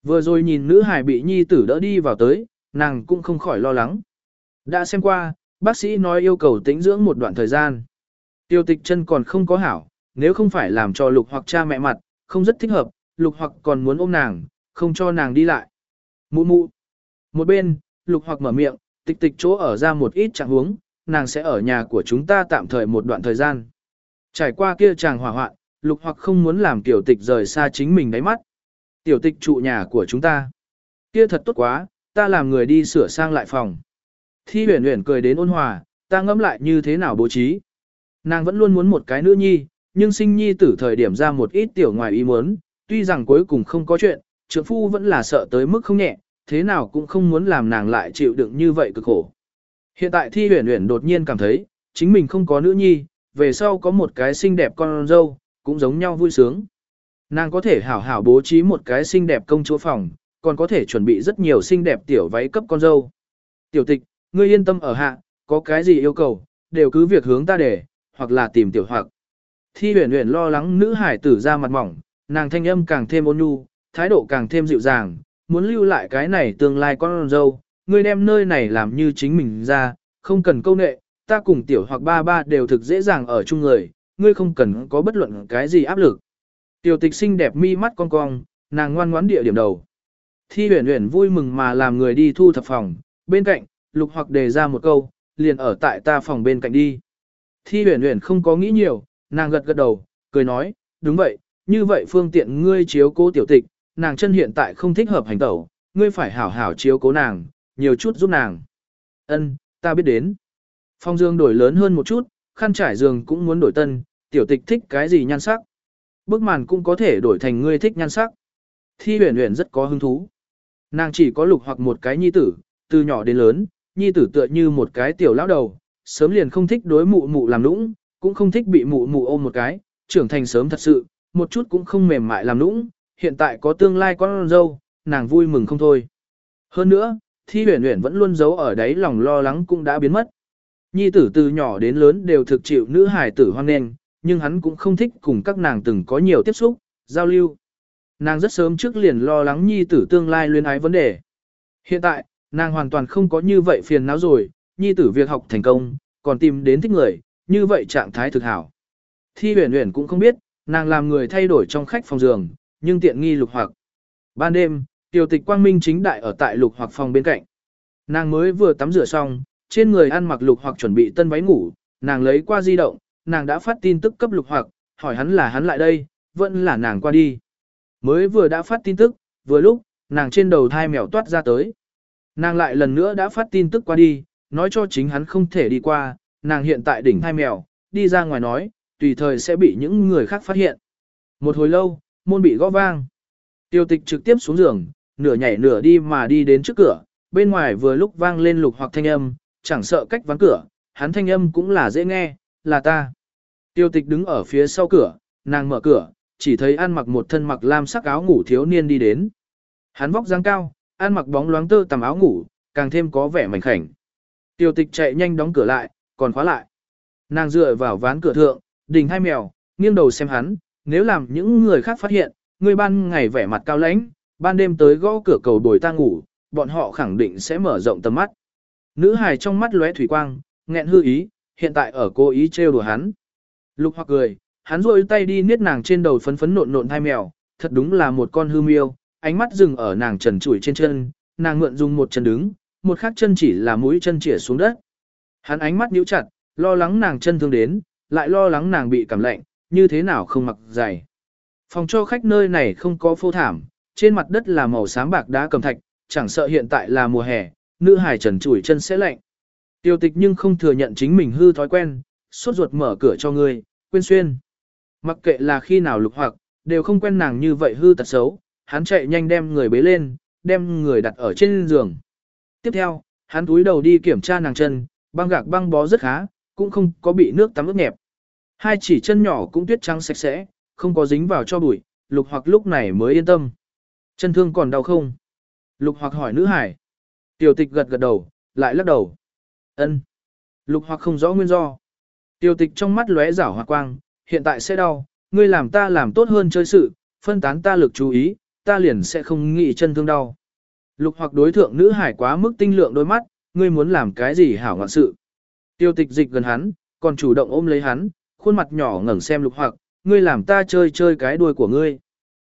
[SPEAKER 1] Vừa rồi nhìn nữ hải bị nhi tử đỡ đi vào tới, nàng cũng không khỏi lo lắng. Đã xem qua, bác sĩ nói yêu cầu tĩnh dưỡng một đoạn thời gian. Tiêu tịch chân còn không có hảo, nếu không phải làm cho lục hoặc cha mẹ mặt, không rất thích hợp, lục hoặc còn muốn ôm nàng, không cho nàng đi lại. Mụ mụ. Một bên, lục hoặc mở miệng, tịch tịch chỗ ở ra một ít trạng huống, nàng sẽ ở nhà của chúng ta tạm thời một đoạn thời gian. Trải qua kia chàng hỏa hoạn, lục hoặc không muốn làm tiểu tịch rời xa chính mình đáy mắt. Tiểu tịch trụ nhà của chúng ta. Kia thật tốt quá, ta làm người đi sửa sang lại phòng. Thi huyền huyền cười đến ôn hòa, ta ngẫm lại như thế nào bố trí. Nàng vẫn luôn muốn một cái nữ nhi, nhưng sinh nhi tử thời điểm ra một ít tiểu ngoài ý muốn, tuy rằng cuối cùng không có chuyện, trưởng phu vẫn là sợ tới mức không nhẹ, thế nào cũng không muốn làm nàng lại chịu đựng như vậy cực khổ. Hiện tại thi huyền huyền đột nhiên cảm thấy, chính mình không có nữ nhi, về sau có một cái xinh đẹp con dâu, cũng giống nhau vui sướng. Nàng có thể hảo hảo bố trí một cái xinh đẹp công chúa phòng, còn có thể chuẩn bị rất nhiều xinh đẹp tiểu váy cấp con dâu. Tiểu tịch, ngươi yên tâm ở hạ, có cái gì yêu cầu, đều cứ việc hướng ta để, hoặc là tìm tiểu hoặc. Thi huyền huyền lo lắng nữ hải tử ra mặt mỏng, nàng thanh âm càng thêm ôn nhu, thái độ càng thêm dịu dàng, muốn lưu lại cái này tương lai con dâu, ngươi đem nơi này làm như chính mình ra, không cần câu nệ, ta cùng tiểu hoặc ba ba đều thực dễ dàng ở chung người, ngươi không cần có bất luận cái gì áp lực. Tiểu tịch xinh đẹp mi mắt cong cong, nàng ngoan ngoãn địa điểm đầu. Thi huyền huyền vui mừng mà làm người đi thu thập phòng, bên cạnh, lục hoặc đề ra một câu, liền ở tại ta phòng bên cạnh đi. Thi huyền huyền không có nghĩ nhiều, nàng gật gật đầu, cười nói, đúng vậy, như vậy phương tiện ngươi chiếu cố tiểu tịch, nàng chân hiện tại không thích hợp hành tẩu, ngươi phải hảo hảo chiếu cố nàng, nhiều chút giúp nàng. Ân, ta biết đến. Phong dương đổi lớn hơn một chút, khăn trải giường cũng muốn đổi tân, tiểu tịch thích cái gì nhan sắc. Bức màn cũng có thể đổi thành ngươi thích nhan sắc. Thi huyền huyền rất có hứng thú. Nàng chỉ có lục hoặc một cái nhi tử, từ nhỏ đến lớn, nhi tử tựa như một cái tiểu lão đầu, sớm liền không thích đối mụ mụ làm nũng, cũng không thích bị mụ mụ ôm một cái, trưởng thành sớm thật sự, một chút cũng không mềm mại làm nũng, hiện tại có tương lai con dâu, nàng vui mừng không thôi. Hơn nữa, thi huyền huyền vẫn luôn giấu ở đấy lòng lo lắng cũng đã biến mất. Nhi tử từ nhỏ đến lớn đều thực chịu nữ hài tử hoan nghênh, nhưng hắn cũng không thích cùng các nàng từng có nhiều tiếp xúc, giao lưu. Nàng rất sớm trước liền lo lắng nhi tử tương lai luyến ái vấn đề. Hiện tại, nàng hoàn toàn không có như vậy phiền não rồi, nhi tử việc học thành công, còn tìm đến thích người, như vậy trạng thái thực hảo. Thi huyền huyền cũng không biết, nàng làm người thay đổi trong khách phòng giường, nhưng tiện nghi lục hoặc. Ban đêm, tiểu tịch quang minh chính đại ở tại lục hoặc phòng bên cạnh. Nàng mới vừa tắm rửa xong, trên người ăn mặc lục hoặc chuẩn bị tân váy ngủ, nàng lấy qua di động, nàng đã phát tin tức cấp lục hoặc, hỏi hắn là hắn lại đây, vẫn là nàng qua đi. Mới vừa đã phát tin tức, vừa lúc, nàng trên đầu thai mèo toát ra tới. Nàng lại lần nữa đã phát tin tức qua đi, nói cho chính hắn không thể đi qua, nàng hiện tại đỉnh thai mèo, đi ra ngoài nói, tùy thời sẽ bị những người khác phát hiện. Một hồi lâu, môn bị gõ vang. Tiêu tịch trực tiếp xuống giường, nửa nhảy nửa đi mà đi đến trước cửa, bên ngoài vừa lúc vang lên lục hoặc thanh âm, chẳng sợ cách ván cửa, hắn thanh âm cũng là dễ nghe, là ta. Tiêu tịch đứng ở phía sau cửa, nàng mở cửa, chỉ thấy ăn mặc một thân mặc lam sắc áo ngủ thiếu niên đi đến. Hắn vóc dáng cao, ăn mặc bóng loáng tơ tầm áo ngủ, càng thêm có vẻ mảnh khảnh. Tiêu tịch chạy nhanh đóng cửa lại, còn khóa lại. Nàng dựa vào ván cửa thượng, đình hai mèo, nghiêng đầu xem hắn, nếu làm những người khác phát hiện, người ban ngày vẻ mặt cao lãnh, ban đêm tới gõ cửa cầu bồi ta ngủ, bọn họ khẳng định sẽ mở rộng tầm mắt. Nữ hài trong mắt lóe thủy quang, nghẹn hư ý, hiện tại ở cố ý trêu đùa hắn. Lục hoặc cười, hắn rôi tay đi niết nàng trên đầu phấn phấn nộn nộn hai mèo, thật đúng là một con hư miêu, ánh mắt dừng ở nàng trần trụi trên chân, nàng mượn dùng một chân đứng, một khác chân chỉ là mũi chân chĩa xuống đất. Hắn ánh mắt nhíu chặt, lo lắng nàng chân thương đến, lại lo lắng nàng bị cảm lạnh, như thế nào không mặc giày. Phòng cho khách nơi này không có phô thảm, trên mặt đất là màu xám bạc đá cầm thạch, chẳng sợ hiện tại là mùa hè, nữ hải trần trụi chân sẽ lạnh. Tiêu tịch nhưng không thừa nhận chính mình hư thói quen, suốt ruột mở cửa cho người, quên xuyên. Mặc kệ là khi nào lục hoặc, đều không quen nàng như vậy hư tật xấu, hắn chạy nhanh đem người bế lên, đem người đặt ở trên giường. Tiếp theo, hắn túi đầu đi kiểm tra nàng chân, băng gạc băng bó rất khá, cũng không có bị nước tắm ướt nhẹp. Hai chỉ chân nhỏ cũng tuyết trắng sạch sẽ, không có dính vào cho bụi, lục hoặc lúc này mới yên tâm. Chân thương còn đau không? Lục hoặc hỏi nữ hải. Tiểu tịch gật gật đầu, lại lắc đầu. ân Lục hoặc không rõ nguyên do. Tiêu tịch trong mắt lóe rảo hoa quang, hiện tại sẽ đau, ngươi làm ta làm tốt hơn chơi sự, phân tán ta lực chú ý, ta liền sẽ không nghĩ chân thương đau. Lục hoặc đối thượng nữ hải quá mức tinh lượng đôi mắt, ngươi muốn làm cái gì hảo ngọn sự. Tiêu tịch dịch gần hắn, còn chủ động ôm lấy hắn, khuôn mặt nhỏ ngẩng xem lục hoặc, ngươi làm ta chơi chơi cái đuôi của ngươi.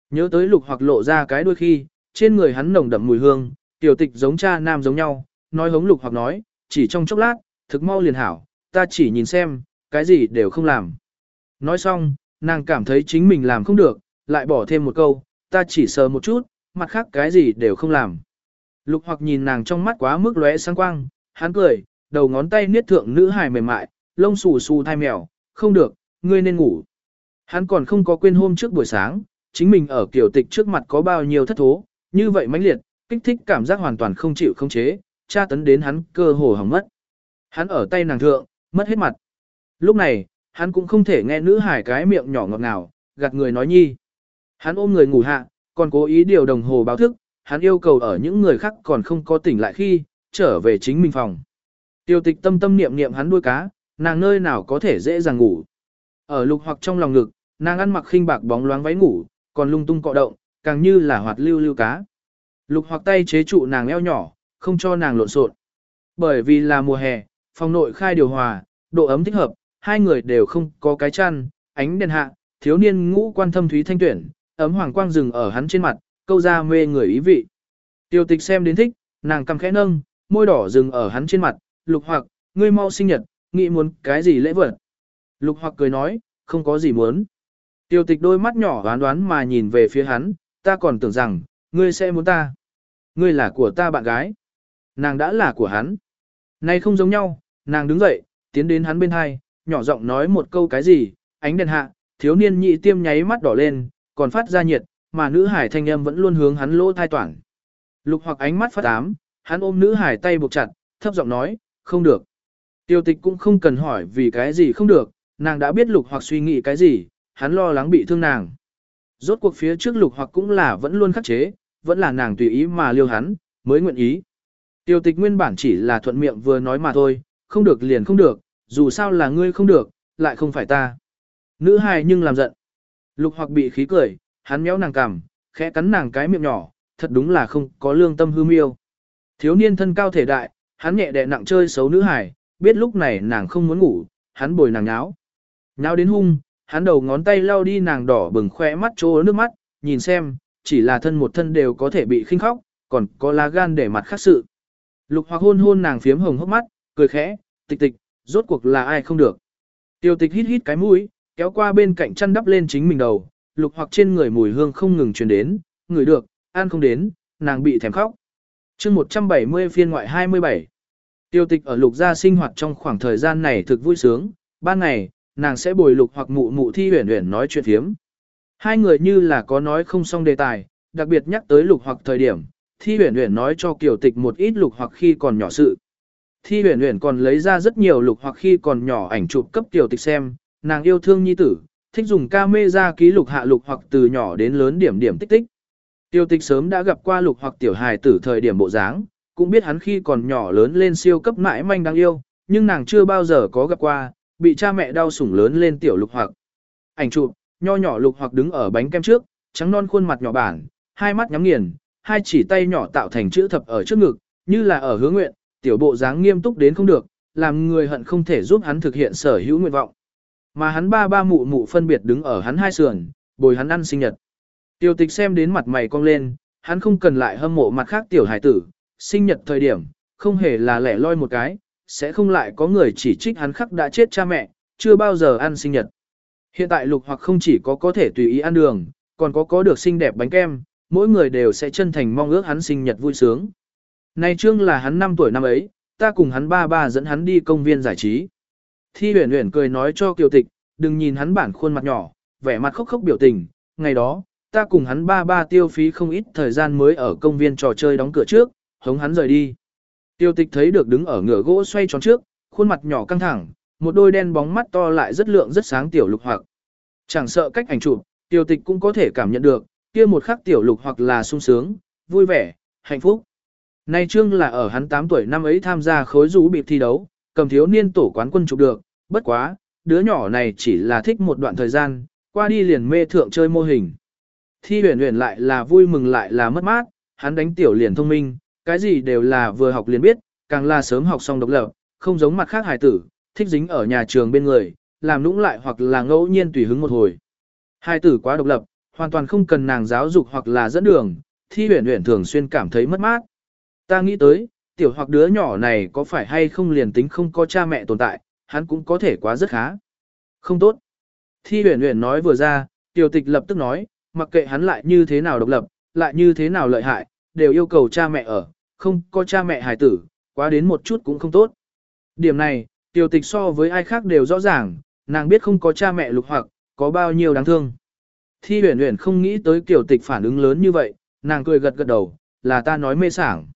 [SPEAKER 1] Nhớ tới lục hoặc lộ ra cái đuôi khi, trên người hắn nồng đậm mùi hương, tiểu tịch giống cha nam giống nhau, nói hống lục hoặc nói, chỉ trong chốc lát, thực mau liền hảo, ta chỉ nhìn xem, cái gì đều không làm. Nói xong, nàng cảm thấy chính mình làm không được, lại bỏ thêm một câu, ta chỉ sờ một chút, mặt khác cái gì đều không làm. Lục hoặc nhìn nàng trong mắt quá mức lóe sáng quang, hắn cười, đầu ngón tay niết thượng nữ hài mềm mại, lông xù xù thai mèo, không được, ngươi nên ngủ. Hắn còn không có quên hôm trước buổi sáng, chính mình ở kiểu tịch trước mặt có bao nhiêu thất thố, như vậy mãnh liệt, kích thích cảm giác hoàn toàn không chịu không chế, tra tấn đến hắn cơ hồ hỏng mất. Hắn ở tay nàng thượng, mất hết mặt. Lúc này, hắn cũng không thể nghe nữ hải cái miệng nhỏ ngọt ngào, gạt người nói nhi. Hắn ôm người ngủ hạ, còn cố ý điều đồng hồ báo thức, hắn yêu cầu ở những người khác còn không có tỉnh lại khi, trở về chính mình phòng. Tiêu tịch tâm tâm niệm niệm hắn đuôi cá, nàng nơi nào có thể dễ dàng ngủ. Ở lục hoặc trong lòng ngực, nàng ăn mặc khinh bạc bóng loáng váy ngủ, còn lung tung cọ động, càng như là hoạt lưu lưu cá. Lục hoặc tay chế trụ nàng eo nhỏ, không cho nàng lộn xộn. Bởi vì là mùa hè, phòng nội khai điều hòa, độ ấm thích hợp, hai người đều không có cái chăn, ánh đèn hạ, thiếu niên ngũ quan thâm thúy thanh tuyển, ấm hoàng quang rừng ở hắn trên mặt, câu ra mê người ý vị. Tiêu tịch xem đến thích, nàng cầm khẽ nâng, môi đỏ rừng ở hắn trên mặt, lục hoặc, ngươi mau sinh nhật, nghĩ muốn cái gì lễ vật. Lục hoặc cười nói, không có gì muốn. Tiêu tịch đôi mắt nhỏ đoán đoán mà nhìn về phía hắn, ta còn tưởng rằng, ngươi sẽ muốn ta. Ngươi là của ta bạn gái. Nàng đã là của hắn. Nay không giống nhau, nàng đứng dậy, tiến đến hắn bên hai, nhỏ giọng nói một câu cái gì, ánh đèn hạ, thiếu niên nhị tiêm nháy mắt đỏ lên, còn phát ra nhiệt, mà nữ hải thanh âm vẫn luôn hướng hắn lỗ thai toản. Lục hoặc ánh mắt phát ám, hắn ôm nữ hải tay buộc chặt, thấp giọng nói, không được. Tiêu tịch cũng không cần hỏi vì cái gì không được, nàng đã biết lục hoặc suy nghĩ cái gì, hắn lo lắng bị thương nàng. Rốt cuộc phía trước lục hoặc cũng là vẫn luôn khắc chế, vẫn là nàng tùy ý mà liêu hắn, mới nguyện ý. Tiêu tịch nguyên bản chỉ là thuận miệng vừa nói mà thôi, không được liền không được, dù sao là ngươi không được, lại không phải ta. Nữ hài nhưng làm giận. Lục hoặc bị khí cười, hắn méo nàng cằm, khẽ cắn nàng cái miệng nhỏ, thật đúng là không có lương tâm hư miêu. Thiếu niên thân cao thể đại, hắn nhẹ đẹ nặng chơi xấu nữ hài, biết lúc này nàng không muốn ngủ, hắn bồi nàng nháo. Nháo đến hung, hắn đầu ngón tay lau đi nàng đỏ bừng khoe mắt trố nước mắt, nhìn xem, chỉ là thân một thân đều có thể bị khinh khóc, còn có lá gan để mặt khác sự. Lục hoặc hôn hôn nàng phiếm hồng hốc mắt, cười khẽ, tịch tịch, rốt cuộc là ai không được. Tiêu tịch hít hít cái mũi, kéo qua bên cạnh chăn đắp lên chính mình đầu, lục hoặc trên người mùi hương không ngừng truyền đến, người được, ăn không đến, nàng bị thèm khóc. chương 170 phiên ngoại 27 Tiêu tịch ở lục gia sinh hoạt trong khoảng thời gian này thực vui sướng, ban ngày, nàng sẽ bồi lục hoặc mụ mụ thi huyển huyển nói chuyện thiếm. Hai người như là có nói không xong đề tài, đặc biệt nhắc tới lục hoặc thời điểm, thi huyển huyển nói cho kiểu tịch một ít lục hoặc khi còn nhỏ sự. Thi huyền huyền còn lấy ra rất nhiều lục hoặc khi còn nhỏ ảnh chụp cấp tiểu tịch xem, nàng yêu thương nhi tử, thích dùng camera ký lục hạ lục hoặc từ nhỏ đến lớn điểm điểm tích tích. Tiêu tịch sớm đã gặp qua lục hoặc tiểu hài tử thời điểm bộ dáng, cũng biết hắn khi còn nhỏ lớn lên siêu cấp mãi manh đáng yêu, nhưng nàng chưa bao giờ có gặp qua, bị cha mẹ đau sủng lớn lên tiểu lục hoặc. Ảnh chụp, nho nhỏ lục hoặc đứng ở bánh kem trước, trắng non khuôn mặt nhỏ bản, hai mắt nhắm nghiền, hai chỉ tay nhỏ tạo thành chữ thập ở trước ngực, như là ở hướng nguyện, tiểu bộ dáng nghiêm túc đến không được, làm người hận không thể giúp hắn thực hiện sở hữu nguyện vọng. Mà hắn ba ba mụ mụ phân biệt đứng ở hắn hai sườn, bồi hắn ăn sinh nhật. Tiểu tịch xem đến mặt mày cong lên, hắn không cần lại hâm mộ mặt khác tiểu hải tử, sinh nhật thời điểm, không hề là lẻ loi một cái, sẽ không lại có người chỉ trích hắn khắc đã chết cha mẹ, chưa bao giờ ăn sinh nhật. Hiện tại lục hoặc không chỉ có có thể tùy ý ăn đường, còn có có được xinh đẹp bánh kem, mỗi người đều sẽ chân thành mong ước hắn sinh nhật vui sướng. Nay trương là hắn 5 tuổi năm ấy, ta cùng hắn ba ba dẫn hắn đi công viên giải trí. Thi huyền huyền cười nói cho kiều tịch, đừng nhìn hắn bản khuôn mặt nhỏ, vẻ mặt khóc khóc biểu tình, ngày đó, ta cùng hắn ba ba tiêu phí không ít thời gian mới ở công viên trò chơi đóng cửa trước, hống hắn rời đi. Tiêu tịch thấy được đứng ở ngựa gỗ xoay tròn trước, khuôn mặt nhỏ căng thẳng, một đôi đen bóng mắt to lại rất lượng rất sáng tiểu lục hoặc. Chẳng sợ cách ảnh chụp, tiêu tịch cũng có thể cảm nhận được, kia một khắc tiểu lục hoặc là sung sướng, vui vẻ, hạnh phúc. Nay trương là ở hắn 8 tuổi năm ấy tham gia khối rú bị thi đấu, cầm thiếu niên tổ quán quân chụp được, bất quá, đứa nhỏ này chỉ là thích một đoạn thời gian, qua đi liền mê thượng chơi mô hình. Thi huyền huyền lại là vui mừng lại là mất mát, hắn đánh tiểu liền thông minh, cái gì đều là vừa học liền biết, càng là sớm học xong độc lập, không giống mặt khác hài tử, thích dính ở nhà trường bên người, làm nũng lại hoặc là ngẫu nhiên tùy hứng một hồi. Hài tử quá độc lập, hoàn toàn không cần nàng giáo dục hoặc là dẫn đường, thi huyền huyền thường xuyên cảm thấy mất mát. Ta nghĩ tới, tiểu hoặc đứa nhỏ này có phải hay không liền tính không có cha mẹ tồn tại, hắn cũng có thể quá rất khá. Không tốt. Thi huyền huyền nói vừa ra, tiểu tịch lập tức nói, mặc kệ hắn lại như thế nào độc lập, lại như thế nào lợi hại, đều yêu cầu cha mẹ ở, không có cha mẹ hài tử, quá đến một chút cũng không tốt. Điểm này, tiểu tịch so với ai khác đều rõ ràng, nàng biết không có cha mẹ lục hoặc, có bao nhiêu đáng thương. Thi huyền huyền không nghĩ tới tiểu tịch phản ứng lớn như vậy, nàng cười gật gật đầu, là ta nói mê sảng.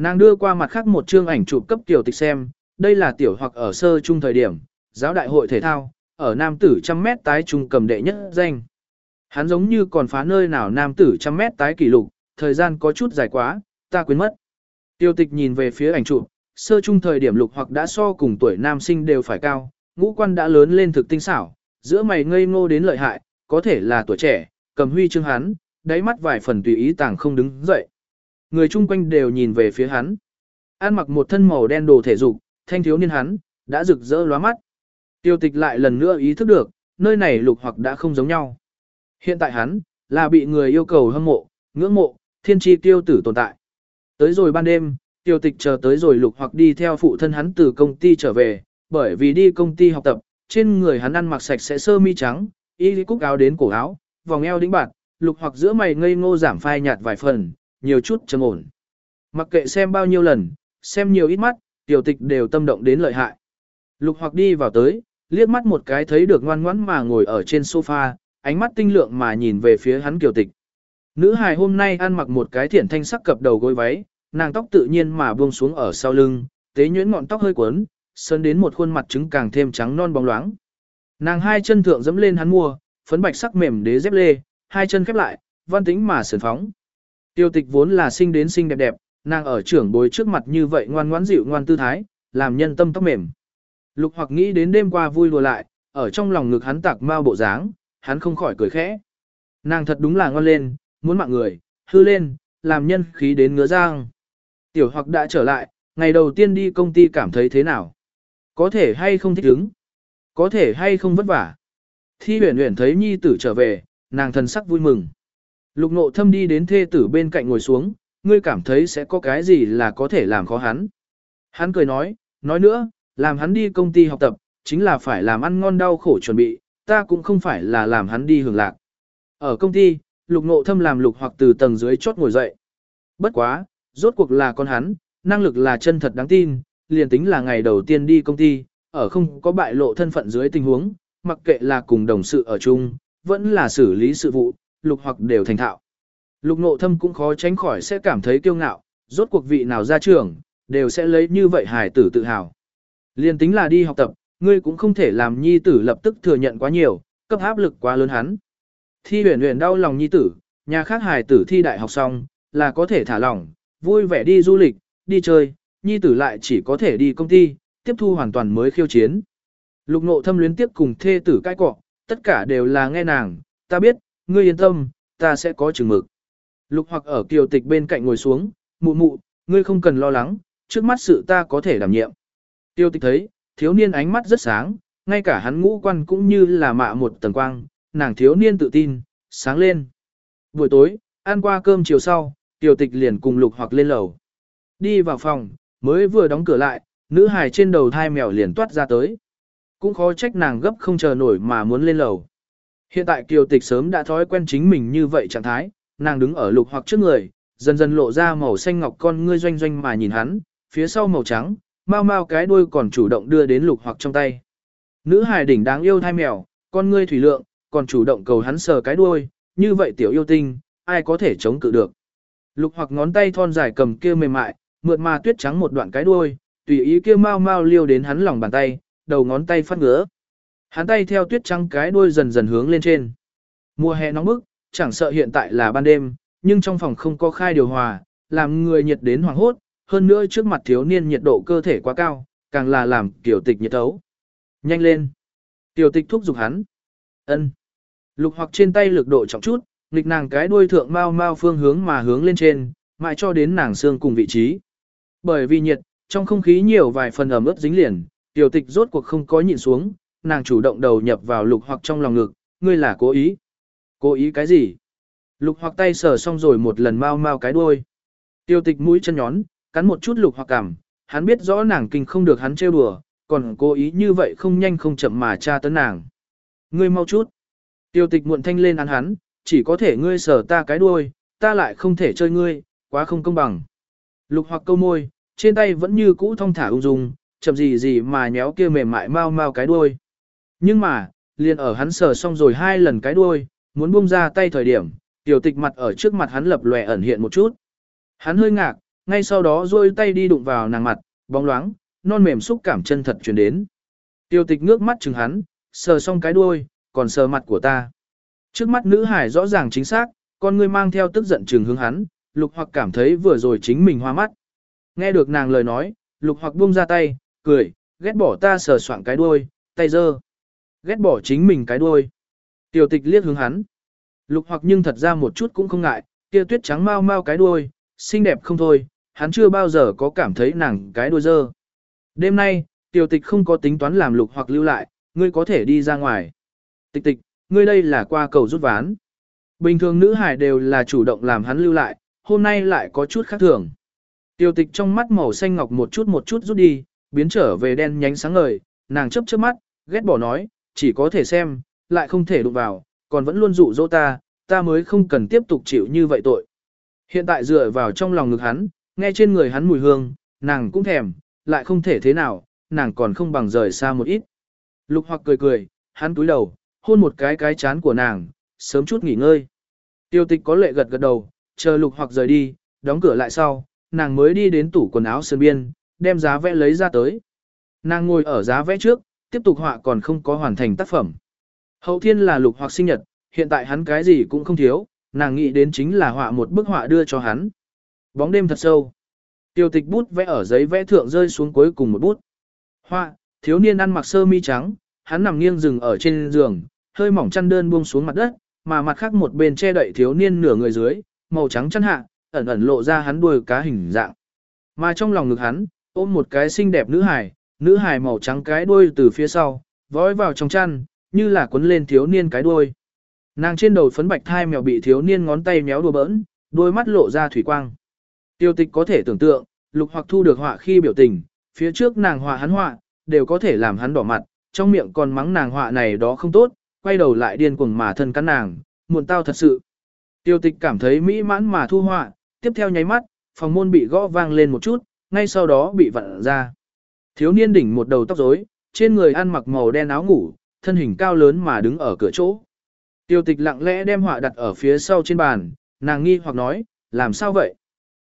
[SPEAKER 1] Nàng đưa qua mặt khác một chương ảnh chụp cấp tiểu tịch xem, đây là tiểu hoặc ở sơ trung thời điểm, giáo đại hội thể thao, ở nam tử trăm mét tái trung cầm đệ nhất danh. Hắn giống như còn phá nơi nào nam tử trăm mét tái kỷ lục, thời gian có chút dài quá, ta quên mất. Tiêu tịch nhìn về phía ảnh chụp, sơ trung thời điểm lục hoặc đã so cùng tuổi nam sinh đều phải cao, ngũ quan đã lớn lên thực tinh xảo, giữa mày ngây ngô đến lợi hại, có thể là tuổi trẻ, cầm huy chương hắn, đáy mắt vài phần tùy ý tàng không đứng dậy. Người chung quanh đều nhìn về phía hắn. An mặc một thân màu đen đồ thể dục, thanh thiếu niên hắn, đã rực rỡ lóa mắt. Tiêu tịch lại lần nữa ý thức được, nơi này lục hoặc đã không giống nhau. Hiện tại hắn, là bị người yêu cầu hâm mộ, ngưỡng mộ, thiên tri tiêu tử tồn tại. Tới rồi ban đêm, tiêu tịch chờ tới rồi lục hoặc đi theo phụ thân hắn từ công ty trở về, bởi vì đi công ty học tập, trên người hắn ăn mặc sạch sẽ sơ mi trắng, y cúc áo đến cổ áo, vòng eo đĩnh bạt, lục hoặc giữa mày ngây ngô giảm phai nhạt vài phần, nhiều chút trầm ổn. Mặc kệ xem bao nhiêu lần, xem nhiều ít mắt, tiểu tịch đều tâm động đến lợi hại. Lục hoặc đi vào tới, liếc mắt một cái thấy được ngoan ngoãn mà ngồi ở trên sofa, ánh mắt tinh lượng mà nhìn về phía hắn kiều tịch. Nữ hài hôm nay ăn mặc một cái thiển thanh sắc cập đầu gối váy, nàng tóc tự nhiên mà buông xuống ở sau lưng, tế nhuyễn ngọn tóc hơi quấn, sơn đến một khuôn mặt trứng càng thêm trắng non bóng loáng. Nàng hai chân thượng dẫm lên hắn mua, phấn bạch sắc mềm đế dép lê, hai chân khép lại, văn tính mà sườn phóng. Tiêu tịch vốn là sinh đến xinh đẹp đẹp, nàng ở trưởng bối trước mặt như vậy ngoan ngoãn dịu ngoan tư thái, làm nhân tâm tóc mềm. Lục hoặc nghĩ đến đêm qua vui đùa lại, ở trong lòng ngực hắn tạc mau bộ dáng, hắn không khỏi cười khẽ. Nàng thật đúng là ngon lên, muốn mạng người, hư lên, làm nhân khí đến ngứa giang. Tiểu hoặc đã trở lại, ngày đầu tiên đi công ty cảm thấy thế nào? Có thể hay không thích ứng? Có thể hay không vất vả? Thi huyền huyền thấy nhi tử trở về, nàng thần sắc vui mừng. Lục nộ thâm đi đến thê tử bên cạnh ngồi xuống, ngươi cảm thấy sẽ có cái gì là có thể làm khó hắn. Hắn cười nói, nói nữa, làm hắn đi công ty học tập, chính là phải làm ăn ngon đau khổ chuẩn bị, ta cũng không phải là làm hắn đi hưởng lạc. Ở công ty, lục nộ thâm làm lục hoặc từ tầng dưới chốt ngồi dậy. Bất quá, rốt cuộc là con hắn, năng lực là chân thật đáng tin, liền tính là ngày đầu tiên đi công ty, ở không có bại lộ thân phận dưới tình huống, mặc kệ là cùng đồng sự ở chung, vẫn là xử lý sự vụ, lục hoặc đều thành thạo. Lục nộ thâm cũng khó tránh khỏi sẽ cảm thấy kiêu ngạo, rốt cuộc vị nào ra trường, đều sẽ lấy như vậy hài tử tự hào. Liên tính là đi học tập, ngươi cũng không thể làm nhi tử lập tức thừa nhận quá nhiều, cấp áp lực quá lớn hắn. Thi huyền huyền đau lòng nhi tử, nhà khác hài tử thi đại học xong, là có thể thả lỏng, vui vẻ đi du lịch, đi chơi, nhi tử lại chỉ có thể đi công ty, tiếp thu hoàn toàn mới khiêu chiến. Lục nộ thâm luyến tiếp cùng thê tử cãi cọ, tất cả đều là nghe nàng, ta biết, ngươi yên tâm, ta sẽ có chừng mực. Lục hoặc ở kiều tịch bên cạnh ngồi xuống, mụ mụ, ngươi không cần lo lắng, trước mắt sự ta có thể đảm nhiệm. Tiêu tịch thấy, thiếu niên ánh mắt rất sáng, ngay cả hắn ngũ quan cũng như là mạ một tầng quang, nàng thiếu niên tự tin, sáng lên. Buổi tối, ăn qua cơm chiều sau, tiêu tịch liền cùng lục hoặc lên lầu. Đi vào phòng, mới vừa đóng cửa lại, nữ hài trên đầu thai mèo liền toát ra tới. Cũng khó trách nàng gấp không chờ nổi mà muốn lên lầu. Hiện tại kiều tịch sớm đã thói quen chính mình như vậy trạng thái, nàng đứng ở lục hoặc trước người, dần dần lộ ra màu xanh ngọc con ngươi doanh doanh mà nhìn hắn, phía sau màu trắng, mau mau cái đuôi còn chủ động đưa đến lục hoặc trong tay. Nữ hài đỉnh đáng yêu thai mèo, con ngươi thủy lượng, còn chủ động cầu hắn sờ cái đuôi, như vậy tiểu yêu tinh, ai có thể chống cự được. Lục hoặc ngón tay thon dài cầm kia mềm mại, mượt mà tuyết trắng một đoạn cái đuôi, tùy ý kia mau mau liêu đến hắn lòng bàn tay, đầu ngón tay phát ngứa. Hắn tay theo tuyết trắng cái đuôi dần dần hướng lên trên. Mùa hè nóng bức, chẳng sợ hiện tại là ban đêm, nhưng trong phòng không có khai điều hòa, làm người nhiệt đến hoảng hốt, hơn nữa trước mặt thiếu niên nhiệt độ cơ thể quá cao, càng là làm tiểu tịch nhiệt thấu. Nhanh lên. Tiểu tịch thúc giục hắn. ân Lục hoặc trên tay lực độ trọng chút, nghịch nàng cái đuôi thượng mau mau phương hướng mà hướng lên trên, mãi cho đến nàng xương cùng vị trí. Bởi vì nhiệt, trong không khí nhiều vài phần ẩm ướt dính liền, tiểu tịch rốt cuộc không có nhịn xuống, nàng chủ động đầu nhập vào lục hoặc trong lòng ngực, ngươi là cố ý. Cố ý cái gì? Lục hoặc tay sờ xong rồi một lần mau mau cái đuôi. Tiêu tịch mũi chân nhón, cắn một chút lục hoặc cảm, hắn biết rõ nàng kinh không được hắn trêu đùa, còn cố ý như vậy không nhanh không chậm mà tra tấn nàng. Ngươi mau chút. Tiêu tịch muộn thanh lên ăn hắn, chỉ có thể ngươi sờ ta cái đuôi, ta lại không thể chơi ngươi, quá không công bằng. Lục hoặc câu môi, trên tay vẫn như cũ thong thả ung dung, chậm gì gì mà nhéo kia mềm mại mau mau cái đuôi. Nhưng mà, liền ở hắn sờ xong rồi hai lần cái đuôi, muốn buông ra tay thời điểm, tiểu tịch mặt ở trước mặt hắn lập lòe ẩn hiện một chút. Hắn hơi ngạc, ngay sau đó rôi tay đi đụng vào nàng mặt, bóng loáng, non mềm xúc cảm chân thật truyền đến. Tiểu tịch ngước mắt chừng hắn, sờ xong cái đuôi, còn sờ mặt của ta. Trước mắt nữ hải rõ ràng chính xác, con ngươi mang theo tức giận trừng hướng hắn, lục hoặc cảm thấy vừa rồi chính mình hoa mắt. Nghe được nàng lời nói, lục hoặc buông ra tay, cười, ghét bỏ ta sờ soạn cái đuôi, tay dơ. Ghét bỏ chính mình cái đuôi. Tiểu tịch liếc hướng hắn. Lục hoặc nhưng thật ra một chút cũng không ngại, kia tuyết trắng mau mau cái đuôi, xinh đẹp không thôi, hắn chưa bao giờ có cảm thấy nàng cái đuôi dơ. Đêm nay, tiểu tịch không có tính toán làm lục hoặc lưu lại, ngươi có thể đi ra ngoài. Tịch tịch, ngươi đây là qua cầu rút ván. Bình thường nữ hải đều là chủ động làm hắn lưu lại, hôm nay lại có chút khác thường. Tiểu tịch trong mắt màu xanh ngọc một chút một chút rút đi, biến trở về đen nhánh sáng ngời, nàng chấp chớp mắt, ghét bỏ nói, chỉ có thể xem, lại không thể đụng vào, còn vẫn luôn dụ dỗ ta, ta mới không cần tiếp tục chịu như vậy tội. Hiện tại dựa vào trong lòng ngực hắn, nghe trên người hắn mùi hương, nàng cũng thèm, lại không thể thế nào, nàng còn không bằng rời xa một ít. Lục hoặc cười cười, hắn túi đầu, hôn một cái cái chán của nàng, sớm chút nghỉ ngơi. Tiêu tịch có lệ gật gật đầu, chờ lục hoặc rời đi, đóng cửa lại sau, nàng mới đi đến tủ quần áo sơn biên, đem giá vẽ lấy ra tới. Nàng ngồi ở giá vẽ trước, tiếp tục họa còn không có hoàn thành tác phẩm. Hậu thiên là lục hoặc sinh nhật, hiện tại hắn cái gì cũng không thiếu, nàng nghĩ đến chính là họa một bức họa đưa cho hắn. Bóng đêm thật sâu. Tiêu tịch bút vẽ ở giấy vẽ thượng rơi xuống cuối cùng một bút. Họa, thiếu niên ăn mặc sơ mi trắng, hắn nằm nghiêng rừng ở trên giường, hơi mỏng chăn đơn buông xuống mặt đất, mà mặt khác một bên che đậy thiếu niên nửa người dưới, màu trắng chăn hạ, ẩn ẩn lộ ra hắn đuôi cá hình dạng. Mà trong lòng ngực hắn, ôm một cái xinh đẹp nữ hài, nữ hài màu trắng cái đuôi từ phía sau, vói vào trong chăn, như là cuốn lên thiếu niên cái đuôi. Nàng trên đầu phấn bạch thai mèo bị thiếu niên ngón tay méo đùa bỡn, đôi mắt lộ ra thủy quang. Tiêu tịch có thể tưởng tượng, lục hoặc thu được họa khi biểu tình, phía trước nàng họa hắn họa, đều có thể làm hắn đỏ mặt, trong miệng còn mắng nàng họa này đó không tốt, quay đầu lại điên cuồng mà thân cắn nàng, muộn tao thật sự. Tiêu tịch cảm thấy mỹ mãn mà thu họa, tiếp theo nháy mắt, phòng môn bị gõ vang lên một chút, ngay sau đó bị vặn ra. Thiếu niên đỉnh một đầu tóc rối, trên người ăn mặc màu đen áo ngủ, thân hình cao lớn mà đứng ở cửa chỗ. Tiêu tịch lặng lẽ đem họa đặt ở phía sau trên bàn, nàng nghi hoặc nói, làm sao vậy?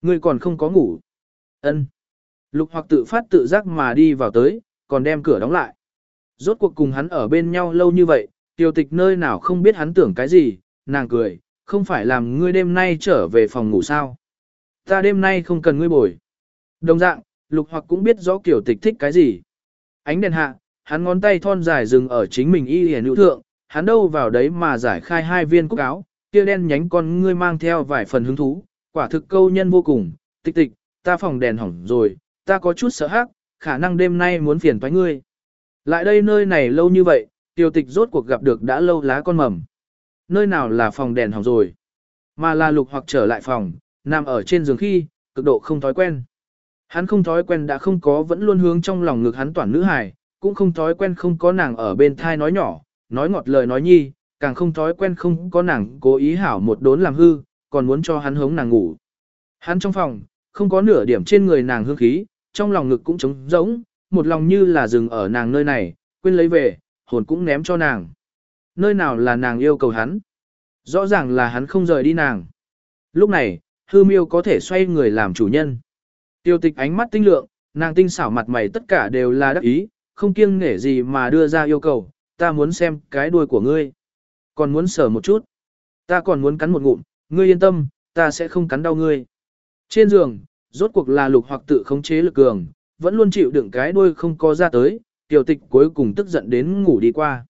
[SPEAKER 1] Ngươi còn không có ngủ. Ân. Lục hoặc tự phát tự giác mà đi vào tới, còn đem cửa đóng lại. Rốt cuộc cùng hắn ở bên nhau lâu như vậy, tiêu tịch nơi nào không biết hắn tưởng cái gì, nàng cười, không phải làm ngươi đêm nay trở về phòng ngủ sao. Ta đêm nay không cần ngươi bồi. Đồng dạng, lục hoặc cũng biết rõ kiểu tịch thích cái gì. Ánh đèn hạ, hắn ngón tay thon dài dừng ở chính mình y hiển hữu thượng, hắn đâu vào đấy mà giải khai hai viên cúc áo, kia đen nhánh con ngươi mang theo vài phần hứng thú, quả thực câu nhân vô cùng, tịch tịch, ta phòng đèn hỏng rồi, ta có chút sợ hãi, khả năng đêm nay muốn phiền toái ngươi. Lại đây nơi này lâu như vậy, tiêu tịch rốt cuộc gặp được đã lâu lá con mầm. Nơi nào là phòng đèn hỏng rồi, mà là lục hoặc trở lại phòng, nằm ở trên giường khi, cực độ không thói quen. Hắn không thói quen đã không có vẫn luôn hướng trong lòng ngực hắn toàn nữ hài, cũng không thói quen không có nàng ở bên thai nói nhỏ, nói ngọt lời nói nhi, càng không thói quen không có nàng cố ý hảo một đốn làm hư, còn muốn cho hắn hống nàng ngủ. Hắn trong phòng, không có nửa điểm trên người nàng hương khí, trong lòng ngực cũng trống rỗng, một lòng như là dừng ở nàng nơi này, quên lấy về, hồn cũng ném cho nàng. Nơi nào là nàng yêu cầu hắn? Rõ ràng là hắn không rời đi nàng. Lúc này, hư miêu có thể xoay người làm chủ nhân. Tiêu tịch ánh mắt tinh lượng, nàng tinh xảo mặt mày tất cả đều là đắc ý, không kiêng nể gì mà đưa ra yêu cầu, ta muốn xem cái đuôi của ngươi. Còn muốn sờ một chút. Ta còn muốn cắn một ngụm, ngươi yên tâm, ta sẽ không cắn đau ngươi. Trên giường, rốt cuộc là lục hoặc tự khống chế lực cường, vẫn luôn chịu đựng cái đuôi không có ra tới, tiểu tịch cuối cùng tức giận đến ngủ đi qua.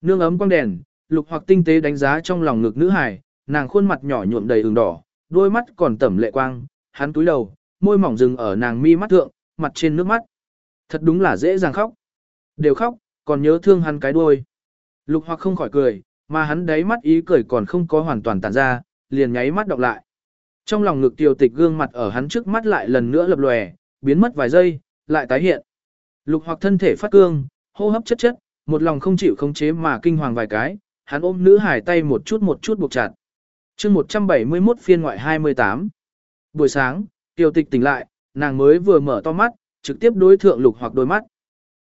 [SPEAKER 1] Nương ấm quang đèn, lục hoặc tinh tế đánh giá trong lòng ngực nữ hải, nàng khuôn mặt nhỏ nhuộm đầy ửng đỏ, đôi mắt còn tẩm lệ quang, hắn túi đầu, môi mỏng dừng ở nàng mi mắt thượng, mặt trên nước mắt. Thật đúng là dễ dàng khóc. Đều khóc, còn nhớ thương hắn cái đuôi. Lục hoặc không khỏi cười, mà hắn đáy mắt ý cười còn không có hoàn toàn tản ra, liền nháy mắt đọc lại. Trong lòng ngực tiểu tịch gương mặt ở hắn trước mắt lại lần nữa lập lòe, biến mất vài giây, lại tái hiện. Lục hoặc thân thể phát cương, hô hấp chất chất, một lòng không chịu khống chế mà kinh hoàng vài cái, hắn ôm nữ hải tay một chút một chút buộc chặt. chương 171 phiên ngoại 28. Buổi sáng, tiêu tịch tỉnh lại, nàng mới vừa mở to mắt, trực tiếp đối thượng lục hoặc đôi mắt.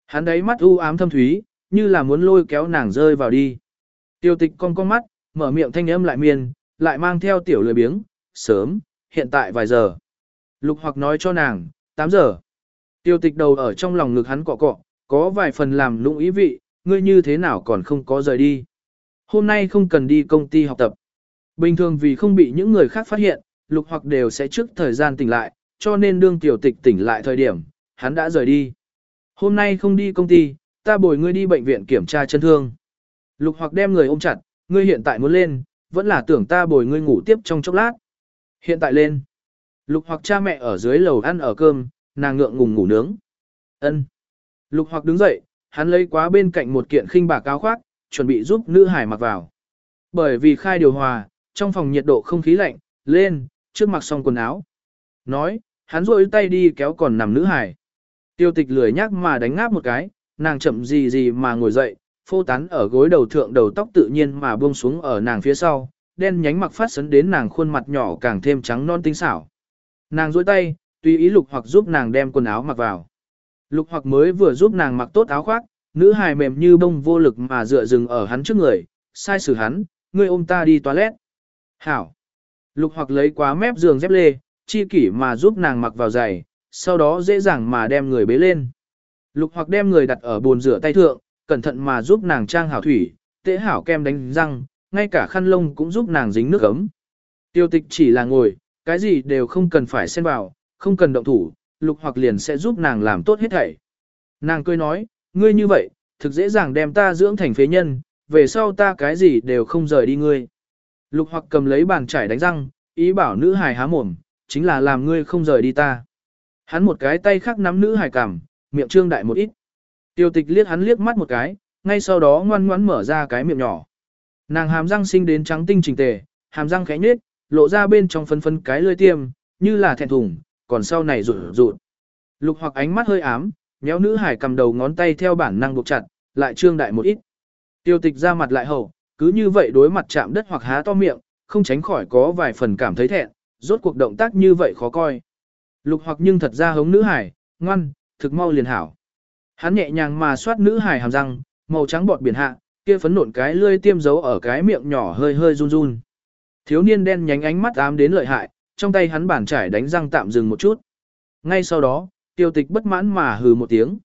[SPEAKER 1] Hắn đấy mắt u ám thâm thúy, như là muốn lôi kéo nàng rơi vào đi. Tiêu tịch con con mắt, mở miệng thanh âm lại miên, lại mang theo tiểu lười biếng, sớm, hiện tại vài giờ. Lục hoặc nói cho nàng, 8 giờ. Tiêu tịch đầu ở trong lòng ngực hắn cọ cọ, có vài phần làm lũng ý vị, ngươi như thế nào còn không có rời đi. Hôm nay không cần đi công ty học tập. Bình thường vì không bị những người khác phát hiện, lục hoặc đều sẽ trước thời gian tỉnh lại, cho nên đương tiểu tịch tỉnh lại thời điểm, hắn đã rời đi. Hôm nay không đi công ty, ta bồi ngươi đi bệnh viện kiểm tra chân thương. Lục hoặc đem người ôm chặt, ngươi hiện tại muốn lên, vẫn là tưởng ta bồi ngươi ngủ tiếp trong chốc lát. Hiện tại lên. Lục hoặc cha mẹ ở dưới lầu ăn ở cơm, nàng ngượng ngùng ngủ nướng. Ân. Lục hoặc đứng dậy, hắn lấy quá bên cạnh một kiện khinh bạc áo khoác, chuẩn bị giúp nữ hải mặc vào. Bởi vì khai điều hòa, trong phòng nhiệt độ không khí lạnh, lên, trước mặc xong quần áo. Nói, hắn rôi tay đi kéo còn nằm nữ hải. Tiêu tịch lười nhắc mà đánh ngáp một cái, nàng chậm gì gì mà ngồi dậy, phô tán ở gối đầu thượng đầu tóc tự nhiên mà buông xuống ở nàng phía sau, đen nhánh mặc phát sấn đến nàng khuôn mặt nhỏ càng thêm trắng non tinh xảo. Nàng duỗi tay, tùy ý lục hoặc giúp nàng đem quần áo mặc vào. Lục hoặc mới vừa giúp nàng mặc tốt áo khoác, nữ hài mềm như bông vô lực mà dựa dừng ở hắn trước người, sai xử hắn, ngươi ôm ta đi toilet. Hảo. Lục hoặc lấy quá mép giường dép lê, chi kỷ mà giúp nàng mặc vào giày, sau đó dễ dàng mà đem người bế lên. Lục hoặc đem người đặt ở bồn rửa tay thượng, cẩn thận mà giúp nàng trang hảo thủy, tế hảo kem đánh răng, ngay cả khăn lông cũng giúp nàng dính nước ấm. Tiêu tịch chỉ là ngồi, cái gì đều không cần phải xen vào, không cần động thủ, lục hoặc liền sẽ giúp nàng làm tốt hết thảy. Nàng cười nói, ngươi như vậy, thực dễ dàng đem ta dưỡng thành phế nhân, về sau ta cái gì đều không rời đi ngươi. Lục hoặc cầm lấy bàn chải đánh răng, ý bảo nữ hài há mồm, chính là làm ngươi không rời đi ta. Hắn một cái tay khác nắm nữ hài cằm, miệng trương đại một ít. Tiêu tịch liếc hắn liếc mắt một cái, ngay sau đó ngoan ngoãn mở ra cái miệng nhỏ. Nàng hàm răng sinh đến trắng tinh trình tề, hàm răng khẽ nhếch, lộ ra bên trong phân phân cái lưỡi tiêm, như là thẹn thùng, còn sau này rụt rụt. Lục hoặc ánh mắt hơi ám, nhéo nữ hải cầm đầu ngón tay theo bản năng buộc chặt, lại trương đại một ít. Tiêu tịch ra mặt lại hậu, cứ như vậy đối mặt chạm đất hoặc há to miệng, không tránh khỏi có vài phần cảm thấy thẹn, rốt cuộc động tác như vậy khó coi. Lục hoặc nhưng thật ra hống nữ hải, ngoan, thực mau liền hảo. Hắn nhẹ nhàng mà xoát nữ hải hàm răng, màu trắng bọt biển hạ, kia phấn nộn cái lươi tiêm dấu ở cái miệng nhỏ hơi hơi run run. Thiếu niên đen nhánh ánh mắt ám đến lợi hại, trong tay hắn bản trải đánh răng tạm dừng một chút. Ngay sau đó, tiêu tịch bất mãn mà hừ một tiếng.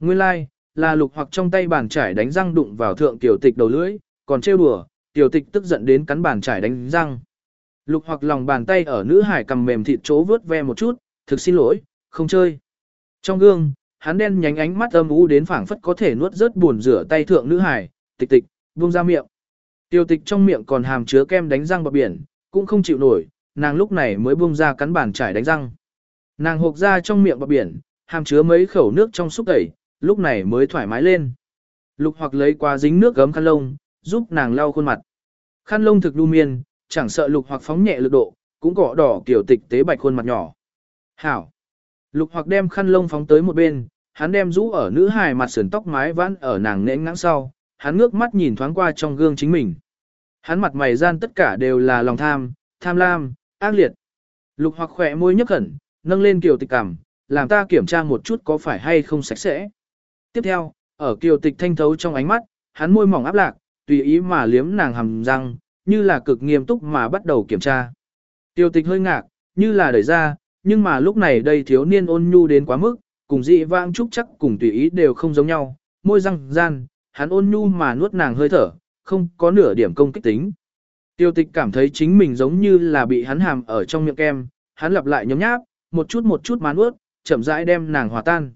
[SPEAKER 1] Nguyên lai, like, là lục hoặc trong tay bàn trải đánh răng đụng vào thượng tiểu tịch đầu lưỡi, còn trêu đùa, tiểu tịch tức giận đến cắn bàn trải đánh răng. Lục hoặc lòng bàn tay ở nữ hải cầm mềm thịt chỗ vớt ve một chút, thực xin lỗi, không chơi. Trong gương, hắn đen nhánh ánh mắt âm u đến phảng phất có thể nuốt rớt buồn rửa tay thượng nữ hải, tịch tịch, buông ra miệng. Tiểu tịch trong miệng còn hàm chứa kem đánh răng bọc biển, cũng không chịu nổi, nàng lúc này mới buông ra cắn bàn trải đánh răng. Nàng hộp ra trong miệng bọc biển, hàm chứa mấy khẩu nước trong xúc tẩy, lúc này mới thoải mái lên. Lục hoặc lấy qua dính nước gấm khăn lông, giúp nàng lau khuôn mặt. Khăn lông thực đu miên, chẳng sợ lục hoặc phóng nhẹ lực độ, cũng cỏ đỏ kiểu tịch tế bạch khuôn mặt nhỏ. Hảo. Lục hoặc đem khăn lông phóng tới một bên, hắn đem rũ ở nữ hài mặt sườn tóc mái vãn ở nàng nén ngãng sau, hắn ngước mắt nhìn thoáng qua trong gương chính mình. Hắn mặt mày gian tất cả đều là lòng tham, tham lam, ác liệt. Lục hoặc khỏe môi nhấp khẩn, nâng lên kiểu tịch cảm, làm ta kiểm tra một chút có phải hay không sạch sẽ. Tiếp theo, ở kiều tịch thanh thấu trong ánh mắt, hắn môi mỏng áp lạc, tùy ý mà liếm nàng hầm răng, như là cực nghiêm túc mà bắt đầu kiểm tra. tiêu tịch hơi ngạc, như là đẩy ra, nhưng mà lúc này đây thiếu niên ôn nhu đến quá mức, cùng dị vãng trúc chắc cùng tùy ý đều không giống nhau, môi răng gian, hắn ôn nhu mà nuốt nàng hơi thở, không có nửa điểm công kích tính. Tiêu tịch cảm thấy chính mình giống như là bị hắn hàm ở trong miệng kem, hắn lặp lại nhấm nháp, một chút một chút mà nuốt, chậm rãi đem nàng hòa tan.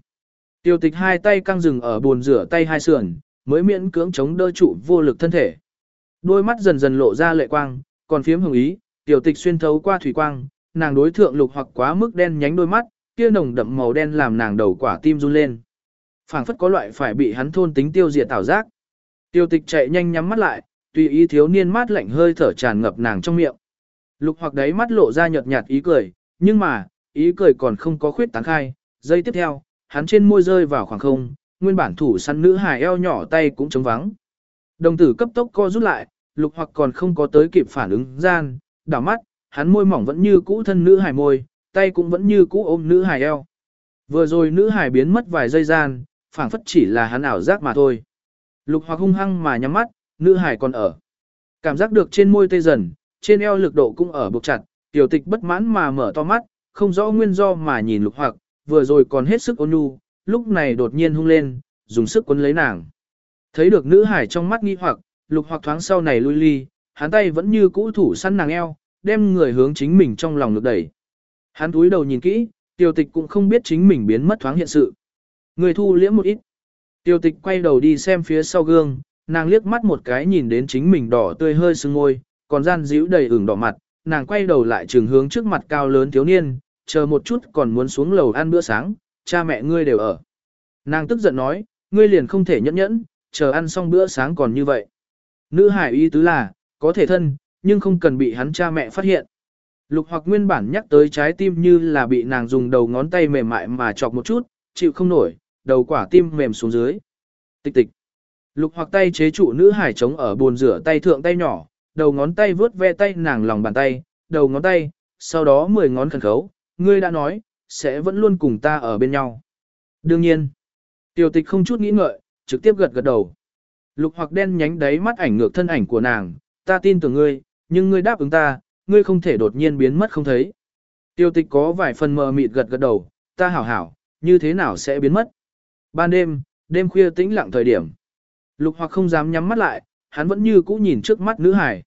[SPEAKER 1] Tiêu tịch hai tay căng rừng ở bồn rửa tay hai sườn, mới miễn cưỡng chống đỡ trụ vô lực thân thể. Đôi mắt dần dần lộ ra lệ quang, còn phiếm hồng ý, tiểu tịch xuyên thấu qua thủy quang, nàng đối thượng lục hoặc quá mức đen nhánh đôi mắt, kia nồng đậm màu đen làm nàng đầu quả tim run lên. phảng phất có loại phải bị hắn thôn tính tiêu diệt tảo giác. Tiêu tịch chạy nhanh nhắm mắt lại, tùy ý thiếu niên mát lạnh hơi thở tràn ngập nàng trong miệng. Lục hoặc đấy mắt lộ ra nhợt nhạt ý cười, nhưng mà, ý cười còn không có khuyết tán khai. Giây tiếp theo, hắn trên môi rơi vào khoảng không, nguyên bản thủ săn nữ hài eo nhỏ tay cũng trống vắng. Đồng tử cấp tốc co rút lại, lục hoặc còn không có tới kịp phản ứng gian, đảo mắt, hắn môi mỏng vẫn như cũ thân nữ hài môi, tay cũng vẫn như cũ ôm nữ hài eo. Vừa rồi nữ hài biến mất vài giây gian, phảng phất chỉ là hắn ảo giác mà thôi. Lục hoặc hung hăng mà nhắm mắt, nữ hài còn ở. Cảm giác được trên môi tê dần, trên eo lực độ cũng ở buộc chặt, tiểu tịch bất mãn mà mở to mắt, không rõ nguyên do mà nhìn lục hoặc, vừa rồi còn hết sức ôn nhu, lúc này đột nhiên hung lên, dùng sức quấn lấy nàng. Thấy được nữ hải trong mắt nghi hoặc, lục hoặc thoáng sau này lui ly, hắn tay vẫn như cũ thủ săn nàng eo, đem người hướng chính mình trong lòng lực đẩy. Hắn túi đầu nhìn kỹ, tiêu tịch cũng không biết chính mình biến mất thoáng hiện sự. Người thu liễm một ít. tiêu tịch quay đầu đi xem phía sau gương, nàng liếc mắt một cái nhìn đến chính mình đỏ tươi hơi sưng ngôi, còn gian díu đầy ửng đỏ mặt, nàng quay đầu lại trường hướng trước mặt cao lớn thiếu niên, chờ một chút còn muốn xuống lầu ăn bữa sáng, cha mẹ ngươi đều ở. Nàng tức giận nói, ngươi liền không thể nhẫn nhẫn, chờ ăn xong bữa sáng còn như vậy. Nữ hải ý tứ là, có thể thân, nhưng không cần bị hắn cha mẹ phát hiện. Lục hoặc nguyên bản nhắc tới trái tim như là bị nàng dùng đầu ngón tay mềm mại mà chọc một chút, chịu không nổi, đầu quả tim mềm xuống dưới. Tịch tịch. Lục hoặc tay chế trụ nữ hải trống ở bồn rửa tay thượng tay nhỏ, đầu ngón tay vướt ve tay nàng lòng bàn tay, đầu ngón tay, sau đó mười ngón khẩn khấu, ngươi đã nói, sẽ vẫn luôn cùng ta ở bên nhau. Đương nhiên, tiểu tịch không chút nghĩ ngợi, trực tiếp gật gật đầu. Lục hoặc đen nhánh đáy mắt ảnh ngược thân ảnh của nàng, ta tin tưởng ngươi, nhưng ngươi đáp ứng ta, ngươi không thể đột nhiên biến mất không thấy. Tiêu tịch có vài phần mờ mịt gật gật đầu, ta hảo hảo, như thế nào sẽ biến mất. Ban đêm, đêm khuya tĩnh lặng thời điểm. Lục hoặc không dám nhắm mắt lại, hắn vẫn như cũ nhìn trước mắt nữ hải.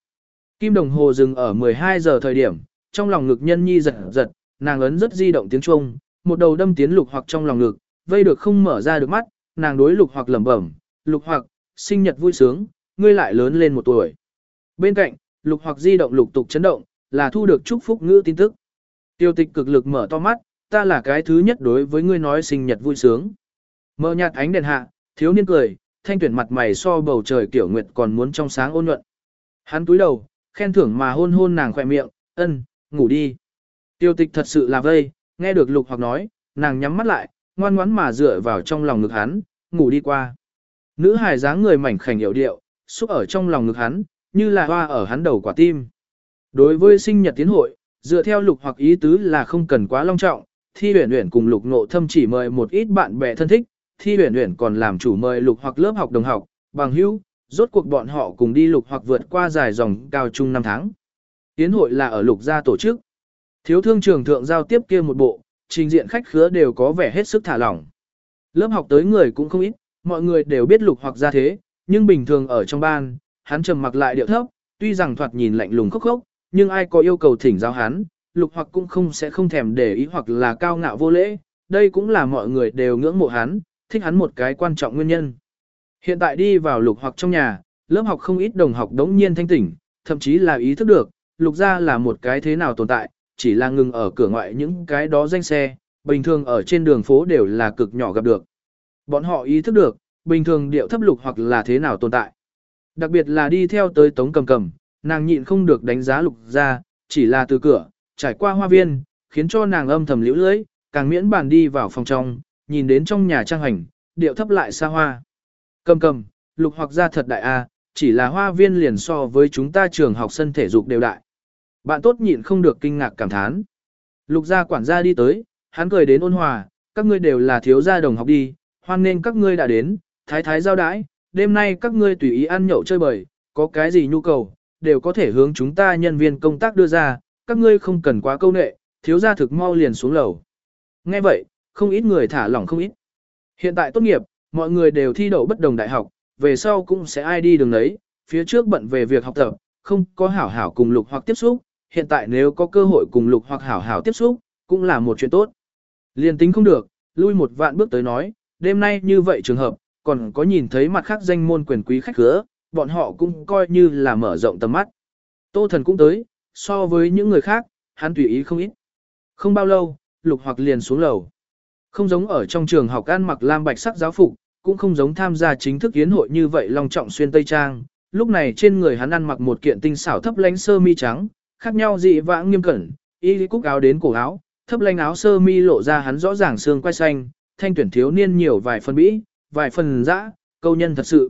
[SPEAKER 1] Kim đồng hồ dừng ở 12 giờ thời điểm, trong lòng ngực nhân nhi giật giật, nàng ấn rất di động tiếng chuông, một đầu đâm tiến lục hoặc trong lòng ngực, vây được không mở ra được mắt, nàng đối lục hoặc lẩm bẩm, lục hoặc, sinh nhật vui sướng, ngươi lại lớn lên một tuổi. Bên cạnh, lục hoặc di động lục tục chấn động, là thu được chúc phúc ngữ tin tức. Tiêu tịch cực lực mở to mắt, ta là cái thứ nhất đối với ngươi nói sinh nhật vui sướng. Mở nhạt ánh đèn hạ, thiếu niên cười, thanh tuyển mặt mày so bầu trời kiểu nguyệt còn muốn trong sáng ôn nhuận. Hắn túi đầu, khen thưởng mà hôn hôn nàng khỏe miệng, ân, ngủ đi. Tiêu tịch thật sự là vây, nghe được lục hoặc nói, nàng nhắm mắt lại, ngoan ngoãn mà dựa vào trong lòng ngực hắn, ngủ đi qua. Nữ hài dáng người mảnh khảnh hiểu điệu, xúc ở trong lòng ngực hắn, như là hoa ở hắn đầu quả tim. Đối với sinh nhật tiến hội, dựa theo lục hoặc ý tứ là không cần quá long trọng, thi huyền huyền cùng lục nộ thâm chỉ mời một ít bạn bè thân thích, thi huyền huyền còn làm chủ mời lục hoặc lớp học đồng học, bằng hữu, rốt cuộc bọn họ cùng đi lục hoặc vượt qua dài dòng cao trung năm tháng. Tiến hội là ở lục gia tổ chức. Thiếu thương trường thượng giao tiếp kia một bộ, trình diện khách khứa đều có vẻ hết sức thả lỏng. Lớp học tới người cũng không ít, mọi người đều biết lục hoặc ra thế, nhưng bình thường ở trong ban, hắn trầm mặc lại điệu thấp, tuy rằng thoạt nhìn lạnh lùng khốc khốc, nhưng ai có yêu cầu thỉnh giáo hắn, lục hoặc cũng không sẽ không thèm để ý hoặc là cao ngạo vô lễ, đây cũng là mọi người đều ngưỡng mộ hắn, thích hắn một cái quan trọng nguyên nhân. Hiện tại đi vào lục hoặc trong nhà, lớp học không ít đồng học đống nhiên thanh tỉnh, thậm chí là ý thức được, lục gia là một cái thế nào tồn tại, chỉ là ngừng ở cửa ngoại những cái đó danh xe, bình thường ở trên đường phố đều là cực nhỏ gặp được. Bọn họ ý thức được, bình thường điệu thấp lục hoặc là thế nào tồn tại. Đặc biệt là đi theo tới tống cầm cầm, nàng nhịn không được đánh giá lục gia, chỉ là từ cửa, trải qua hoa viên, khiến cho nàng âm thầm liễu lưỡi, càng miễn bàn đi vào phòng trong, nhìn đến trong nhà trang hành, điệu thấp lại xa hoa. Cầm cầm, lục hoặc gia thật đại a, chỉ là hoa viên liền so với chúng ta trường học sân thể dục đều đại. Bạn tốt nhịn không được kinh ngạc cảm thán. Lục gia quản gia đi tới, hắn cười đến ôn hòa, các ngươi đều là thiếu gia đồng học đi, hoan nên các ngươi đã đến, thái thái giao đãi, đêm nay các ngươi tùy ý ăn nhậu chơi bời, có cái gì nhu cầu, đều có thể hướng chúng ta nhân viên công tác đưa ra, các ngươi không cần quá câu nệ, thiếu gia thực mau liền xuống lầu. Nghe vậy, không ít người thả lỏng không ít. Hiện tại tốt nghiệp, mọi người đều thi đậu bất đồng đại học, về sau cũng sẽ ai đi đường đấy, phía trước bận về việc học tập, không có hảo hảo cùng lục hoặc tiếp xúc, hiện tại nếu có cơ hội cùng lục hoặc hảo hảo tiếp xúc, cũng là một chuyện tốt. Liên tính không được, lui một vạn bước tới nói, đêm nay như vậy trường hợp, còn có nhìn thấy mặt khác danh môn quyền quý khách khứa, bọn họ cũng coi như là mở rộng tầm mắt. Tô thần cũng tới, so với những người khác, hắn tùy ý không ít. Không bao lâu, lục hoặc liền xuống lầu. Không giống ở trong trường học ăn mặc lam bạch sắc giáo phục, cũng không giống tham gia chính thức yến hội như vậy long trọng xuyên tây trang. Lúc này trên người hắn ăn mặc một kiện tinh xảo thấp lánh sơ mi trắng, khác nhau dị vãng nghiêm cẩn, y cúc áo đến cổ áo, thấp lanh áo sơ mi lộ ra hắn rõ ràng xương quai xanh, thanh tuyển thiếu niên nhiều vài phần bĩ, vài phần dã, câu nhân thật sự.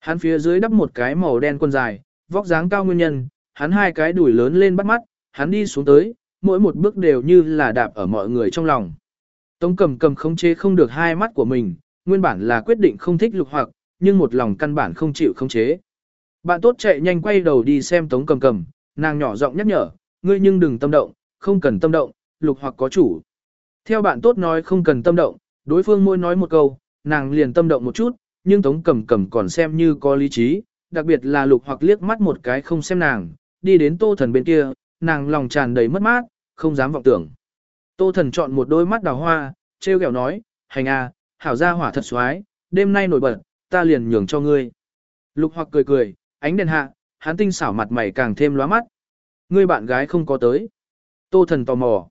[SPEAKER 1] Hắn phía dưới đắp một cái màu đen quần dài, vóc dáng cao nguyên nhân, hắn hai cái đùi lớn lên bắt mắt, hắn đi xuống tới, mỗi một bước đều như là đạp ở mọi người trong lòng. Tống cầm cầm khống chế không được hai mắt của mình, nguyên bản là quyết định không thích lục hoặc, nhưng một lòng căn bản không chịu khống chế. Bạn tốt chạy nhanh quay đầu đi xem tống cầm cầm, nàng nhỏ giọng nhắc nhở, ngươi nhưng đừng tâm động, không cần tâm động, lục hoặc có chủ. Theo bạn tốt nói không cần tâm động, đối phương môi nói một câu, nàng liền tâm động một chút, nhưng tống cầm cầm còn xem như có lý trí, đặc biệt là lục hoặc liếc mắt một cái không xem nàng, đi đến tô thần bên kia, nàng lòng tràn đầy mất mát, không dám vọng tưởng. Tô thần chọn một đôi mắt đào hoa, treo kẹo nói, hành à, hảo gia hỏa thật xoái, đêm nay nổi bật, ta liền nhường cho ngươi. Lục hoặc cười cười, ánh đèn hạ, hắn tinh xảo mặt mày càng thêm lóa mắt. Ngươi bạn gái không có tới. Tô thần tò mò.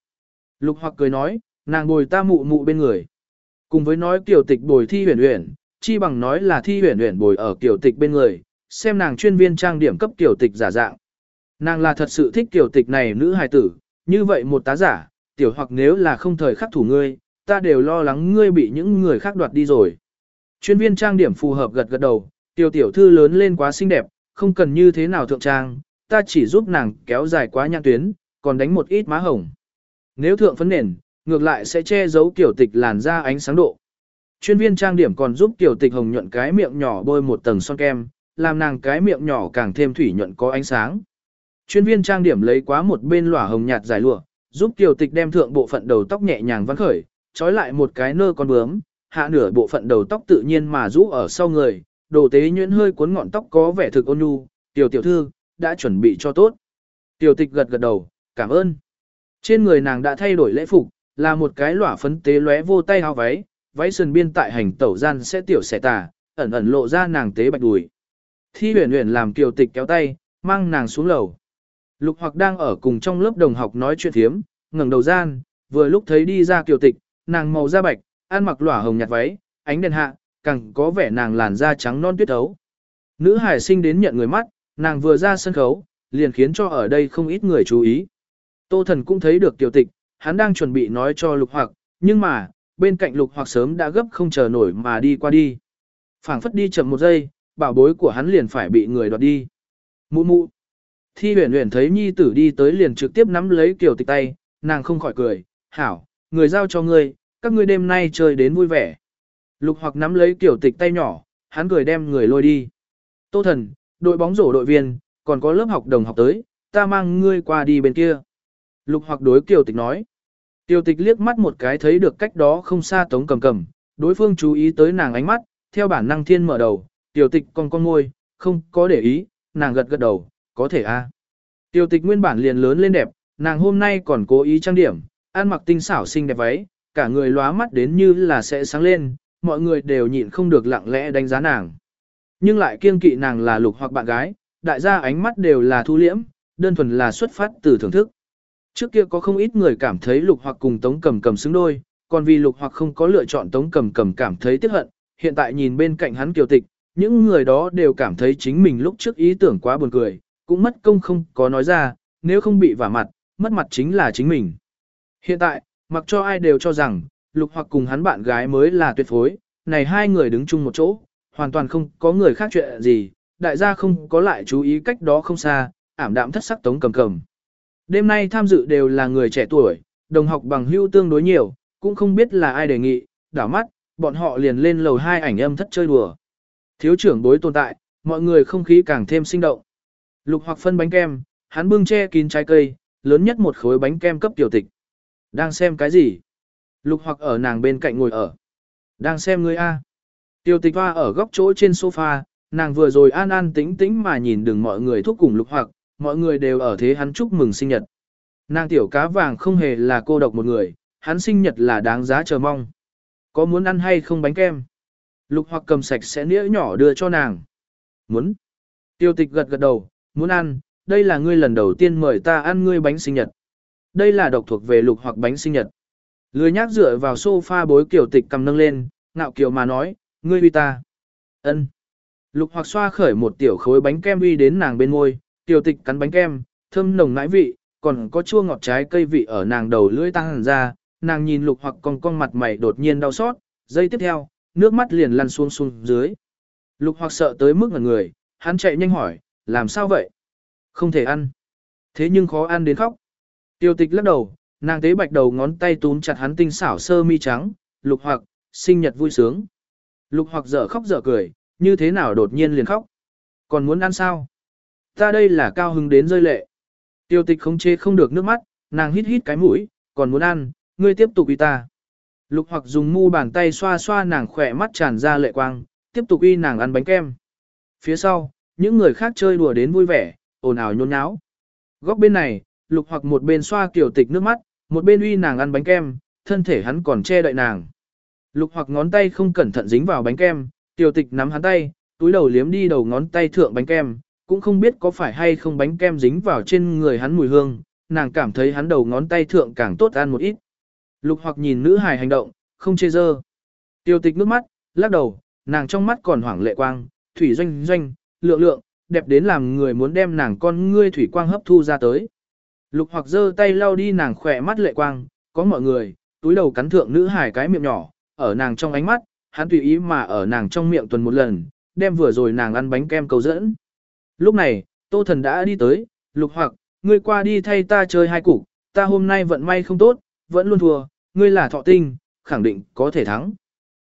[SPEAKER 1] Lục hoặc cười nói, nàng bồi ta mụ mụ bên người. Cùng với nói tiểu tịch bồi thi huyền huyền, chi bằng nói là thi huyền huyền bồi ở tiểu tịch bên người, xem nàng chuyên viên trang điểm cấp tiểu tịch giả dạng. Nàng là thật sự thích tiểu tịch này nữ hài tử, như vậy một tá giả, tiểu hoặc nếu là không thời khắc thủ ngươi, ta đều lo lắng ngươi bị những người khác đoạt đi rồi. Chuyên viên trang điểm phù hợp gật gật đầu, tiểu tiểu thư lớn lên quá xinh đẹp, không cần như thế nào thượng trang, ta chỉ giúp nàng kéo dài quá nhãn tuyến, còn đánh một ít má hồng. Nếu thượng phấn nền, ngược lại sẽ che giấu kiểu tịch làn da ánh sáng độ. Chuyên viên trang điểm còn giúp kiểu tịch hồng nhuận cái miệng nhỏ bôi một tầng son kem, làm nàng cái miệng nhỏ càng thêm thủy nhuận có ánh sáng. Chuyên viên trang điểm lấy quá một bên lỏa hồng nhạt dài lụa, giúp tiểu tịch đem thượng bộ phận đầu tóc nhẹ nhàng vắn khởi, trói lại một cái nơ con bướm, hạ nửa bộ phận đầu tóc tự nhiên mà rũ ở sau người, đồ tế nhuyễn hơi cuốn ngọn tóc có vẻ thực ôn nhu, tiểu tiểu thư, đã chuẩn bị cho tốt. Tiểu tịch gật gật đầu, cảm ơn. Trên người nàng đã thay đổi lễ phục, là một cái lỏa phấn tế lóe vô tay áo váy, váy sườn biên tại hành tẩu gian sẽ tiểu xẻ tà, ẩn ẩn lộ ra nàng tế bạch đùi. Thi huyền huyền làm kiều tịch kéo tay, mang nàng xuống lầu. Lục hoặc đang ở cùng trong lớp đồng học nói chuyện thiếm, ngẩng đầu gian, vừa lúc thấy đi ra kiều tịch, nàng màu da bạch, ăn mặc lỏa hồng nhạt váy, ánh đèn hạ, càng có vẻ nàng làn da trắng non tuyết ấu. Nữ hải sinh đến nhận người mắt, nàng vừa ra sân khấu, liền khiến cho ở đây không ít người chú ý. Tô thần cũng thấy được tiểu tịch, hắn đang chuẩn bị nói cho lục hoặc, nhưng mà, bên cạnh lục hoặc sớm đã gấp không chờ nổi mà đi qua đi. phảng phất đi chậm một giây, bảo bối của hắn liền phải bị người đoạt đi. Mụ mụ. Thi huyền huyền thấy nhi tử đi tới liền trực tiếp nắm lấy tiểu tịch tay, nàng không khỏi cười, hảo, người giao cho ngươi, các ngươi đêm nay chơi đến vui vẻ. Lục hoặc nắm lấy tiểu tịch tay nhỏ, hắn cười đem người lôi đi. Tô thần, đội bóng rổ đội viên, còn có lớp học đồng học tới, ta mang ngươi qua đi bên kia. Lục hoặc đối Tiểu tịch nói. Tiểu tịch liếc mắt một cái thấy được cách đó không xa tống cầm cầm, đối phương chú ý tới nàng ánh mắt, theo bản năng thiên mở đầu, Tiểu tịch con con ngôi, không có để ý, nàng gật gật đầu, có thể a. À. Tịch nguyên bản liền lớn lên đẹp, nàng hôm nay còn cố ý trang điểm, ăn mặc tinh xảo xinh đẹp váy, cả người lóa mắt đến như là sẽ sáng lên, mọi người đều nhịn không được lặng lẽ đánh giá nàng. Nhưng lại kiêng kỵ nàng là lục hoặc bạn gái, đại gia ánh mắt đều là thu liễm, đơn thuần là xuất phát từ thưởng thức. Trước kia có không ít người cảm thấy lục hoặc cùng tống cầm cầm xứng đôi, còn vì lục hoặc không có lựa chọn tống cầm cầm cảm thấy tiếc hận, hiện tại nhìn bên cạnh hắn kiều tịch, những người đó đều cảm thấy chính mình lúc trước ý tưởng quá buồn cười, cũng mất công không có nói ra, nếu không bị vả mặt, mất mặt chính là chính mình. Hiện tại, mặc cho ai đều cho rằng, lục hoặc cùng hắn bạn gái mới là tuyệt phối, này hai người đứng chung một chỗ, hoàn toàn không có người khác chuyện gì, đại gia không có lại chú ý cách đó không xa, ảm đạm thất sắc tống cầm cầm. Đêm nay tham dự đều là người trẻ tuổi, đồng học bằng hưu tương đối nhiều, cũng không biết là ai đề nghị, đảo mắt, bọn họ liền lên lầu hai ảnh âm thất chơi đùa. Thiếu trưởng bối tồn tại, mọi người không khí càng thêm sinh động. Lục hoặc phân bánh kem, hắn bưng che kín trái cây, lớn nhất một khối bánh kem cấp tiểu tịch. Đang xem cái gì? Lục hoặc ở nàng bên cạnh ngồi ở. Đang xem ngươi A. Tiêu tịch hoa ở góc chỗ trên sofa, nàng vừa rồi an an tĩnh tĩnh mà nhìn đừng mọi người thúc cùng lục hoặc, mọi người đều ở thế hắn chúc mừng sinh nhật. Nàng tiểu cá vàng không hề là cô độc một người, hắn sinh nhật là đáng giá chờ mong. Có muốn ăn hay không bánh kem? Lục hoặc cầm sạch sẽ nĩa nhỏ đưa cho nàng. Muốn. Tiêu tịch gật gật đầu, muốn ăn, đây là ngươi lần đầu tiên mời ta ăn ngươi bánh sinh nhật. Đây là độc thuộc về lục hoặc bánh sinh nhật. Lười nhác dựa vào sofa bối kiểu tịch cầm nâng lên, ngạo kiều mà nói, ngươi uy ta. ân Lục hoặc xoa khởi một tiểu khối bánh kem uy đến nàng bên môi, tiểu tịch cắn bánh kem, thơm nồng ngãi vị, còn có chua ngọt trái cây vị ở nàng đầu lưỡi tăng hẳn ra, nàng nhìn lục hoặc con con mặt mày đột nhiên đau xót, giây tiếp theo, nước mắt liền lăn xuống xuống dưới. Lục hoặc sợ tới mức ngẩn người, hắn chạy nhanh hỏi, làm sao vậy? Không thể ăn. Thế nhưng khó ăn đến khóc. Tiêu tịch lắc đầu, nàng tế bạch đầu ngón tay túm chặt hắn tinh xảo sơ mi trắng, lục hoặc, sinh nhật vui sướng. Lục hoặc dở khóc dở cười, như thế nào đột nhiên liền khóc. Còn muốn ăn sao? Ta đây là cao hứng đến rơi lệ. Tiêu tịch không chê không được nước mắt, nàng hít hít cái mũi, còn muốn ăn, ngươi tiếp tục uy ta. Lục hoặc dùng mu bàn tay xoa xoa nàng khỏe mắt tràn ra lệ quang, tiếp tục uy nàng ăn bánh kem. Phía sau, những người khác chơi đùa đến vui vẻ, ồn ào nhôn nháo. Góc bên này, lục hoặc một bên xoa kiểu tịch nước mắt, một bên uy nàng ăn bánh kem, thân thể hắn còn che đậy nàng. Lục hoặc ngón tay không cẩn thận dính vào bánh kem, tiểu tịch nắm hắn tay, túi đầu liếm đi đầu ngón tay thượng bánh kem, cũng không biết có phải hay không bánh kem dính vào trên người hắn mùi hương, nàng cảm thấy hắn đầu ngón tay thượng càng tốt ăn một ít. Lục hoặc nhìn nữ hài hành động, không chê dơ. Tiêu tịch nước mắt, lắc đầu, nàng trong mắt còn hoảng lệ quang, thủy doanh doanh, lượng lượng, đẹp đến làm người muốn đem nàng con ngươi thủy quang hấp thu ra tới. Lục hoặc giơ tay lau đi nàng khỏe mắt lệ quang, có mọi người, túi đầu cắn thượng nữ hải cái miệng nhỏ, ở nàng trong ánh mắt, hắn tùy ý mà ở nàng trong miệng tuần một lần, đem vừa rồi nàng ăn bánh kem cầu dẫn. Lúc này, tô thần đã đi tới, lục hoặc, ngươi qua đi thay ta chơi hai cục, ta hôm nay vận may không tốt, vẫn luôn thua, ngươi là thọ tinh, khẳng định có thể thắng.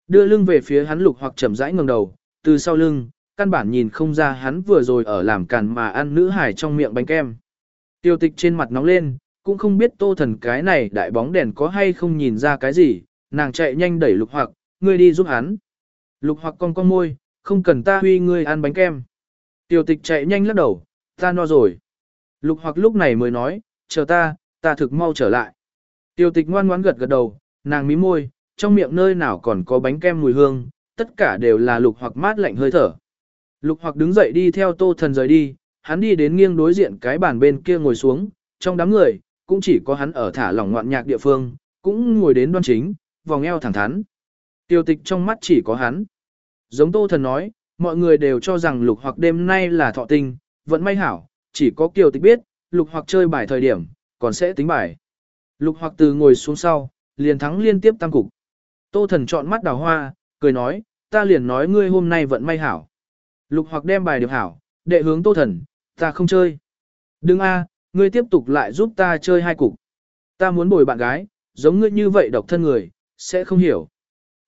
[SPEAKER 1] Đưa lưng về phía hắn lục hoặc chậm rãi ngẩng đầu, từ sau lưng, căn bản nhìn không ra hắn vừa rồi ở làm càn mà ăn nữ hải trong miệng bánh kem. Tiêu tịch trên mặt nóng lên, cũng không biết tô thần cái này đại bóng đèn có hay không nhìn ra cái gì, nàng chạy nhanh đẩy lục hoặc, ngươi đi giúp hắn. Lục hoặc con con môi, không cần ta huy ngươi ăn bánh kem. Tiêu tịch chạy nhanh lắc đầu, ta no rồi. Lục hoặc lúc này mới nói, chờ ta, ta thực mau trở lại. Tiêu tịch ngoan ngoãn gật gật đầu, nàng mí môi, trong miệng nơi nào còn có bánh kem mùi hương, tất cả đều là lục hoặc mát lạnh hơi thở. Lục hoặc đứng dậy đi theo tô thần rời đi, hắn đi đến nghiêng đối diện cái bàn bên kia ngồi xuống, trong đám người, cũng chỉ có hắn ở thả lỏng ngoạn nhạc địa phương, cũng ngồi đến đoan chính, vòng eo thẳng thắn. Tiêu tịch trong mắt chỉ có hắn. Giống tô thần nói, mọi người đều cho rằng lục hoặc đêm nay là thọ tinh, vẫn may hảo, chỉ có kiều tịch biết, lục hoặc chơi bài thời điểm, còn sẽ tính bài. Lục hoặc từ ngồi xuống sau, liền thắng liên tiếp tam cục. Tô thần chọn mắt đào hoa, cười nói, ta liền nói ngươi hôm nay vận may hảo. Lục hoặc đem bài được hảo, đệ hướng tô thần, ta không chơi. Đừng a, ngươi tiếp tục lại giúp ta chơi hai cục. Ta muốn bồi bạn gái, giống ngươi như vậy độc thân người, sẽ không hiểu.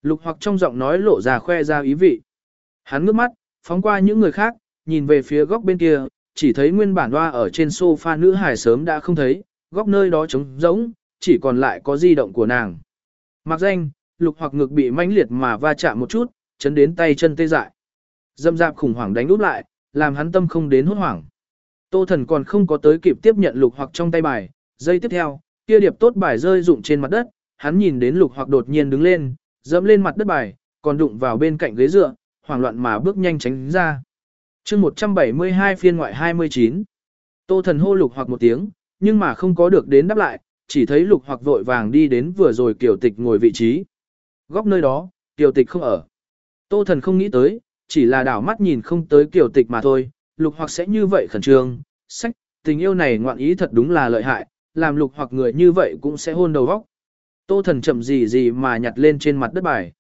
[SPEAKER 1] Lục hoặc trong giọng nói lộ ra khoe ra ý vị. Hắn ngước mắt, phóng qua những người khác, nhìn về phía góc bên kia, chỉ thấy nguyên bản hoa ở trên sofa nữ hải sớm đã không thấy, góc nơi đó trống rỗng, chỉ còn lại có di động của nàng. Mặc danh, lục hoặc ngực bị mãnh liệt mà va chạm một chút, chấn đến tay chân tê dại. Dâm dạp khủng hoảng đánh úp lại, làm hắn tâm không đến hốt hoảng. Tô thần còn không có tới kịp tiếp nhận lục hoặc trong tay bài, giây tiếp theo, kia điệp tốt bài rơi rụng trên mặt đất, hắn nhìn đến lục hoặc đột nhiên đứng lên, dẫm lên mặt đất bài, còn đụng vào bên cạnh ghế dựa, hoảng loạn mà bước nhanh tránh ra. chương 172 phiên ngoại 29. Tô thần hô lục hoặc một tiếng, nhưng mà không có được đến đáp lại, chỉ thấy lục hoặc vội vàng đi đến vừa rồi kiều tịch ngồi vị trí. Góc nơi đó, kiều tịch không ở. Tô thần không nghĩ tới, chỉ là đảo mắt nhìn không tới kiều tịch mà thôi, lục hoặc sẽ như vậy khẩn trương, sách, tình yêu này ngoạn ý thật đúng là lợi hại, làm lục hoặc người như vậy cũng sẽ hôn đầu vóc. Tô thần chậm gì gì mà nhặt lên trên mặt đất bài.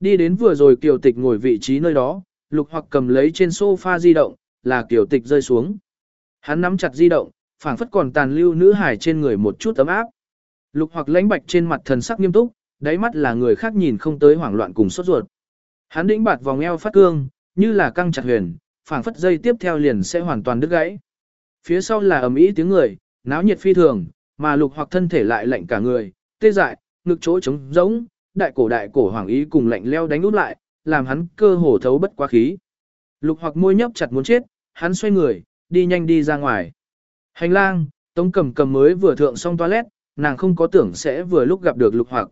[SPEAKER 1] Đi đến vừa rồi kiều tịch ngồi vị trí nơi đó, lục hoặc cầm lấy trên sofa di động, là kiều tịch rơi xuống. Hắn nắm chặt di động, phảng phất còn tàn lưu nữ hải trên người một chút ấm áp. Lục hoặc lãnh bạch trên mặt thần sắc nghiêm túc, đáy mắt là người khác nhìn không tới hoảng loạn cùng sốt ruột. Hắn đĩnh bạt vòng eo phát cương, như là căng chặt huyền, phảng phất dây tiếp theo liền sẽ hoàn toàn đứt gãy. Phía sau là ầm ĩ tiếng người, náo nhiệt phi thường, mà lục hoặc thân thể lại lạnh cả người, tê dại, ngực chỗ trống rỗng, đại cổ đại cổ hoàng ý cùng lạnh leo đánh út lại, làm hắn cơ hồ thấu bất quá khí. Lục hoặc môi nhấp chặt muốn chết, hắn xoay người, đi nhanh đi ra ngoài. Hành lang, Tống cầm cầm mới vừa thượng xong toilet, nàng không có tưởng sẽ vừa lúc gặp được lục hoặc.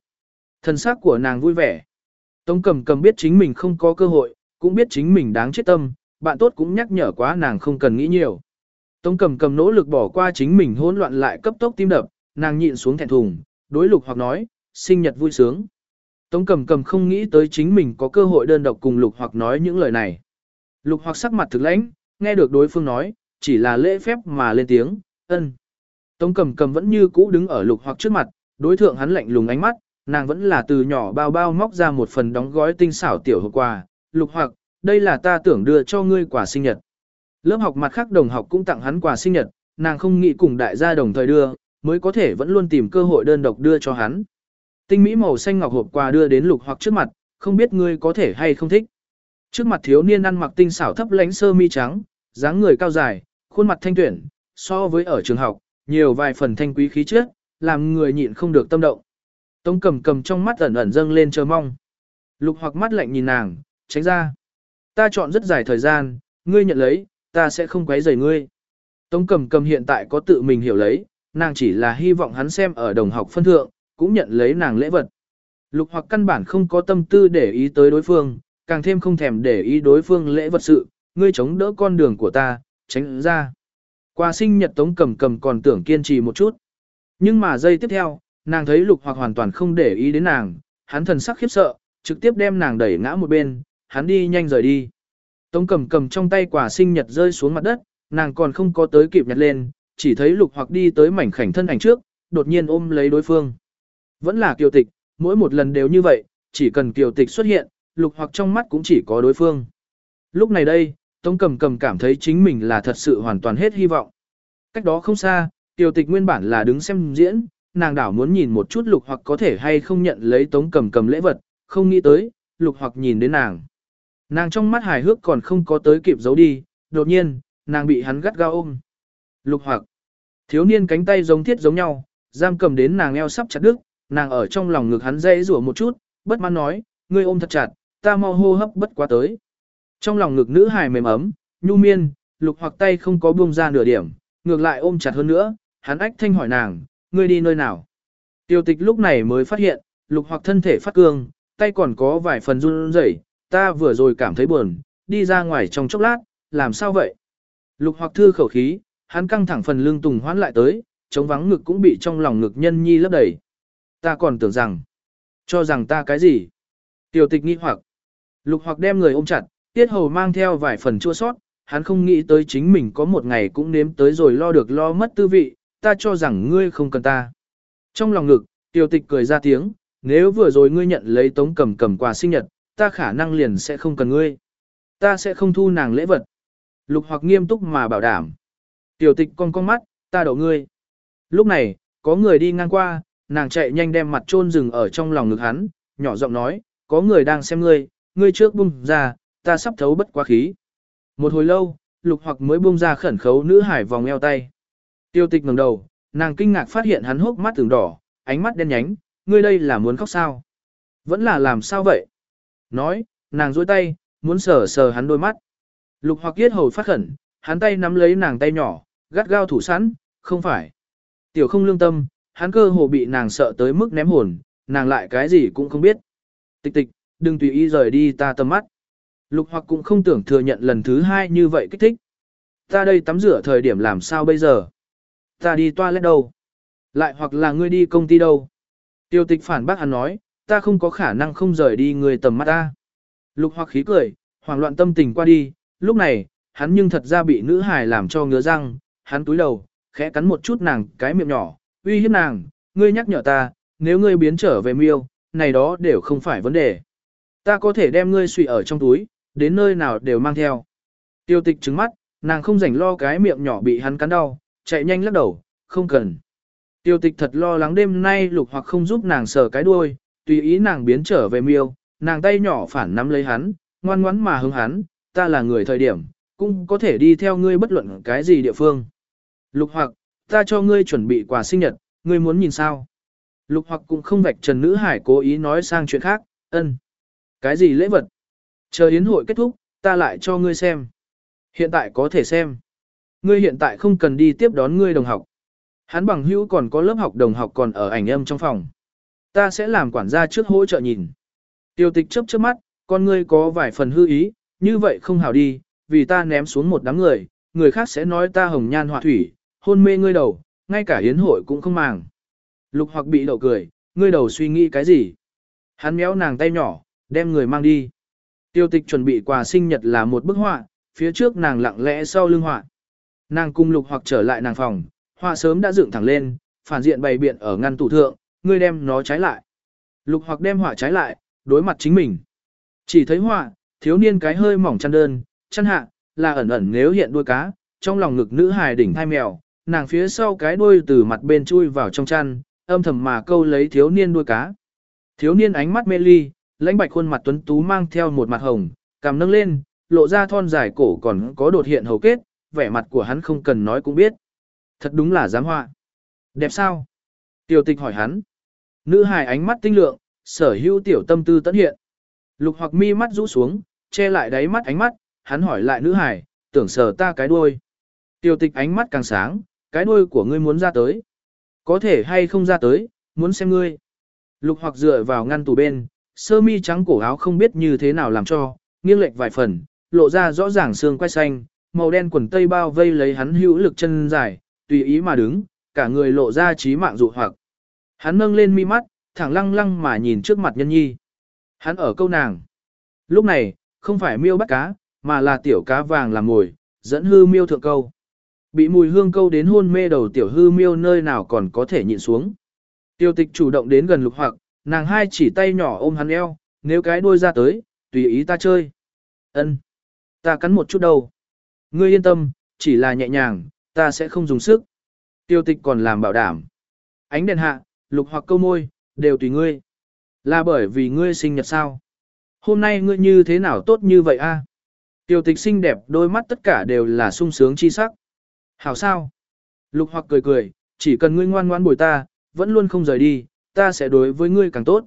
[SPEAKER 1] Thần sắc của nàng vui vẻ. Tống cầm cầm biết chính mình không có cơ hội, cũng biết chính mình đáng chết tâm, bạn tốt cũng nhắc nhở quá nàng không cần nghĩ nhiều. Tống cầm cầm nỗ lực bỏ qua chính mình hỗn loạn lại cấp tốc tim đập, nàng nhịn xuống thẹn thùng, đối lục hoặc nói, sinh nhật vui sướng. Tống cầm cầm không nghĩ tới chính mình có cơ hội đơn độc cùng lục hoặc nói những lời này. Lục hoặc sắc mặt thực lãnh, nghe được đối phương nói, chỉ là lễ phép mà lên tiếng, ân. Tống cầm cầm vẫn như cũ đứng ở lục hoặc trước mặt, đối thượng hắn lạnh lùng ánh mắt, nàng vẫn là từ nhỏ bao bao móc ra một phần đóng gói tinh xảo tiểu hộp quà, lục hoặc, đây là ta tưởng đưa cho ngươi quà sinh nhật. Lớp học mặt khác đồng học cũng tặng hắn quà sinh nhật, nàng không nghĩ cùng đại gia đồng thời đưa, mới có thể vẫn luôn tìm cơ hội đơn độc đưa cho hắn. Tinh mỹ màu xanh ngọc hộp quà đưa đến lục hoặc trước mặt, không biết ngươi có thể hay không thích. Trước mặt thiếu niên ăn mặc tinh xảo thấp lánh sơ mi trắng, dáng người cao dài, khuôn mặt thanh tuyển, so với ở trường học, nhiều vài phần thanh quý khí chất, làm người nhịn không được tâm động. Tống cầm cầm trong mắt ẩn ẩn dâng lên chờ mong. Lục hoặc mắt lạnh nhìn nàng, tránh ra. Ta chọn rất dài thời gian, ngươi nhận lấy, ta sẽ không quấy rầy ngươi. Tống cầm cầm hiện tại có tự mình hiểu lấy, nàng chỉ là hy vọng hắn xem ở đồng học phân thượng, cũng nhận lấy nàng lễ vật. Lục hoặc căn bản không có tâm tư để ý tới đối phương, càng thêm không thèm để ý đối phương lễ vật sự, ngươi chống đỡ con đường của ta, tránh ra. Qua sinh nhật tống cầm cầm còn tưởng kiên trì một chút. Nhưng mà giây tiếp theo, nàng thấy lục hoặc hoàn toàn không để ý đến nàng, hắn thần sắc khiếp sợ, trực tiếp đem nàng đẩy ngã một bên, hắn đi nhanh rời đi. Tống cầm cầm trong tay quả sinh nhật rơi xuống mặt đất, nàng còn không có tới kịp nhặt lên, chỉ thấy lục hoặc đi tới mảnh khảnh thân ảnh trước, đột nhiên ôm lấy đối phương. Vẫn là kiều tịch, mỗi một lần đều như vậy, chỉ cần kiều tịch xuất hiện, lục hoặc trong mắt cũng chỉ có đối phương. Lúc này đây, Tống cầm cầm cảm thấy chính mình là thật sự hoàn toàn hết hy vọng. Cách đó không xa, kiều tịch nguyên bản là đứng xem diễn, nàng đảo muốn nhìn một chút lục hoặc có thể hay không nhận lấy tống cầm cầm lễ vật, không nghĩ tới, lục hoặc nhìn đến nàng. Nàng trong mắt hài hước còn không có tới kịp giấu đi, đột nhiên, nàng bị hắn gắt gao ôm. Lục hoặc, thiếu niên cánh tay giống thiết giống nhau, giam cầm đến nàng eo sắp chặt đứt, nàng ở trong lòng ngực hắn dây rủa một chút, bất mãn nói, ngươi ôm thật chặt, ta mau hô hấp bất quá tới. Trong lòng ngực nữ hài mềm ấm, nhu miên, lục hoặc tay không có buông ra nửa điểm, ngược lại ôm chặt hơn nữa, hắn ách thanh hỏi nàng, ngươi đi nơi nào? Tiêu tịch lúc này mới phát hiện, lục hoặc thân thể phát cương, tay còn có vài phần run rẩy, ta vừa rồi cảm thấy buồn, đi ra ngoài trong chốc lát, làm sao vậy? Lục hoặc thư khẩu khí, hắn căng thẳng phần lưng tùng hoán lại tới, chống vắng ngực cũng bị trong lòng ngực nhân nhi lấp đầy. Ta còn tưởng rằng, cho rằng ta cái gì? Tiểu tịch nghi hoặc, lục hoặc đem người ôm chặt, tiết hầu mang theo vài phần chua sót, hắn không nghĩ tới chính mình có một ngày cũng nếm tới rồi lo được lo mất tư vị, ta cho rằng ngươi không cần ta. Trong lòng ngực, tiểu tịch cười ra tiếng, nếu vừa rồi ngươi nhận lấy tống cầm cầm quà sinh nhật, ta khả năng liền sẽ không cần ngươi. Ta sẽ không thu nàng lễ vật. Lục hoặc nghiêm túc mà bảo đảm. Tiểu tịch con con mắt, ta đậu ngươi. Lúc này, có người đi ngang qua, nàng chạy nhanh đem mặt trôn rừng ở trong lòng ngực hắn, nhỏ giọng nói, có người đang xem ngươi, ngươi trước bung ra, ta sắp thấu bất quá khí. Một hồi lâu, lục hoặc mới bung ra khẩn khấu nữ hải vòng eo tay. Tiêu tịch ngẩng đầu, nàng kinh ngạc phát hiện hắn hốc mắt từng đỏ, ánh mắt đen nhánh, ngươi đây là muốn khóc sao? Vẫn là làm sao vậy? Nói, nàng duỗi tay, muốn sờ sờ hắn đôi mắt. Lục hoặc yết hầu phát khẩn, hắn tay nắm lấy nàng tay nhỏ, gắt gao thủ sẵn, không phải. Tiểu không lương tâm, hắn cơ hồ bị nàng sợ tới mức ném hồn, nàng lại cái gì cũng không biết. Tịch tịch, đừng tùy ý rời đi ta tầm mắt. Lục hoặc cũng không tưởng thừa nhận lần thứ hai như vậy kích thích. Ta đây tắm rửa thời điểm làm sao bây giờ? Ta đi toilet đâu? Lại hoặc là ngươi đi công ty đâu? Tiêu tịch phản bác hắn nói, ta không có khả năng không rời đi người tầm mắt ta. Lục hoặc khí cười, hoảng loạn tâm tình qua đi, lúc này, hắn nhưng thật ra bị nữ hài làm cho ngứa răng, hắn túi đầu, khẽ cắn một chút nàng cái miệng nhỏ, uy hiếp nàng, ngươi nhắc nhở ta, nếu ngươi biến trở về miêu, này đó đều không phải vấn đề. Ta có thể đem ngươi suy ở trong túi, đến nơi nào đều mang theo. Tiêu tịch trứng mắt, nàng không rảnh lo cái miệng nhỏ bị hắn cắn đau, chạy nhanh lắc đầu, không cần. Tiêu tịch thật lo lắng đêm nay lục hoặc không giúp nàng sờ cái đuôi, tùy ý nàng biến trở về miêu, nàng tay nhỏ phản nắm lấy hắn, ngoan ngoắn mà hướng hắn, ta là người thời điểm, cũng có thể đi theo ngươi bất luận cái gì địa phương. Lục hoặc, ta cho ngươi chuẩn bị quà sinh nhật, ngươi muốn nhìn sao? Lục hoặc cũng không vạch trần nữ hải cố ý nói sang chuyện khác, ân. Cái gì lễ vật? Chờ yến hội kết thúc, ta lại cho ngươi xem. Hiện tại có thể xem. Ngươi hiện tại không cần đi tiếp đón ngươi đồng học. Hắn bằng hữu còn có lớp học đồng học còn ở ảnh âm trong phòng. Ta sẽ làm quản gia trước hỗ trợ nhìn. Tiêu tịch chớp chớp mắt, con ngươi có vài phần hư ý, như vậy không hảo đi, vì ta ném xuống một đám người, người khác sẽ nói ta hồng nhan họa thủy, hôn mê ngươi đầu, ngay cả hiến hội cũng không màng. Lục hoặc bị đậu cười, ngươi đầu suy nghĩ cái gì? Hắn méo nàng tay nhỏ, đem người mang đi. Tiêu tịch chuẩn bị quà sinh nhật là một bức họa, phía trước nàng lặng lẽ sau lưng họa. Nàng cung lục hoặc trở lại nàng phòng, họa sớm đã dựng thẳng lên, phản diện bày biện ở ngăn tủ thượng, ngươi đem nó trái lại. Lục hoặc đem họa trái lại, đối mặt chính mình. Chỉ thấy họa, thiếu niên cái hơi mỏng chăn đơn, chăn hạ, là ẩn ẩn nếu hiện đuôi cá, trong lòng ngực nữ hài đỉnh hai mèo, nàng phía sau cái đuôi từ mặt bên chui vào trong chăn, âm thầm mà câu lấy thiếu niên đuôi cá. Thiếu niên ánh mắt mê ly, lãnh bạch khuôn mặt tuấn tú mang theo một mặt hồng, cằm nâng lên, lộ ra thon dài cổ còn có đột hiện hầu kết, vẻ mặt của hắn không cần nói cũng biết. Thật đúng là dám họa. Đẹp sao? Tiểu tịch hỏi hắn. Nữ hài ánh mắt tinh lượng, sở hữu tiểu tâm tư tận hiện. Lục hoặc mi mắt rũ xuống, che lại đáy mắt ánh mắt, hắn hỏi lại nữ hài, tưởng sở ta cái đuôi. Tiểu tịch ánh mắt càng sáng, cái đuôi của ngươi muốn ra tới. Có thể hay không ra tới, muốn xem ngươi. Lục hoặc dựa vào ngăn tủ bên, sơ mi trắng cổ áo không biết như thế nào làm cho, nghiêng lệch vài phần, lộ ra rõ ràng xương quai xanh, màu đen quần tây bao vây lấy hắn hữu lực chân dài, tùy ý mà đứng, cả người lộ ra trí mạng dụ hoặc. Hắn nâng lên mi mắt, thẳng lăng lăng mà nhìn trước mặt nhân nhi. Hắn ở câu nàng. Lúc này, không phải miêu bắt cá, mà là tiểu cá vàng làm mồi, dẫn hư miêu thượng câu. Bị mùi hương câu đến hôn mê đầu tiểu hư miêu nơi nào còn có thể nhịn xuống. Tiêu tịch chủ động đến gần lục hoặc, nàng hai chỉ tay nhỏ ôm hắn eo, nếu cái đuôi ra tới, tùy ý ta chơi. ân Ta cắn một chút đầu. Ngươi yên tâm, chỉ là nhẹ nhàng, ta sẽ không dùng sức. Tiêu tịch còn làm bảo đảm. Ánh đèn hạ, lục hoặc câu môi, đều tùy ngươi. Là bởi vì ngươi sinh nhật sao? Hôm nay ngươi như thế nào tốt như vậy a? Tiêu tịch xinh đẹp đôi mắt tất cả đều là sung sướng chi sắc. Hảo sao? Lục hoặc cười cười, chỉ cần ngươi ngoan ngoan bồi ta, vẫn luôn không rời đi, ta sẽ đối với ngươi càng tốt.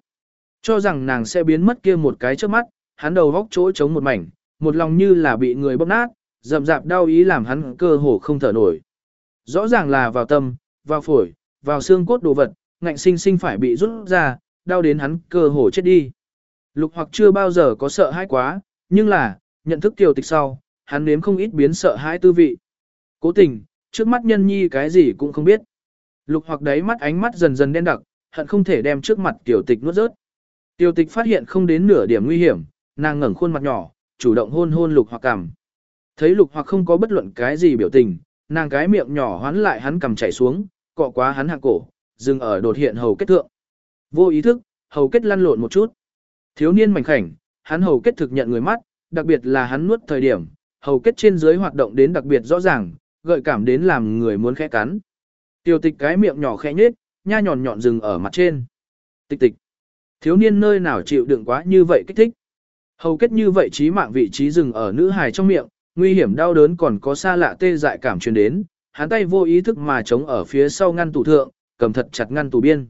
[SPEAKER 1] Cho rằng nàng sẽ biến mất kia một cái trước mắt, hắn đầu góc chỗ trống một mảnh, một lòng như là bị người bóp nát, dậm dạp đau ý làm hắn cơ hồ không thở nổi. Rõ ràng là vào tâm, vào phổi, vào xương cốt đồ vật, ngạnh sinh sinh phải bị rút ra, đau đến hắn cơ hồ chết đi. Lục hoặc chưa bao giờ có sợ hãi quá, nhưng là, nhận thức tiểu tịch sau, hắn nếm không ít biến sợ hãi tư vị. Cố tình, trước mắt nhân nhi cái gì cũng không biết. Lục hoặc đấy mắt ánh mắt dần dần đen đặc, hận không thể đem trước mặt tiểu tịch nuốt rớt. Tiểu tịch phát hiện không đến nửa điểm nguy hiểm, nàng ngẩng khuôn mặt nhỏ, chủ động hôn hôn lục hoặc cằm. Thấy lục hoặc không có bất luận cái gì biểu tình, nàng cái miệng nhỏ hoán lại hắn cầm chảy xuống, cọ quá hắn hạ cổ, dừng ở đột hiện hầu kết thượng. Vô ý thức, hầu kết lăn lộn một chút. Thiếu niên mảnh khảnh, hắn hầu kết thực nhận người mắt, đặc biệt là hắn nuốt thời điểm, hầu kết trên dưới hoạt động đến đặc biệt rõ ràng, gợi cảm đến làm người muốn khẽ cắn. Tiêu tịch cái miệng nhỏ khẽ nhếch, nha nhọn nhọn dừng ở mặt trên. Tịch tịch. Thiếu niên nơi nào chịu đựng quá như vậy kích thích. Hầu kết như vậy trí mạng vị trí dừng ở nữ hài trong miệng, nguy hiểm đau đớn còn có xa lạ tê dại cảm truyền đến, hắn tay vô ý thức mà chống ở phía sau ngăn tủ thượng, cầm thật chặt ngăn tủ biên.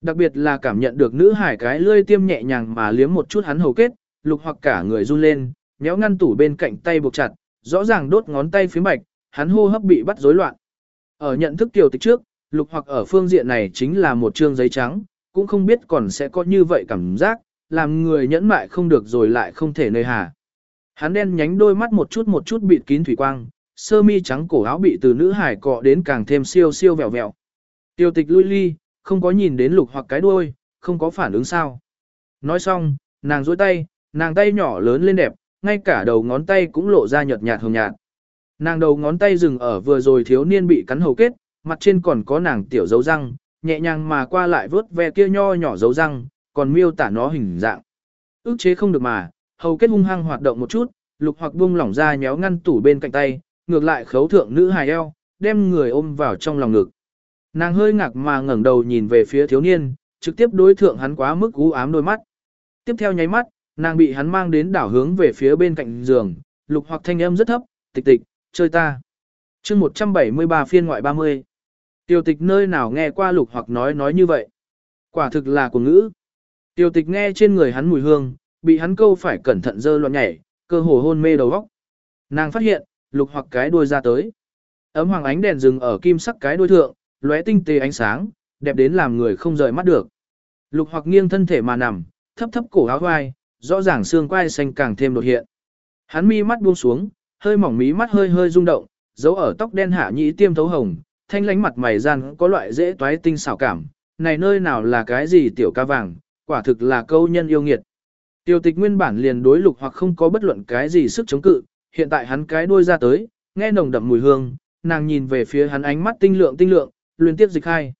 [SPEAKER 1] Đặc biệt là cảm nhận được nữ hải cái lươi tiêm nhẹ nhàng mà liếm một chút hắn hầu kết, lục hoặc cả người run lên, nhéo ngăn tủ bên cạnh tay buộc chặt, rõ ràng đốt ngón tay phía bạch, hắn hô hấp bị bắt rối loạn. Ở nhận thức tiểu tịch trước, lục hoặc ở phương diện này chính là một trương giấy trắng, cũng không biết còn sẽ có như vậy cảm giác, làm người nhẫn mại không được rồi lại không thể nơi hà. Hắn đen nhánh đôi mắt một chút một chút bịt kín thủy quang, sơ mi trắng cổ áo bị từ nữ hải cọ đến càng thêm siêu siêu vẹo vẹo. Tiêu tịch lui ly, không có nhìn đến lục hoặc cái đuôi, không có phản ứng sao. Nói xong, nàng dối tay, nàng tay nhỏ lớn lên đẹp, ngay cả đầu ngón tay cũng lộ ra nhợt nhạt hồng nhạt. Nàng đầu ngón tay dừng ở vừa rồi thiếu niên bị cắn hầu kết, mặt trên còn có nàng tiểu dấu răng, nhẹ nhàng mà qua lại vớt ve kia nho nhỏ dấu răng, còn miêu tả nó hình dạng. Ước chế không được mà, hầu kết hung hăng hoạt động một chút, lục hoặc buông lỏng ra nhéo ngăn tủ bên cạnh tay, ngược lại khấu thượng nữ hài eo, đem người ôm vào trong lòng ngực. Nàng hơi ngạc mà ngẩng đầu nhìn về phía thiếu niên, trực tiếp đối thượng hắn quá mức u ám đôi mắt. Tiếp theo nháy mắt, nàng bị hắn mang đến đảo hướng về phía bên cạnh giường, lục hoặc thanh âm rất thấp, tịch tịch, chơi ta. chương 173 phiên ngoại 30. Tiêu tịch nơi nào nghe qua lục hoặc nói nói như vậy. Quả thực là của ngữ. Tiêu tịch nghe trên người hắn mùi hương, bị hắn câu phải cẩn thận dơ loạn nhảy, cơ hồ hôn mê đầu góc. Nàng phát hiện, lục hoặc cái đuôi ra tới. Ấm hoàng ánh đèn rừng ở kim sắc cái đuôi thượng, lóe tinh tế ánh sáng, đẹp đến làm người không rời mắt được. Lục hoặc nghiêng thân thể mà nằm, thấp thấp cổ áo vai, rõ ràng xương quai xanh càng thêm đột hiện. Hắn mi mắt buông xuống, hơi mỏng mí mắt hơi hơi rung động, dấu ở tóc đen hạ nhĩ tiêm thấu hồng, thanh lánh mặt mày gian có loại dễ toái tinh xảo cảm. Này nơi nào là cái gì tiểu ca vàng, quả thực là câu nhân yêu nghiệt. Tiêu tịch nguyên bản liền đối lục hoặc không có bất luận cái gì sức chống cự, hiện tại hắn cái đuôi ra tới, nghe nồng đậm mùi hương, nàng nhìn về phía hắn ánh mắt tinh lượng tinh lượng, liên tiếp dịch hai.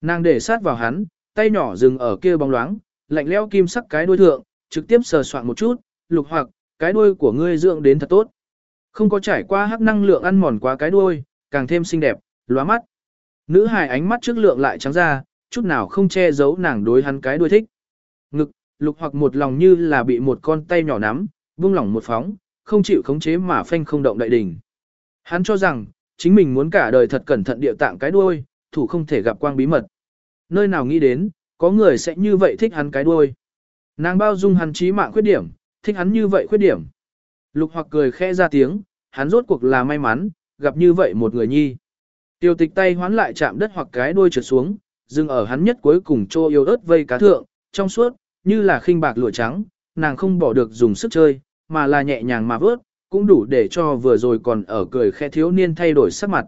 [SPEAKER 1] Nàng để sát vào hắn, tay nhỏ dừng ở kia bóng loáng, lạnh lẽo kim sắc cái đuôi thượng, trực tiếp sờ soạn một chút, lục hoặc, cái đuôi của ngươi dưỡng đến thật tốt. Không có trải qua hắc năng lượng ăn mòn quá cái đuôi, càng thêm xinh đẹp, lóa mắt. Nữ hài ánh mắt trước lượng lại trắng ra, chút nào không che giấu nàng đối hắn cái đuôi thích. Ngực, lục hoặc một lòng như là bị một con tay nhỏ nắm, buông lỏng một phóng, không chịu khống chế mà phanh không động đại đỉnh. Hắn cho rằng, chính mình muốn cả đời thật cẩn thận địa tạng cái đuôi, thủ không thể gặp quang bí mật. Nơi nào nghĩ đến, có người sẽ như vậy thích hắn cái đuôi. Nàng bao dung hắn trí mạng khuyết điểm, thích hắn như vậy khuyết điểm. Lục hoặc cười khẽ ra tiếng, hắn rốt cuộc là may mắn, gặp như vậy một người nhi. Tiêu tịch tay hoán lại chạm đất hoặc cái đuôi trượt xuống, dừng ở hắn nhất cuối cùng trô yêu ớt vây cá thượng, trong suốt, như là khinh bạc lụa trắng, nàng không bỏ được dùng sức chơi, mà là nhẹ nhàng mà vớt, cũng đủ để cho vừa rồi còn ở cười khe thiếu niên thay đổi sắc mặt.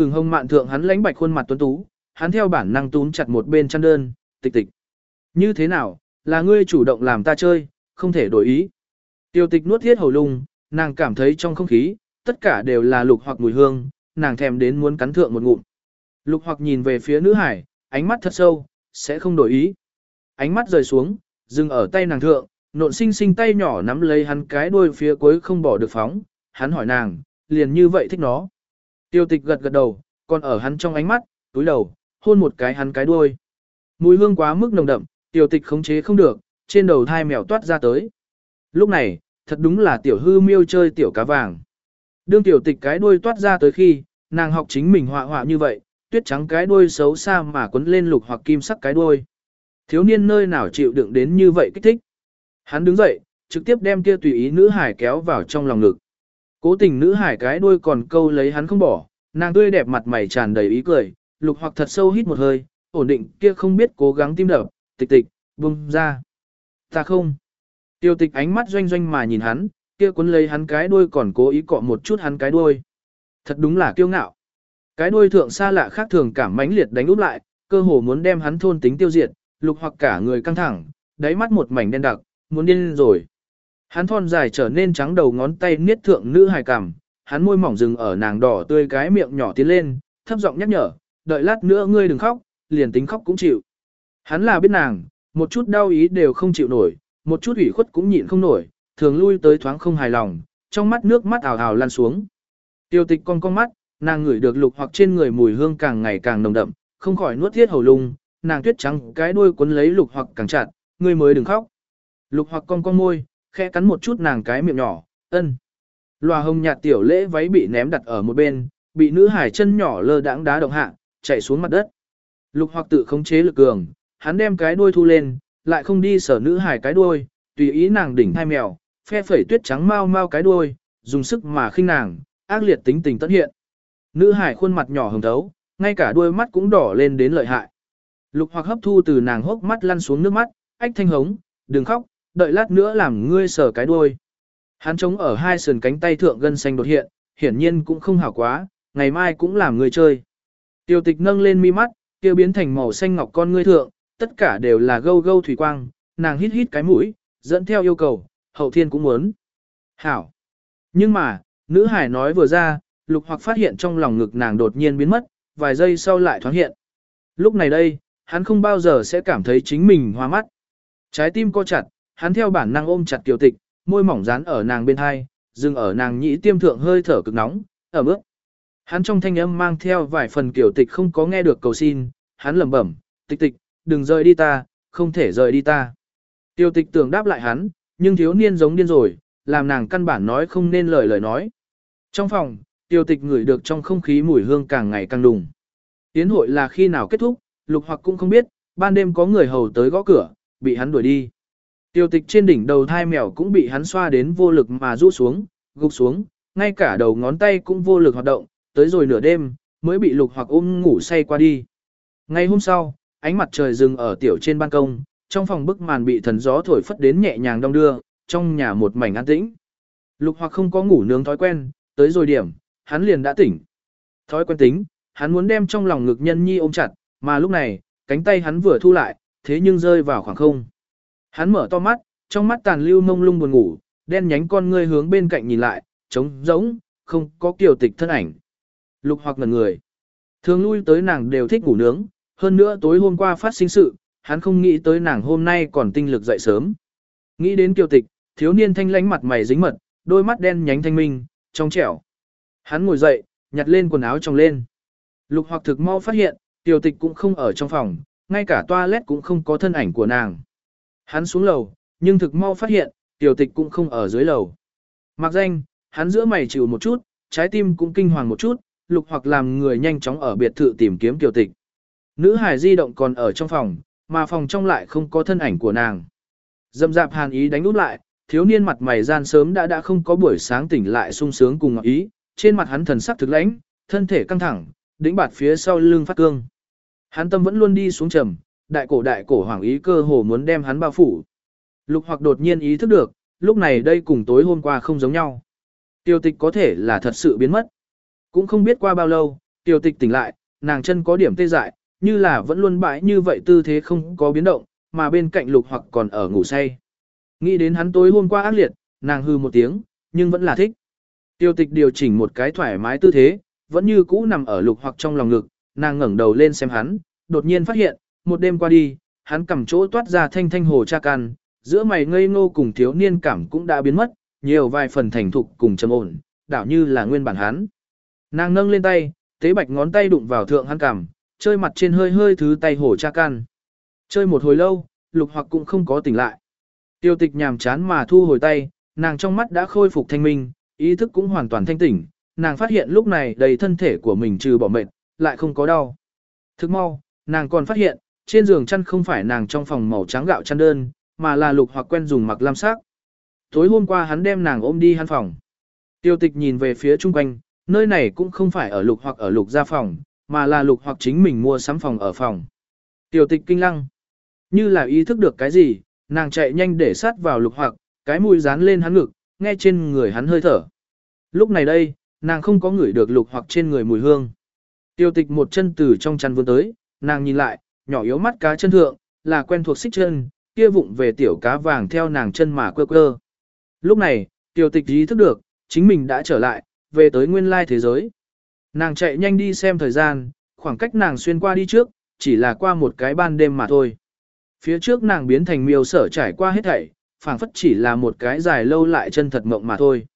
[SPEAKER 1] Ưng hồng mạn thượng hắn lánh bạch khuôn mặt tuấn tú, hắn theo bản năng túm chặt một bên chăn đơn, tịch tịch. Như thế nào, là ngươi chủ động làm ta chơi, không thể đổi ý. Tiêu tịch nuốt thiết hầu lung, nàng cảm thấy trong không khí, tất cả đều là lục hoặc mùi hương, nàng thèm đến muốn cắn thượng một ngụm. Lục hoặc nhìn về phía nữ hải, ánh mắt thật sâu, sẽ không đổi ý. Ánh mắt rời xuống, dừng ở tay nàng thượng, nộn sinh sinh tay nhỏ nắm lấy hắn cái đuôi phía cuối không bỏ được phóng, hắn hỏi nàng, liền như vậy thích nó. Tiêu tịch gật gật đầu, còn ở hắn trong ánh mắt, túi đầu, hôn một cái hắn cái đuôi. Mùi hương quá mức nồng đậm, tiêu tịch khống chế không được, trên đầu thai mèo toát ra tới. Lúc này, thật đúng là tiểu hư miêu chơi tiểu cá vàng. Đương tiểu tịch cái đuôi toát ra tới khi, nàng học chính mình họa họa như vậy, tuyết trắng cái đuôi xấu xa mà quấn lên lục hoặc kim sắc cái đuôi. Thiếu niên nơi nào chịu đựng đến như vậy kích thích. Hắn đứng dậy, trực tiếp đem kia tùy ý nữ hải kéo vào trong lòng ngực. Cố tình nữ hải cái đuôi còn câu lấy hắn không bỏ, nàng tươi đẹp mặt mày tràn đầy ý cười, lục hoặc thật sâu hít một hơi, ổn định kia không biết cố gắng tim đập, tịch tịch, bung ra. Ta không. Tiêu tịch ánh mắt doanh doanh mà nhìn hắn, kia cuốn lấy hắn cái đuôi còn cố ý cọ một chút hắn cái đuôi. Thật đúng là kiêu ngạo. Cái đuôi thượng xa lạ khác thường cảm mãnh liệt đánh úp lại, cơ hồ muốn đem hắn thôn tính tiêu diệt, lục hoặc cả người căng thẳng, đáy mắt một mảnh đen đặc, muốn điên rồi. Hắn thon dài trở nên trắng đầu ngón tay niết thượng nữ hài cằm, hắn môi mỏng dừng ở nàng đỏ tươi cái miệng nhỏ tiến lên, thấp giọng nhắc nhở, đợi lát nữa ngươi đừng khóc, liền tính khóc cũng chịu. Hắn là biết nàng, một chút đau ý đều không chịu nổi, một chút ủy khuất cũng nhịn không nổi, thường lui tới thoáng không hài lòng, trong mắt nước mắt ảo ảo lan xuống. Tiêu tịch con con mắt, nàng ngửi được lục hoặc trên người mùi hương càng ngày càng nồng đậm, không khỏi nuốt thiết hầu lung, nàng tuyết trắng cái đuôi cuốn lấy lục hoặc càng chặt, ngươi mới đừng khóc. Lục hoặc con con môi, khẽ cắn một chút nàng cái miệng nhỏ, ân. Loa hồng nhạt tiểu lễ váy bị ném đặt ở một bên, bị nữ hải chân nhỏ lơ đãng đá động hạ, chạy xuống mặt đất. Lục hoặc tự khống chế lực cường, hắn đem cái đuôi thu lên, lại không đi sở nữ hải cái đuôi, tùy ý nàng đỉnh hai mèo, phe phẩy tuyết trắng mau mau cái đuôi, dùng sức mà khinh nàng, ác liệt tính tình tất hiện. Nữ hải khuôn mặt nhỏ hồng thấu, ngay cả đuôi mắt cũng đỏ lên đến lợi hại. Lục hoặc hấp thu từ nàng hốc mắt lăn xuống nước mắt, ách thanh hống, đừng khóc, đợi lát nữa làm ngươi sờ cái đuôi. Hắn chống ở hai sườn cánh tay thượng gân xanh đột hiện, hiển nhiên cũng không hảo quá, ngày mai cũng làm ngươi chơi. Tiêu tịch nâng lên mi mắt, kia biến thành màu xanh ngọc con ngươi thượng, tất cả đều là gâu gâu thủy quang, nàng hít hít cái mũi, dẫn theo yêu cầu, hậu thiên cũng muốn. Hảo. Nhưng mà, nữ hải nói vừa ra, lục hoặc phát hiện trong lòng ngực nàng đột nhiên biến mất, vài giây sau lại thoáng hiện. Lúc này đây, hắn không bao giờ sẽ cảm thấy chính mình hoa mắt. Trái tim co chặt, hắn theo bản năng ôm chặt tiểu tịch, môi mỏng dán ở nàng bên hai, dừng ở nàng nhĩ tiêm thượng hơi thở cực nóng, ở bước. Hắn trong thanh âm mang theo vài phần kiểu tịch không có nghe được cầu xin, hắn lẩm bẩm, tịch tịch, đừng rời đi ta, không thể rời đi ta. Tiêu tịch tưởng đáp lại hắn, nhưng thiếu niên giống điên rồi, làm nàng căn bản nói không nên lời lời nói. Trong phòng, tiêu tịch ngửi được trong không khí mùi hương càng ngày càng đùng. Tiến hội là khi nào kết thúc, lục hoặc cũng không biết, ban đêm có người hầu tới gõ cửa, bị hắn đuổi đi. Tiêu tịch trên đỉnh đầu thai mèo cũng bị hắn xoa đến vô lực mà rũ xuống, gục xuống, ngay cả đầu ngón tay cũng vô lực hoạt động, tới rồi nửa đêm, mới bị lục hoặc ôm ngủ say qua đi. Ngày hôm sau, ánh mặt trời dừng ở tiểu trên ban công, trong phòng bức màn bị thần gió thổi phất đến nhẹ nhàng đong đưa, trong nhà một mảnh an tĩnh. Lục hoặc không có ngủ nướng thói quen, tới rồi điểm, hắn liền đã tỉnh. Thói quen tính, hắn muốn đem trong lòng ngực nhân nhi ôm chặt, mà lúc này, cánh tay hắn vừa thu lại, thế nhưng rơi vào khoảng không. Hắn mở to mắt, trong mắt tàn lưu mông lung buồn ngủ, đen nhánh con ngươi hướng bên cạnh nhìn lại, trống rỗng, không có kiều tịch thân ảnh. Lục hoặc ngần người. Thường lui tới nàng đều thích ngủ nướng, hơn nữa tối hôm qua phát sinh sự, hắn không nghĩ tới nàng hôm nay còn tinh lực dậy sớm. Nghĩ đến kiều tịch, thiếu niên thanh lánh mặt mày dính mật, đôi mắt đen nhánh thanh minh, trong trẻo. Hắn ngồi dậy, nhặt lên quần áo trong lên. Lục hoặc thực mau phát hiện, tiểu tịch cũng không ở trong phòng, ngay cả toilet cũng không có thân ảnh của nàng. Hắn xuống lầu, nhưng thực mau phát hiện, tiểu tịch cũng không ở dưới lầu. Mặc danh, hắn giữa mày chịu một chút, trái tim cũng kinh hoàng một chút, lục hoặc làm người nhanh chóng ở biệt thự tìm kiếm tiểu tịch. Nữ hải di động còn ở trong phòng, mà phòng trong lại không có thân ảnh của nàng. Dâm dạp hàn ý đánh út lại, thiếu niên mặt mày gian sớm đã đã không có buổi sáng tỉnh lại sung sướng cùng ngọc ý, trên mặt hắn thần sắc thực lãnh, thân thể căng thẳng, đĩnh bạt phía sau lưng phát cương. Hắn tâm vẫn luôn đi xuống trầm, đại cổ đại cổ hoàng ý cơ hồ muốn đem hắn bao phủ. Lục hoặc đột nhiên ý thức được, lúc này đây cùng tối hôm qua không giống nhau. Tiêu tịch có thể là thật sự biến mất. Cũng không biết qua bao lâu, tiêu tịch tỉnh lại, nàng chân có điểm tê dại, như là vẫn luôn bãi như vậy tư thế không có biến động, mà bên cạnh lục hoặc còn ở ngủ say. Nghĩ đến hắn tối hôm qua ác liệt, nàng hư một tiếng, nhưng vẫn là thích. Tiêu tịch điều chỉnh một cái thoải mái tư thế, vẫn như cũ nằm ở lục hoặc trong lòng ngực, nàng ngẩng đầu lên xem hắn, đột nhiên phát hiện, một đêm qua đi, hắn cầm chỗ toát ra thanh thanh hồ cha can, giữa mày ngây ngô cùng thiếu niên cảm cũng đã biến mất, nhiều vài phần thành thục cùng trầm ổn, đảo như là nguyên bản hắn. Nàng nâng lên tay, tế bạch ngón tay đụng vào thượng hắn cằm, chơi mặt trên hơi hơi thứ tay hồ cha can. Chơi một hồi lâu, lục hoặc cũng không có tỉnh lại. Tiêu tịch nhàm chán mà thu hồi tay, nàng trong mắt đã khôi phục thanh minh, ý thức cũng hoàn toàn thanh tỉnh, nàng phát hiện lúc này đầy thân thể của mình trừ bỏ mệt, lại không có đau. Thức mau, nàng còn phát hiện, trên giường chăn không phải nàng trong phòng màu trắng gạo chăn đơn, mà là lục hoặc quen dùng mặc lam sắc. Tối hôm qua hắn đem nàng ôm đi hắn phòng. Tiêu tịch nhìn về phía chung quanh, nơi này cũng không phải ở lục hoặc ở lục gia phòng, mà là lục hoặc chính mình mua sắm phòng ở phòng. Tiêu tịch kinh lăng. Như là ý thức được cái gì, nàng chạy nhanh để sát vào lục hoặc, cái mũi dán lên hắn ngực, nghe trên người hắn hơi thở. Lúc này đây, nàng không có ngửi được lục hoặc trên người mùi hương. Tiêu tịch một chân từ trong chăn vươn tới, nàng nhìn lại, nhỏ yếu mắt cá chân thượng, là quen thuộc xích chân, kia vụng về tiểu cá vàng theo nàng chân mà quơ quơ. Lúc này, tiểu tịch ý thức được, chính mình đã trở lại, về tới nguyên lai thế giới. Nàng chạy nhanh đi xem thời gian, khoảng cách nàng xuyên qua đi trước, chỉ là qua một cái ban đêm mà thôi. Phía trước nàng biến thành miêu sở trải qua hết thảy, phảng phất chỉ là một cái dài lâu lại chân thật mộng mà thôi.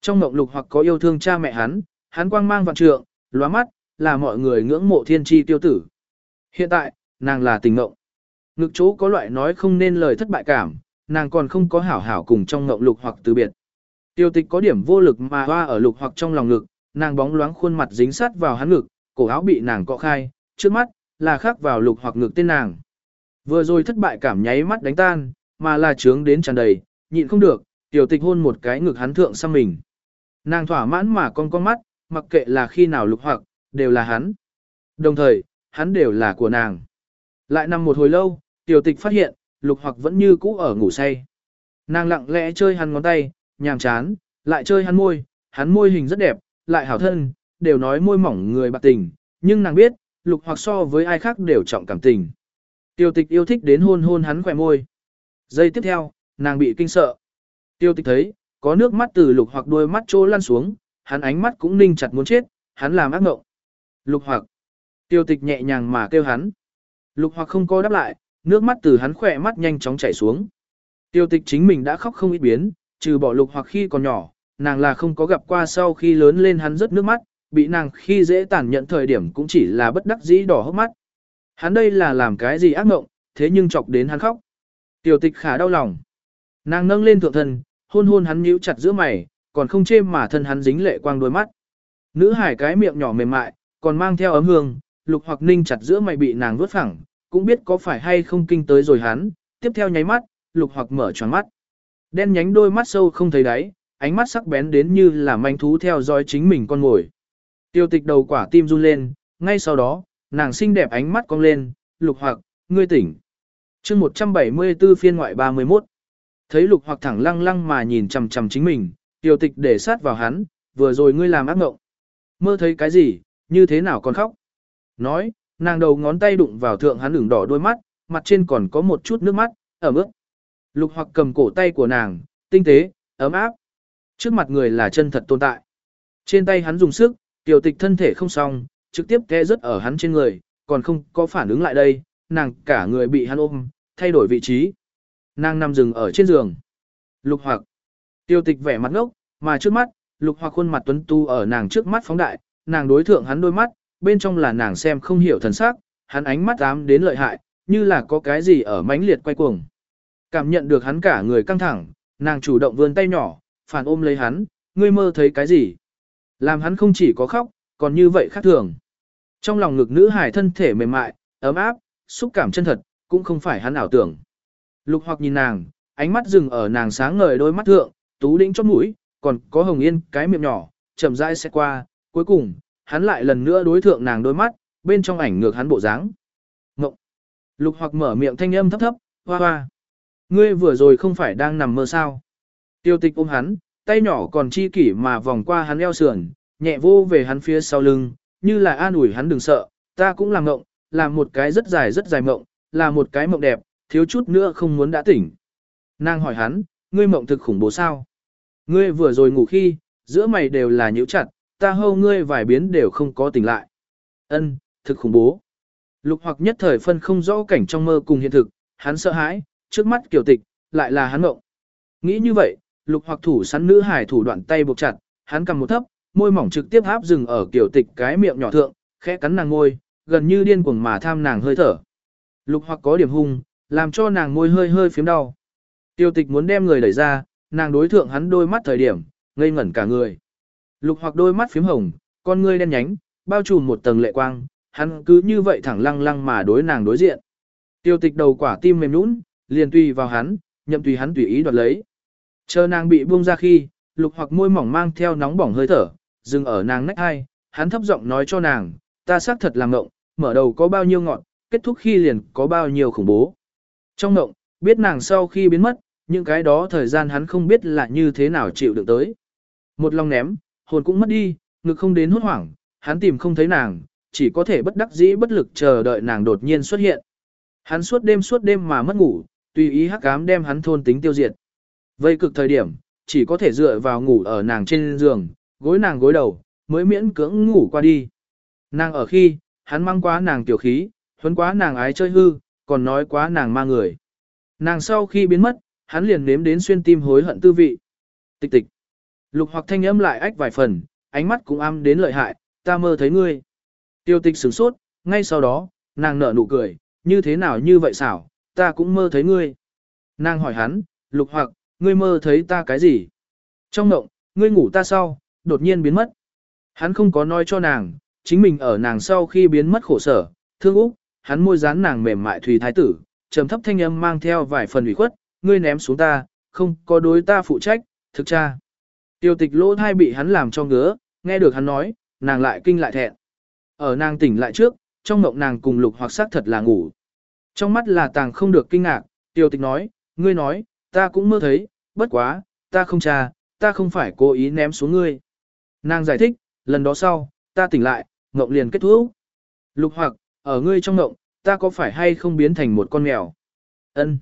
[SPEAKER 1] Trong mộng lục hoặc có yêu thương cha mẹ hắn, hắn quang mang vạn trượng, lóa mắt, là mọi người ngưỡng mộ thiên tri tiêu tử. Hiện tại, nàng là tình mộng. Ngực chỗ có loại nói không nên lời thất bại cảm, nàng còn không có hảo hảo cùng trong ngộng lục hoặc từ biệt. Tiêu tịch có điểm vô lực mà hoa ở lục hoặc trong lòng ngực, nàng bóng loáng khuôn mặt dính sát vào hắn ngực, cổ áo bị nàng cọ khai, trước mắt, là khắc vào lục hoặc ngực tên nàng. Vừa rồi thất bại cảm nháy mắt đánh tan, mà là trướng đến tràn đầy, nhịn không được, tiểu tịch hôn một cái ngực hắn thượng sang mình. Nàng thỏa mãn mà con con mắt, mặc kệ là khi nào lục hoặc, đều là hắn. Đồng thời, hắn đều là của nàng. Lại nằm một hồi lâu, tiểu tịch phát hiện, lục hoặc vẫn như cũ ở ngủ say. Nàng lặng lẽ chơi hắn ngón tay, nhàm chán, lại chơi hắn môi, hắn môi hình rất đẹp, lại hảo thân, đều nói môi mỏng người bạc tình, nhưng nàng biết, lục hoặc so với ai khác đều trọng cảm tình. Tiêu tịch yêu thích đến hôn hôn hắn khỏe môi. Giây tiếp theo, nàng bị kinh sợ. Tiêu tịch thấy, có nước mắt từ lục hoặc đôi mắt trô lăn xuống, hắn ánh mắt cũng ninh chặt muốn chết, hắn làm ác mộng. Lục hoặc. Tiêu tịch nhẹ nhàng mà kêu hắn. Lục hoặc không có đáp lại, nước mắt từ hắn khỏe mắt nhanh chóng chảy xuống. Tiêu tịch chính mình đã khóc không ít biến, trừ bỏ lục hoặc khi còn nhỏ, nàng là không có gặp qua sau khi lớn lên hắn rớt nước mắt, bị nàng khi dễ tàn nhận thời điểm cũng chỉ là bất đắc dĩ đỏ hốc mắt. Hắn đây là làm cái gì ác mộng, thế nhưng chọc đến hắn khóc. Tiểu tịch khả đau lòng. Nàng nâng lên thượng thân, hôn hôn hắn nhíu chặt giữa mày, còn không chê mà thân hắn dính lệ quang đôi mắt. Nữ hải cái miệng nhỏ mềm mại, còn mang theo ấm hương, lục hoặc ninh chặt giữa mày bị nàng vuốt phẳng, cũng biết có phải hay không kinh tới rồi hắn, tiếp theo nháy mắt, lục hoặc mở tròn mắt. Đen nhánh đôi mắt sâu không thấy đáy, ánh mắt sắc bén đến như là manh thú theo dõi chính mình con ngồi. Tiêu tịch đầu quả tim run lên, ngay sau đó, nàng xinh đẹp ánh mắt cong lên, lục hoặc, ngươi tỉnh. chương 174 phiên ngoại 31. Thấy lục hoặc thẳng lăng lăng mà nhìn chầm chầm chính mình, tiêu tịch để sát vào hắn, vừa rồi ngươi làm ác mộng. Mơ thấy cái gì, như thế nào còn khóc. Nói, nàng đầu ngón tay đụng vào thượng hắn ửng đỏ đôi mắt, mặt trên còn có một chút nước mắt, ở mức. Lục hoặc cầm cổ tay của nàng, tinh tế, ấm áp. Trước mặt người là chân thật tồn tại. Trên tay hắn dùng sức, tiểu tịch thân thể không xong, trực tiếp té rớt ở hắn trên người, còn không có phản ứng lại đây, nàng cả người bị hắn ôm, thay đổi vị trí. Nàng nằm rừng ở trên giường. Lục hoặc. Tiêu tịch vẻ mặt ngốc, mà trước mắt, lục hoặc khuôn mặt tuấn tu ở nàng trước mắt phóng đại, nàng đối thượng hắn đôi mắt, bên trong là nàng xem không hiểu thần sắc, hắn ánh mắt ám đến lợi hại, như là có cái gì ở mãnh liệt quay cuồng. Cảm nhận được hắn cả người căng thẳng, nàng chủ động vươn tay nhỏ, phản ôm lấy hắn, ngươi mơ thấy cái gì? Làm hắn không chỉ có khóc, còn như vậy khác thường. Trong lòng ngực nữ hải thân thể mềm mại, ấm áp, xúc cảm chân thật, cũng không phải hắn ảo tưởng. Lục hoặc nhìn nàng, ánh mắt dừng ở nàng sáng ngời đôi mắt thượng, tú đĩnh chót mũi, còn có hồng yên cái miệng nhỏ, chậm rãi sẽ qua, cuối cùng, hắn lại lần nữa đối thượng nàng đôi mắt, bên trong ảnh ngược hắn bộ dáng. Ngộng. Lục hoặc mở miệng thanh âm thấp thấp, hoa hoa. Ngươi vừa rồi không phải đang nằm mơ sao. Tiêu tịch ôm hắn, tay nhỏ còn chi kỷ mà vòng qua hắn eo sườn, nhẹ vô về hắn phía sau lưng, như là an ủi hắn đừng sợ, ta cũng làm ngộng, làm một cái rất dài rất dài mộng, là một cái mộng đẹp, thiếu chút nữa không muốn đã tỉnh. Nàng hỏi hắn, ngươi mộng thực khủng bố sao? Ngươi vừa rồi ngủ khi, giữa mày đều là nhíu chặt, ta hâu ngươi vài biến đều không có tỉnh lại. Ân, thực khủng bố. Lục hoặc nhất thời phân không rõ cảnh trong mơ cùng hiện thực, hắn sợ hãi, trước mắt kiều tịch, lại là hắn mộng. Nghĩ như vậy, lục hoặc thủ sắn nữ hải thủ đoạn tay buộc chặt, hắn cầm một thấp, môi mỏng trực tiếp áp dừng ở kiều tịch cái miệng nhỏ thượng, khẽ cắn nàng ngôi, gần như điên cuồng mà tham nàng hơi thở. Lục hoặc có điểm hung, làm cho nàng môi hơi hơi phiếm đau. Tiêu tịch muốn đem người đẩy ra, nàng đối thượng hắn đôi mắt thời điểm, ngây ngẩn cả người. Lục hoặc đôi mắt phiếm hồng, con ngươi đen nhánh, bao trùm một tầng lệ quang, hắn cứ như vậy thẳng lăng lăng mà đối nàng đối diện. Tiêu tịch đầu quả tim mềm nũng, liền tùy vào hắn, nhậm tùy hắn tùy ý đoạt lấy. Chờ nàng bị buông ra khi, lục hoặc môi mỏng mang theo nóng bỏng hơi thở, dừng ở nàng nách hai, hắn thấp giọng nói cho nàng, ta xác thật là ngộng, mở đầu có bao nhiêu ngọn, kết thúc khi liền có bao nhiêu khủng bố. Trong ngộng, biết nàng sau khi biến mất, những cái đó thời gian hắn không biết là như thế nào chịu được tới. Một lòng ném, hồn cũng mất đi, ngực không đến hốt hoảng, hắn tìm không thấy nàng, chỉ có thể bất đắc dĩ bất lực chờ đợi nàng đột nhiên xuất hiện. Hắn suốt đêm suốt đêm mà mất ngủ, tùy ý hắc ám đem hắn thôn tính tiêu diệt. Vây cực thời điểm, chỉ có thể dựa vào ngủ ở nàng trên giường, gối nàng gối đầu, mới miễn cưỡng ngủ qua đi. Nàng ở khi, hắn mang quá nàng tiểu khí, huấn quá nàng ái chơi hư, còn nói quá nàng ma người. Nàng sau khi biến mất, hắn liền nếm đến xuyên tim hối hận tư vị. Tịch tịch. Lục hoặc thanh âm lại ách vài phần, ánh mắt cũng âm đến lợi hại, ta mơ thấy ngươi. Tiêu tịch sửng sốt, ngay sau đó, nàng nở nụ cười, như thế nào như vậy xảo, ta cũng mơ thấy ngươi. Nàng hỏi hắn, lục hoặc, ngươi mơ thấy ta cái gì? Trong mộng, ngươi ngủ ta sau, đột nhiên biến mất. Hắn không có nói cho nàng, chính mình ở nàng sau khi biến mất khổ sở, thương úc, hắn môi dán nàng mềm mại thùy thái tử, trầm thấp thanh âm mang theo vài phần ủy khuất, ngươi ném xuống ta, không có đối ta phụ trách, thực cha. Tiêu tịch lỗ thai bị hắn làm cho ngứa, nghe được hắn nói, nàng lại kinh lại thẹn. Ở nàng tỉnh lại trước, trong mộng nàng cùng lục hoặc sắc thật là ngủ. Trong mắt là tàng không được kinh ngạc, tiêu tịch nói, ngươi nói, ta cũng mơ thấy, bất quá, ta không cha, ta không phải cố ý ném xuống ngươi. Nàng giải thích, lần đó sau, ta tỉnh lại, mộng liền kết thúc. Lục hoặc, ở ngươi trong mộng, ta có phải hay không biến thành một con mèo? Ân.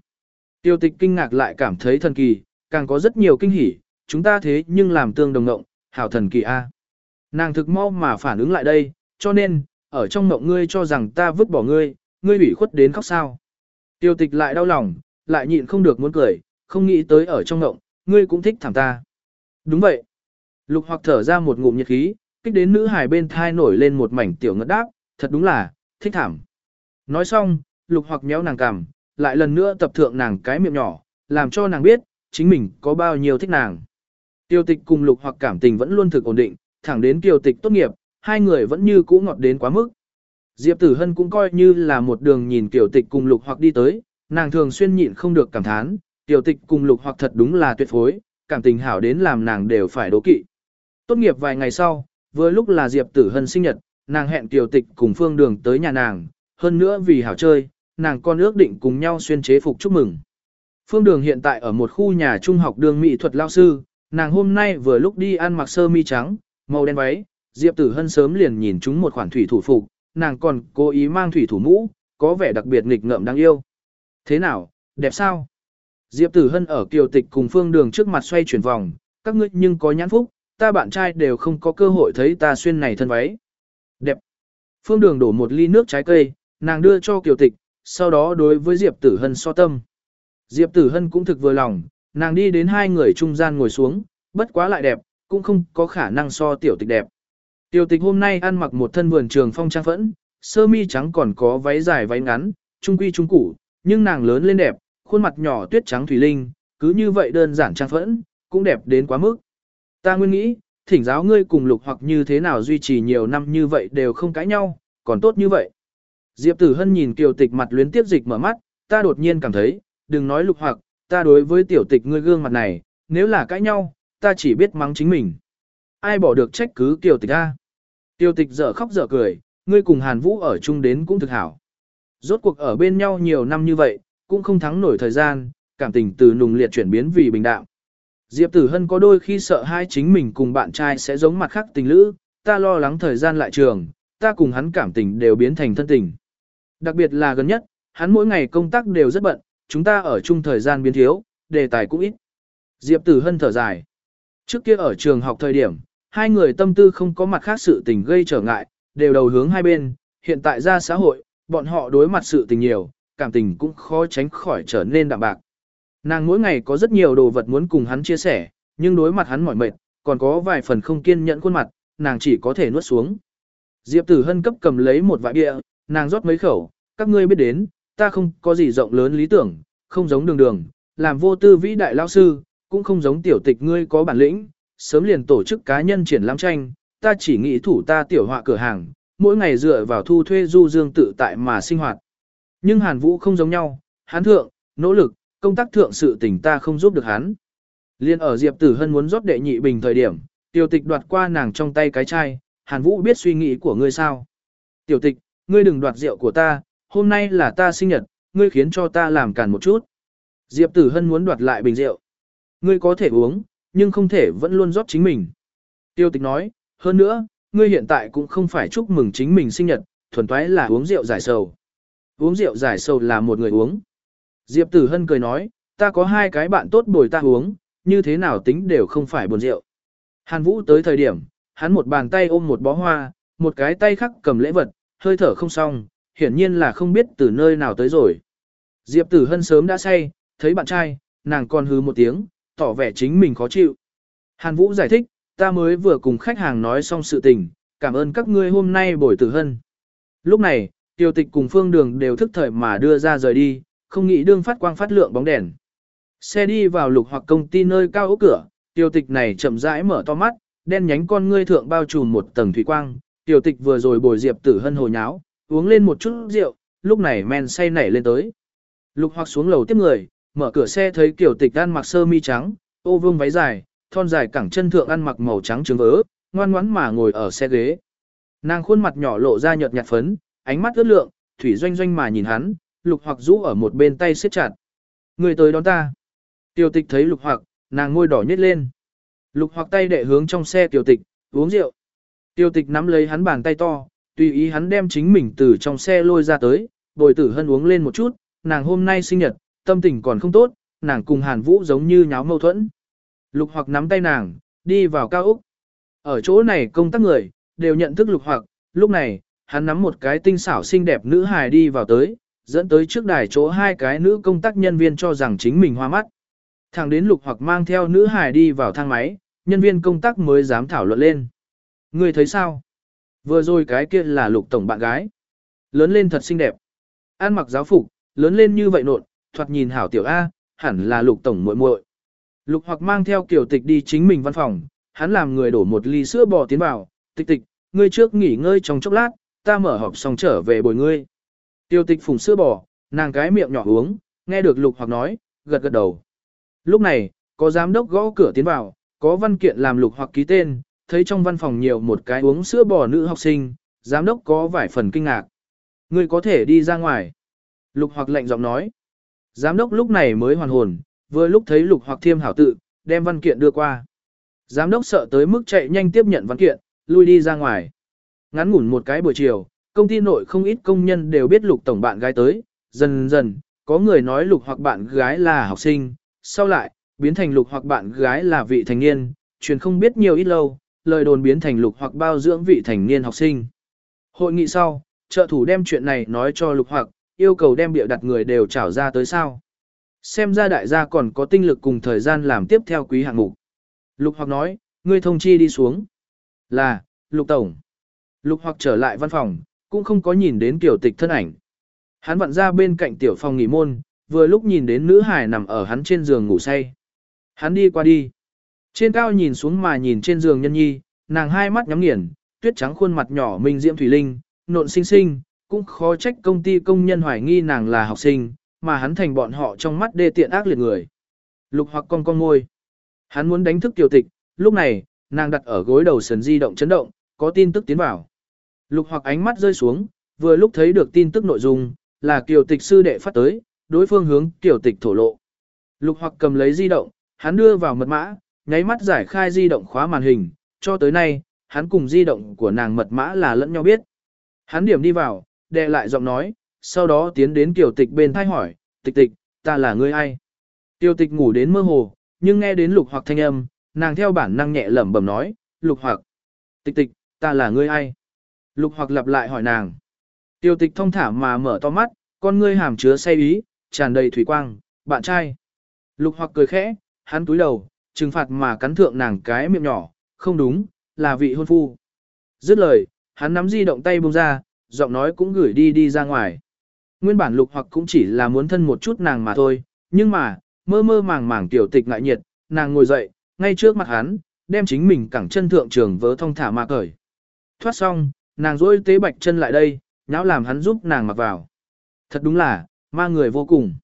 [SPEAKER 1] Tiêu tịch kinh ngạc lại cảm thấy thần kỳ, càng có rất nhiều kinh hỉ, chúng ta thế nhưng làm tương đồng ngộng, hảo thần kỳ a. Nàng thực mau mà phản ứng lại đây, cho nên, ở trong ngộng ngươi cho rằng ta vứt bỏ ngươi, ngươi bị khuất đến khóc sao. Tiêu tịch lại đau lòng, lại nhịn không được muốn cười, không nghĩ tới ở trong ngộng, ngươi cũng thích thảm ta. Đúng vậy. Lục hoặc thở ra một ngụm nhiệt khí, kích đến nữ hài bên thai nổi lên một mảnh tiểu ngất đáp, thật đúng là, thích thảm. Nói xong, lục hoặc méo nàng cằm, lại lần nữa tập thượng nàng cái miệng nhỏ, làm cho nàng biết, chính mình có bao nhiêu thích nàng. Tiêu tịch cùng lục hoặc cảm tình vẫn luôn thực ổn định, thẳng đến tiêu tịch tốt nghiệp, hai người vẫn như cũ ngọt đến quá mức. Diệp Tử Hân cũng coi như là một đường nhìn Tiểu tịch cùng lục hoặc đi tới, nàng thường xuyên nhịn không được cảm thán, Tiểu tịch cùng lục hoặc thật đúng là tuyệt phối, cảm tình hảo đến làm nàng đều phải đố kỵ. Tốt nghiệp vài ngày sau, vừa lúc là Diệp Tử Hân sinh nhật, nàng hẹn Tiểu tịch cùng phương đường tới nhà nàng, hơn nữa vì hảo chơi, nàng con ước định cùng nhau xuyên chế phục chúc mừng. Phương Đường hiện tại ở một khu nhà trung học đường mỹ thuật lao sư, nàng hôm nay vừa lúc đi ăn mặc sơ mi trắng, màu đen váy, Diệp Tử Hân sớm liền nhìn chúng một khoản thủy thủ phục, nàng còn cố ý mang thủy thủ mũ, có vẻ đặc biệt nghịch ngợm đáng yêu. Thế nào, đẹp sao? Diệp Tử Hân ở kiều tịch cùng Phương Đường trước mặt xoay chuyển vòng, các ngươi nhưng có nhãn phúc, ta bạn trai đều không có cơ hội thấy ta xuyên này thân váy. Đẹp. Phương Đường đổ một ly nước trái cây, nàng đưa cho kiều tịch, sau đó đối với Diệp Tử Hân so tâm. Diệp Tử Hân cũng thực vừa lòng, nàng đi đến hai người trung gian ngồi xuống, bất quá lại đẹp, cũng không có khả năng so tiểu tịch đẹp. Tiểu tịch hôm nay ăn mặc một thân vườn trường phong trang phẫn, sơ mi trắng còn có váy dài váy ngắn, trung quy trung củ, nhưng nàng lớn lên đẹp, khuôn mặt nhỏ tuyết trắng thủy linh, cứ như vậy đơn giản trang phẫn, cũng đẹp đến quá mức. Ta nguyên nghĩ, thỉnh giáo ngươi cùng lục hoặc như thế nào duy trì nhiều năm như vậy đều không cãi nhau, còn tốt như vậy. Diệp Tử Hân nhìn Kiều Tịch mặt luyến tiếp dịch mở mắt, ta đột nhiên cảm thấy, đừng nói lục hoặc, ta đối với tiểu tịch ngươi gương mặt này, nếu là cãi nhau, ta chỉ biết mắng chính mình. Ai bỏ được trách cứ tiểu Tịch ta? Tiểu Tịch dở khóc dở cười, ngươi cùng Hàn Vũ ở chung đến cũng thực hảo. Rốt cuộc ở bên nhau nhiều năm như vậy, cũng không thắng nổi thời gian, cảm tình từ nùng liệt chuyển biến vì bình đạm. Diệp Tử Hân có đôi khi sợ hai chính mình cùng bạn trai sẽ giống mặt khác tình lữ, ta lo lắng thời gian lại trường, ta cùng hắn cảm tình đều biến thành thân tình. Đặc biệt là gần nhất, hắn mỗi ngày công tác đều rất bận, chúng ta ở chung thời gian biến thiếu, đề tài cũng ít. Diệp Tử Hân thở dài. Trước kia ở trường học thời điểm, hai người tâm tư không có mặt khác sự tình gây trở ngại, đều đầu hướng hai bên, hiện tại ra xã hội, bọn họ đối mặt sự tình nhiều, cảm tình cũng khó tránh khỏi trở nên đạm bạc. Nàng mỗi ngày có rất nhiều đồ vật muốn cùng hắn chia sẻ, nhưng đối mặt hắn mỏi mệt, còn có vài phần không kiên nhẫn khuôn mặt, nàng chỉ có thể nuốt xuống. Diệp Tử Hân cấp cầm lấy một vại bia, nàng rót mấy khẩu, các ngươi biết đến, ta không có gì rộng lớn lý tưởng, không giống đường đường, làm vô tư vĩ đại lao sư, cũng không giống tiểu tịch ngươi có bản lĩnh, sớm liền tổ chức cá nhân triển lãm tranh, ta chỉ nghĩ thủ ta tiểu họa cửa hàng, mỗi ngày dựa vào thu thuê du dương tự tại mà sinh hoạt. Nhưng Hàn Vũ không giống nhau, hắn thượng, nỗ lực, công tác thượng sự tình ta không giúp được hắn. Liên ở Diệp Tử Hân muốn rót đệ nhị bình thời điểm, tiểu tịch đoạt qua nàng trong tay cái chai, Hàn Vũ biết suy nghĩ của ngươi sao. Tiểu tịch, ngươi đừng đoạt rượu của ta, hôm nay là ta sinh nhật, ngươi khiến cho ta làm càn một chút. Diệp Tử Hân muốn đoạt lại bình rượu. Ngươi có thể uống, nhưng không thể vẫn luôn rót chính mình. Tiêu tịch nói, hơn nữa, ngươi hiện tại cũng không phải chúc mừng chính mình sinh nhật, thuần toái là uống rượu giải sầu. Uống rượu giải sầu là một người uống. Diệp Tử Hân cười nói, ta có hai cái bạn tốt bồi ta uống, như thế nào tính đều không phải buồn rượu. Hàn Vũ tới thời điểm, hắn một bàn tay ôm một bó hoa, một cái tay khác cầm lễ vật, hơi thở không xong, hiển nhiên là không biết từ nơi nào tới rồi. Diệp Tử Hân sớm đã say, thấy bạn trai, nàng còn hứ một tiếng, tỏ vẻ chính mình khó chịu. Hàn Vũ giải thích, ta mới vừa cùng khách hàng nói xong sự tình, cảm ơn các ngươi hôm nay bồi tử hân. Lúc này, tiêu tịch cùng phương đường đều thức thời mà đưa ra rời đi, không nghĩ đương phát quang phát lượng bóng đèn. Xe đi vào lục hoặc công ty nơi cao ốc cửa, tiêu tịch này chậm rãi mở to mắt, đen nhánh con ngươi thượng bao trùm một tầng thủy quang, tiêu tịch vừa rồi bồi diệp tử hân hồ nháo, uống lên một chút rượu, lúc này men say nảy lên tới. Lục hoặc xuống lầu tiếp người, mở cửa xe thấy kiểu tịch ăn mặc sơ mi trắng, ô vương váy dài, thon dài cẳng chân thượng ăn mặc màu trắng trứng vỡ, ngoan ngoãn mà ngồi ở xe ghế. Nàng khuôn mặt nhỏ lộ ra nhợt nhạt phấn, ánh mắt ướt lượng, thủy doanh doanh mà nhìn hắn, lục hoặc rũ ở một bên tay siết chặt. Người tới đón ta. Tiểu tịch thấy lục hoặc, nàng ngôi đỏ nhét lên. Lục hoặc tay đệ hướng trong xe tiểu tịch, uống rượu. Tiểu tịch nắm lấy hắn bàn tay to, tùy ý hắn đem chính mình từ trong xe lôi ra tới, bồi tử hân uống lên một chút, nàng hôm nay sinh nhật, tâm tình còn không tốt, nàng cùng Hàn Vũ giống như nháo mâu thuẫn. Lục hoặc nắm tay nàng, đi vào cao Úc. Ở chỗ này công tác người, đều nhận thức lục hoặc, lúc này, hắn nắm một cái tinh xảo xinh đẹp nữ hài đi vào tới, dẫn tới trước đài chỗ hai cái nữ công tác nhân viên cho rằng chính mình hoa mắt. Thẳng đến lục hoặc mang theo nữ hài đi vào thang máy, nhân viên công tác mới dám thảo luận lên. Người thấy sao? Vừa rồi cái kia là lục tổng bạn gái. Lớn lên thật xinh đẹp. An mặc giáo phục, lớn lên như vậy nộn, thoạt nhìn hảo tiểu A, hẳn là lục tổng muội muội. Lục hoặc mang theo kiểu tịch đi chính mình văn phòng, hắn làm người đổ một ly sữa bò tiến vào, tịch tịch, ngươi trước nghỉ ngơi trong chốc lát, ta mở họp xong trở về bồi ngươi. Tiêu tịch phùng sữa bò, nàng cái miệng nhỏ uống, nghe được lục hoặc nói, gật gật đầu. Lúc này, có giám đốc gõ cửa tiến vào, có văn kiện làm lục hoặc ký tên, thấy trong văn phòng nhiều một cái uống sữa bò nữ học sinh, giám đốc có vài phần kinh ngạc. Ngươi có thể đi ra ngoài. Lục hoặc lệnh giọng nói. Giám đốc lúc này mới hoàn hồn, vừa lúc thấy lục hoặc thiêm hảo tự, đem văn kiện đưa qua. Giám đốc sợ tới mức chạy nhanh tiếp nhận văn kiện, lui đi ra ngoài. Ngắn ngủn một cái buổi chiều, công ty nội không ít công nhân đều biết lục tổng bạn gái tới, dần dần, có người nói lục hoặc bạn gái là học sinh, sau lại, biến thành lục hoặc bạn gái là vị thành niên, truyền không biết nhiều ít lâu, lời đồn biến thành lục hoặc bao dưỡng vị thành niên học sinh. Hội nghị sau, trợ thủ đem chuyện này nói cho lục hoặc, yêu cầu đem bịa đặt người đều trảo ra tới sao. Xem ra đại gia còn có tinh lực cùng thời gian làm tiếp theo quý hạng mục. Lục hoặc nói, ngươi thông chi đi xuống. Là, lục tổng. Lục hoặc trở lại văn phòng, cũng không có nhìn đến tiểu tịch thân ảnh. Hắn vặn ra bên cạnh tiểu phòng nghỉ môn, vừa lúc nhìn đến nữ hải nằm ở hắn trên giường ngủ say. Hắn đi qua đi. Trên cao nhìn xuống mà nhìn trên giường nhân nhi, nàng hai mắt nhắm nghiền, tuyết trắng khuôn mặt nhỏ minh diễm thủy linh, nộn xinh xinh, cũng khó trách công ty công nhân hoài nghi nàng là học sinh, mà hắn thành bọn họ trong mắt đê tiện ác liệt người. Lục hoặc con con ngôi. Hắn muốn đánh thức tiểu tịch, lúc này, nàng đặt ở gối đầu sần di động chấn động, có tin tức tiến vào. Lục hoặc ánh mắt rơi xuống, vừa lúc thấy được tin tức nội dung, là kiều tịch sư đệ phát tới, đối phương hướng kiều tịch thổ lộ. Lục hoặc cầm lấy di động, hắn đưa vào mật mã, nháy mắt giải khai di động khóa màn hình, cho tới nay, hắn cùng di động của nàng mật mã là lẫn nhau biết. Hắn điểm đi vào, đệ lại giọng nói, sau đó tiến đến tiểu tịch bên thay hỏi, tịch tịch, ta là người ai? Tiêu tịch ngủ đến mơ hồ, nhưng nghe đến lục hoặc thanh âm, nàng theo bản năng nhẹ lẩm bẩm nói, lục hoặc. Tịch tịch, ta là người ai? Lục hoặc lặp lại hỏi nàng. Tiêu tịch thông thả mà mở to mắt, con ngươi hàm chứa say ý, tràn đầy thủy quang, bạn trai. Lục hoặc cười khẽ, hắn túi đầu, trừng phạt mà cắn thượng nàng cái miệng nhỏ, không đúng, là vị hôn phu. Dứt lời, hắn nắm di động tay buông ra, giọng nói cũng gửi đi đi ra ngoài. Nguyên bản lục hoặc cũng chỉ là muốn thân một chút nàng mà thôi, nhưng mà, mơ mơ màng màng tiểu tịch ngại nhiệt, nàng ngồi dậy, ngay trước mặt hắn, đem chính mình cẳng chân thượng trường vớ thong thả mà cởi. Thoát xong, nàng dối tế bạch chân lại đây, nháo làm hắn giúp nàng mặc vào. Thật đúng là, ma người vô cùng.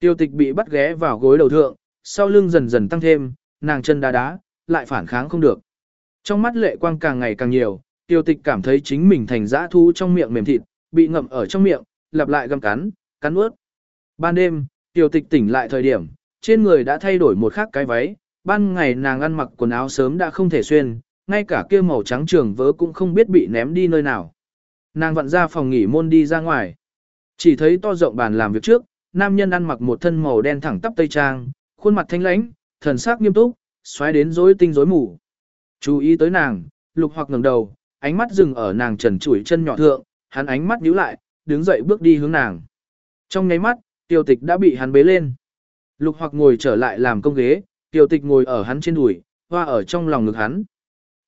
[SPEAKER 1] Tiêu tịch bị bắt ghé vào gối đầu thượng, sau lưng dần dần tăng thêm, nàng chân đá đá, lại phản kháng không được. Trong mắt lệ quang càng ngày càng nhiều, tiêu tịch cảm thấy chính mình thành dã thú trong miệng mềm thịt, bị ngậm ở trong miệng, lặp lại găm cắn, cắn ướt. Ban đêm, tiêu tịch tỉnh lại thời điểm, trên người đã thay đổi một khác cái váy, ban ngày nàng ăn mặc quần áo sớm đã không thể xuyên, ngay cả kia màu trắng trường vớ cũng không biết bị ném đi nơi nào. Nàng vặn ra phòng nghỉ môn đi ra ngoài. Chỉ thấy to rộng bàn làm việc trước, nam nhân ăn mặc một thân màu đen thẳng tắp tây trang, khuôn mặt thanh lãnh, thần sắc nghiêm túc, xoáy đến rối tinh rối mù. Chú ý tới nàng, lục hoặc ngẩng đầu, ánh mắt dừng ở nàng trần trụi chân nhỏ thượng, hắn ánh mắt nhíu lại, đứng dậy bước đi hướng nàng. Trong nháy mắt, tiêu tịch đã bị hắn bế lên. Lục hoặc ngồi trở lại làm công ghế, tiêu tịch ngồi ở hắn trên đùi, hoa ở trong lòng ngực hắn.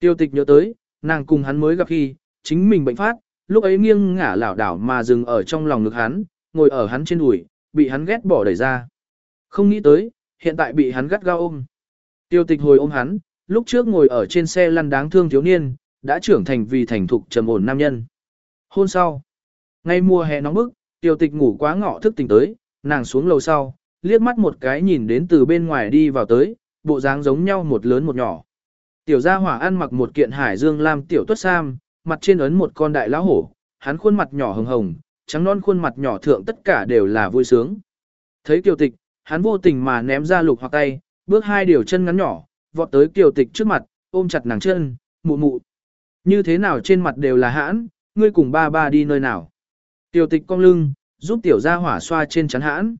[SPEAKER 1] Tiêu tịch nhớ tới, nàng cùng hắn mới gặp khi, chính mình bệnh phát, lúc ấy nghiêng ngả lảo đảo mà dừng ở trong lòng ngực hắn, ngồi ở hắn trên đùi, bị hắn ghét bỏ đẩy ra. Không nghĩ tới, hiện tại bị hắn gắt gao ôm. Tiêu tịch hồi ôm hắn, lúc trước ngồi ở trên xe lăn đáng thương thiếu niên, đã trưởng thành vì thành thục trầm ổn nam nhân. Hôn sau, ngay mùa hè nóng bức, tiêu tịch ngủ quá ngọ thức tỉnh tới, nàng xuống lầu sau, liếc mắt một cái nhìn đến từ bên ngoài đi vào tới, bộ dáng giống nhau một lớn một nhỏ. Tiểu gia hỏa ăn mặc một kiện hải dương lam tiểu tuất sam, mặt trên ấn một con đại lão hổ, hắn khuôn mặt nhỏ hồng hồng, trắng non khuôn mặt nhỏ thượng tất cả đều là vui sướng. Thấy tiểu tịch, hắn vô tình mà ném ra lục hoặc tay, bước hai điều chân ngắn nhỏ, vọt tới kiều tịch trước mặt, ôm chặt nàng chân, mụ mụ. Như thế nào trên mặt đều là hãn, ngươi cùng ba ba đi nơi nào. Tiểu tịch cong lưng, giúp tiểu gia hỏa xoa trên chắn hãn.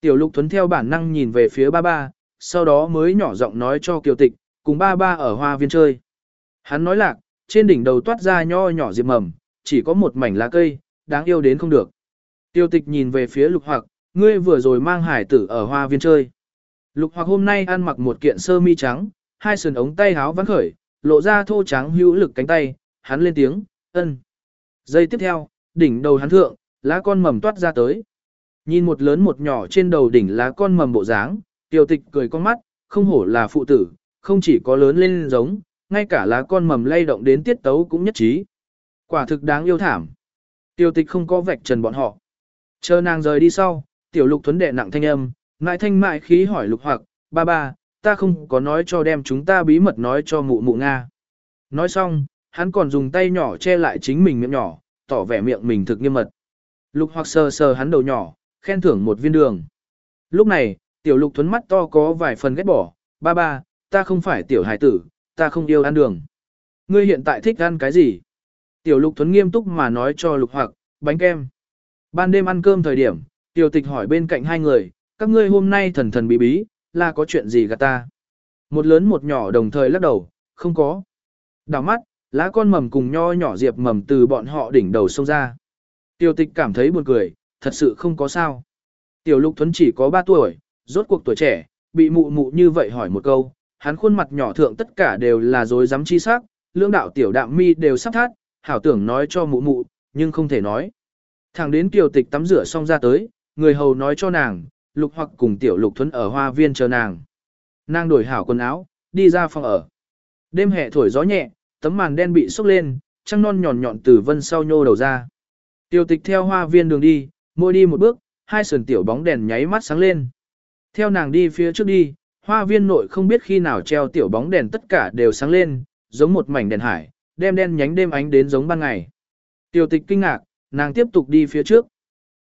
[SPEAKER 1] Tiểu lục thuấn theo bản năng nhìn về phía ba ba, sau đó mới nhỏ giọng nói cho kiều tịch, cùng ba ba ở hoa viên chơi. Hắn nói lạc, trên đỉnh đầu toát ra nho nhỏ diệp mầm, chỉ có một mảnh lá cây, đáng yêu đến không được. Tiêu tịch nhìn về phía lục hoặc, ngươi vừa rồi mang hải tử ở hoa viên chơi. Lục hoặc hôm nay ăn mặc một kiện sơ mi trắng, hai sườn ống tay háo vắn khởi, lộ ra thô trắng hữu lực cánh tay, hắn lên tiếng, ân. Giây tiếp theo, đỉnh đầu hắn thượng, lá con mầm toát ra tới. Nhìn một lớn một nhỏ trên đầu đỉnh lá con mầm bộ dáng, tiêu tịch cười con mắt, không hổ là phụ tử, không chỉ có lớn lên giống, ngay cả lá con mầm lay động đến tiết tấu cũng nhất trí. Quả thực đáng yêu thảm. Tiêu tịch không có vạch trần bọn họ. Chờ nàng rời đi sau, tiểu lục thuấn đệ nặng thanh âm, ngại thanh mại khí hỏi lục hoặc, ba ba, ta không có nói cho đem chúng ta bí mật nói cho mụ mụ Nga. Nói xong, hắn còn dùng tay nhỏ che lại chính mình miệng nhỏ, tỏ vẻ miệng mình thực nghiêm mật. Lục hoặc sờ sờ hắn đầu nhỏ, khen thưởng một viên đường. Lúc này, tiểu lục thuấn mắt to có vài phần ghét bỏ, ba ba, ta không phải tiểu hải tử, ta không yêu ăn đường. Ngươi hiện tại thích ăn cái gì? Tiểu lục thuấn nghiêm túc mà nói cho lục hoặc, bánh kem. Ban đêm ăn cơm thời điểm, tiểu tịch hỏi bên cạnh hai người, các ngươi hôm nay thần thần bí bí, là có chuyện gì gạt ta? Một lớn một nhỏ đồng thời lắc đầu, không có. Đào mắt, lá con mầm cùng nho nhỏ diệp mầm từ bọn họ đỉnh đầu xông ra. Tiểu tịch cảm thấy buồn cười, thật sự không có sao. Tiểu lục thuấn chỉ có 3 tuổi, rốt cuộc tuổi trẻ, bị mụ mụ như vậy hỏi một câu, hắn khuôn mặt nhỏ thượng tất cả đều là dối dám chi sắc, lưỡng đạo tiểu đạm mi đều sắp thắt, hảo tưởng nói cho mụ mụ, nhưng không thể nói. Thẳng đến kiều tịch tắm rửa xong ra tới, người hầu nói cho nàng, lục hoặc cùng tiểu lục thuấn ở hoa viên chờ nàng. Nàng đổi hảo quần áo, đi ra phòng ở. Đêm hè thổi gió nhẹ, tấm màn đen bị sốc lên, trăng non nhọn nhọn từ vân sau nhô đầu ra. Tiểu tịch theo hoa viên đường đi, mỗi đi một bước, hai sườn tiểu bóng đèn nháy mắt sáng lên. Theo nàng đi phía trước đi, hoa viên nội không biết khi nào treo tiểu bóng đèn tất cả đều sáng lên, giống một mảnh đèn hải, đem đen nhánh đêm ánh đến giống ban ngày. Tiểu tịch kinh ngạc, nàng tiếp tục đi phía trước.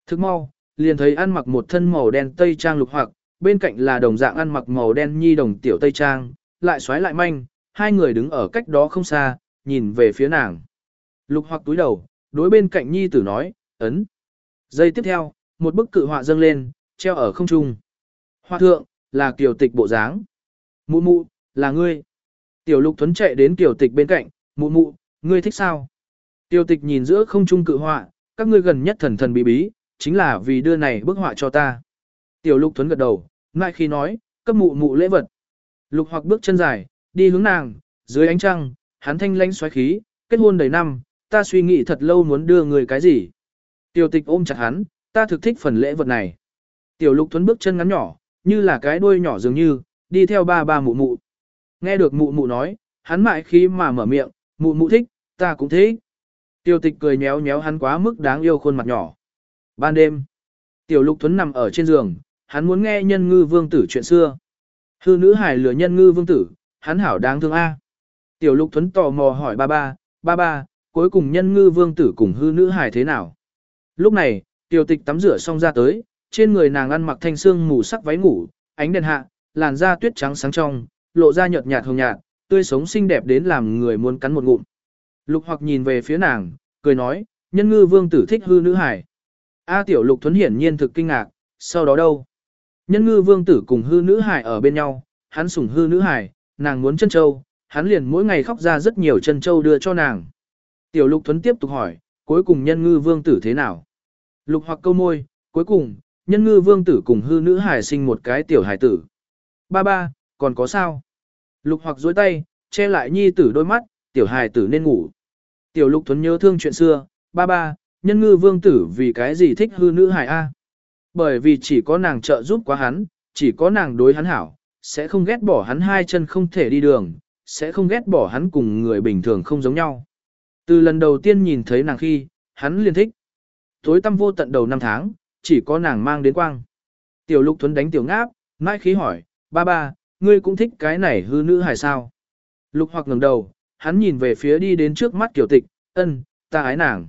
[SPEAKER 1] Thức mau, liền thấy ăn mặc một thân màu đen tây trang lục hoặc, bên cạnh là đồng dạng ăn mặc màu đen nhi đồng tiểu tây trang, lại xoáy lại manh, hai người đứng ở cách đó không xa, nhìn về phía nàng. Lục hoặc túi đầu, đối bên cạnh nhi tử nói, ấn. Giây tiếp theo, một bức cự họa dâng lên, treo ở không trung. Hoa thượng, là kiều tịch bộ dáng. Mụ mụ, là ngươi. Tiểu lục tuấn chạy đến kiều tịch bên cạnh, mụ mụ, ngươi thích sao? Tiểu tịch nhìn giữa không trung cự họa, các ngươi gần nhất thần thần bí bí, chính là vì đưa này bức họa cho ta. Tiểu lục Thuấn gật đầu, ngại khi nói, cấp mụ mụ lễ vật. Lục hoặc bước chân dài, đi hướng nàng, dưới ánh trăng, hắn thanh lãnh xoáy khí, kết hôn đầy năm, ta suy nghĩ thật lâu muốn đưa người cái gì. Tiểu tịch ôm chặt hắn, ta thực thích phần lễ vật này. Tiểu lục Thuấn bước chân ngắn nhỏ, như là cái đuôi nhỏ dường như, đi theo ba ba mụ mụ. Nghe được mụ mụ nói, hắn mại khí mà mở miệng, mụ mụ thích, ta cũng thích. Tiểu tịch cười nhéo nhéo hắn quá mức đáng yêu khuôn mặt nhỏ. Ban đêm, tiểu lục Thuấn nằm ở trên giường, hắn muốn nghe nhân ngư vương tử chuyện xưa. Hư nữ hải lừa nhân ngư vương tử, hắn hảo đáng thương A. Tiểu lục Thuấn tò mò hỏi ba ba, ba ba, cuối cùng nhân ngư vương tử cùng hư nữ hải thế nào? Lúc này, tiểu tịch tắm rửa xong ra tới, trên người nàng ăn mặc thanh xương mù sắc váy ngủ, ánh đèn hạ, làn da tuyết trắng sáng trong, lộ ra nhợt nhạt hồng nhạt, tươi sống xinh đẹp đến làm người muốn cắn một ngụm. Lục hoặc nhìn về phía nàng, cười nói, nhân ngư vương tử thích hư nữ hải. A tiểu lục thuấn hiển nhiên thực kinh ngạc, sau đó đâu? Nhân ngư vương tử cùng hư nữ hải ở bên nhau, hắn sủng hư nữ hải, nàng muốn chân châu, hắn liền mỗi ngày khóc ra rất nhiều chân châu đưa cho nàng. Tiểu lục thuấn tiếp tục hỏi, cuối cùng nhân ngư vương tử thế nào? Lục hoặc câu môi, cuối cùng, nhân ngư vương tử cùng hư nữ hải sinh một cái tiểu hải tử. Ba ba, còn có sao? Lục hoặc dối tay, che lại nhi tử đôi mắt, tiểu hải tử nên ngủ. Tiểu lục thuấn nhớ thương chuyện xưa, ba ba, nhân ngư vương tử vì cái gì thích hư nữ hải A. Bởi vì chỉ có nàng trợ giúp quá hắn, chỉ có nàng đối hắn hảo, sẽ không ghét bỏ hắn hai chân không thể đi đường, sẽ không ghét bỏ hắn cùng người bình thường không giống nhau. Từ lần đầu tiên nhìn thấy nàng khi, hắn liền thích. Tối tăm vô tận đầu năm tháng, chỉ có nàng mang đến quang. Tiểu lục thuấn đánh tiểu ngáp, mãi khí hỏi, ba ba, ngươi cũng thích cái này hư nữ hài sao? Lục hoặc ngẩng đầu, hắn nhìn về phía đi đến trước mắt tiểu tịch, ân, ta ái nàng.